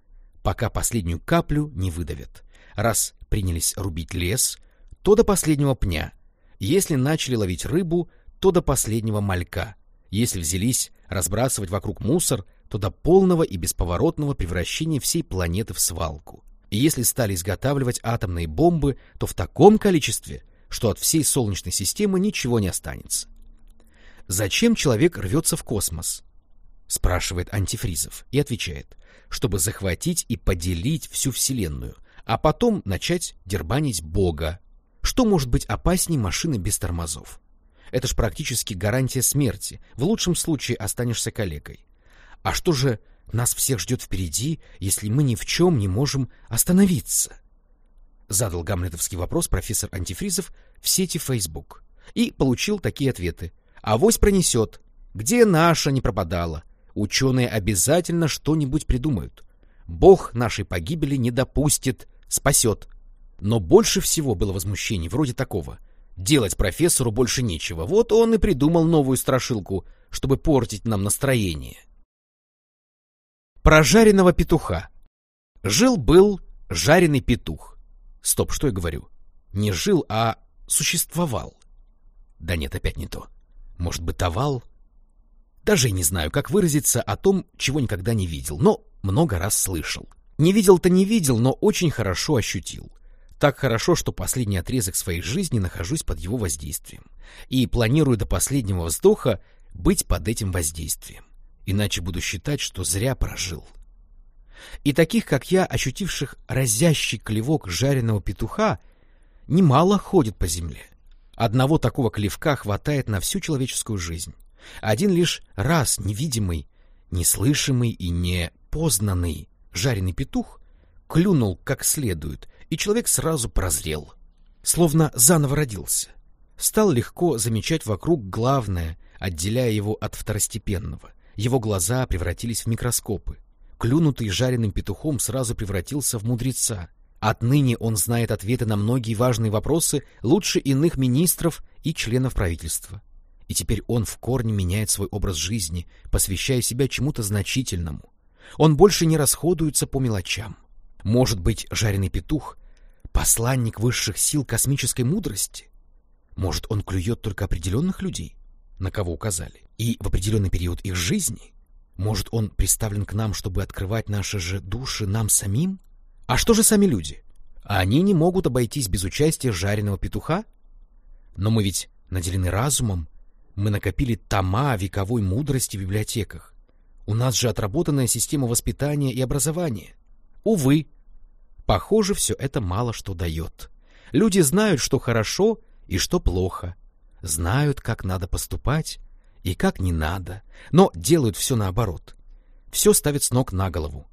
пока последнюю каплю не выдавят. Раз принялись рубить лес, то до последнего пня. Если начали ловить рыбу, то до последнего малька. Если взялись разбрасывать вокруг мусор, то до полного и бесповоротного превращения всей планеты в свалку. И если стали изготавливать атомные бомбы, то в таком количестве, что от всей Солнечной системы ничего не останется. Зачем человек рвется в космос? Спрашивает Антифризов и отвечает, чтобы захватить и поделить всю Вселенную, а потом начать дербанить Бога. Что может быть опаснее машины без тормозов? Это ж практически гарантия смерти. В лучшем случае останешься калекой. А что же нас всех ждет впереди, если мы ни в чем не можем остановиться? Задал гамлетовский вопрос профессор Антифризов в сети Facebook и получил такие ответы. Авось пронесет. Где наша не пропадала? Ученые обязательно что-нибудь придумают. Бог нашей погибели не допустит, спасет. Но больше всего было возмущений вроде такого. Делать профессору больше нечего. Вот он и придумал новую страшилку, чтобы портить нам настроение. Про жареного петуха. Жил-был жареный петух. Стоп, что я говорю? Не жил, а существовал. Да нет, опять не то. Может, бытовал? Даже не знаю, как выразиться о том, чего никогда не видел, но много раз слышал. Не видел-то не видел, но очень хорошо ощутил. Так хорошо, что последний отрезок своей жизни нахожусь под его воздействием. И планирую до последнего вздоха быть под этим воздействием. Иначе буду считать, что зря прожил. И таких, как я, ощутивших разящий клевок жареного петуха, немало ходит по земле. Одного такого клевка хватает на всю человеческую жизнь. Один лишь раз невидимый, неслышимый и непознанный жареный петух клюнул как следует, и человек сразу прозрел, словно заново родился. Стал легко замечать вокруг главное, отделяя его от второстепенного. Его глаза превратились в микроскопы. Клюнутый жареным петухом сразу превратился в мудреца, Отныне он знает ответы на многие важные вопросы лучше иных министров и членов правительства. И теперь он в корне меняет свой образ жизни, посвящая себя чему-то значительному. Он больше не расходуется по мелочам. Может быть, жареный петух — посланник высших сил космической мудрости? Может, он клюет только определенных людей, на кого указали, и в определенный период их жизни? Может, он представлен к нам, чтобы открывать наши же души нам самим? А что же сами люди? Они не могут обойтись без участия жареного петуха? Но мы ведь наделены разумом, мы накопили тома вековой мудрости в библиотеках. У нас же отработанная система воспитания и образования. Увы, похоже, все это мало что дает. Люди знают, что хорошо и что плохо, знают, как надо поступать и как не надо, но делают все наоборот. Все ставят с ног на голову.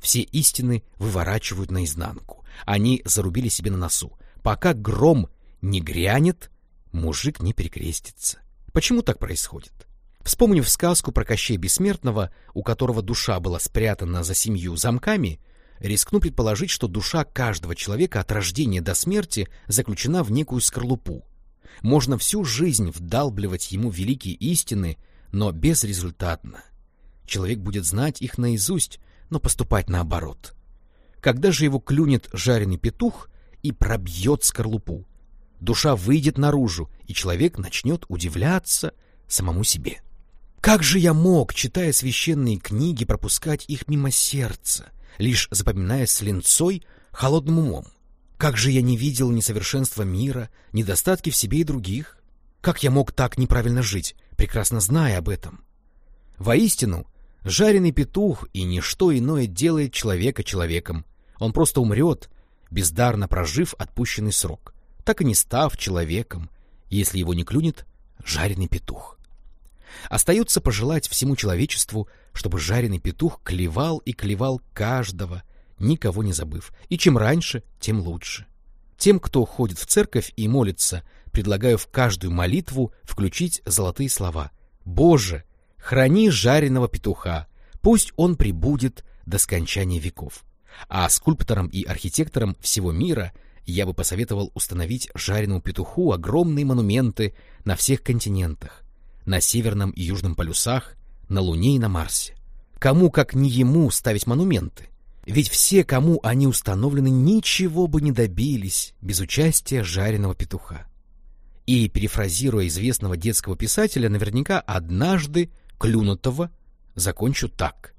Все истины выворачивают наизнанку. Они зарубили себе на носу. Пока гром не грянет, мужик не перекрестится. Почему так происходит? Вспомнив сказку про Кощея Бессмертного, у которого душа была спрятана за семью замками, рискну предположить, что душа каждого человека от рождения до смерти заключена в некую скорлупу. Можно всю жизнь вдалбливать ему великие истины, но безрезультатно. Человек будет знать их наизусть, но поступать наоборот. Когда же его клюнет жареный петух и пробьет скорлупу, душа выйдет наружу, и человек начнет удивляться самому себе. Как же я мог, читая священные книги, пропускать их мимо сердца, лишь запоминая с линцой холодным умом? Как же я не видел несовершенства мира, недостатки в себе и других? Как я мог так неправильно жить, прекрасно зная об этом? Воистину, жареный петух и ничто иное делает человека человеком. Он просто умрет, бездарно прожив отпущенный срок так и не став человеком, если его не клюнет жареный петух. Остается пожелать всему человечеству, чтобы жареный петух клевал и клевал каждого, никого не забыв, и чем раньше, тем лучше. Тем, кто ходит в церковь и молится, предлагаю в каждую молитву включить золотые слова «Боже, храни жареного петуха, пусть он прибудет до скончания веков». А скульпторам и архитекторам всего мира – я бы посоветовал установить жареному петуху огромные монументы на всех континентах, на Северном и Южном полюсах, на Луне и на Марсе. Кому, как не ему, ставить монументы? Ведь все, кому они установлены, ничего бы не добились без участия жареного петуха. И, перефразируя известного детского писателя, наверняка однажды клюнутого закончу так.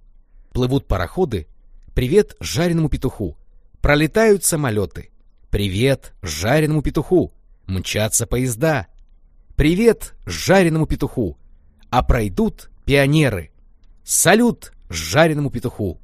Плывут пароходы, привет жареному петуху, пролетают самолеты, Привет жареному петуху! Мчатся поезда! Привет жареному петуху! А пройдут пионеры! Салют жареному петуху!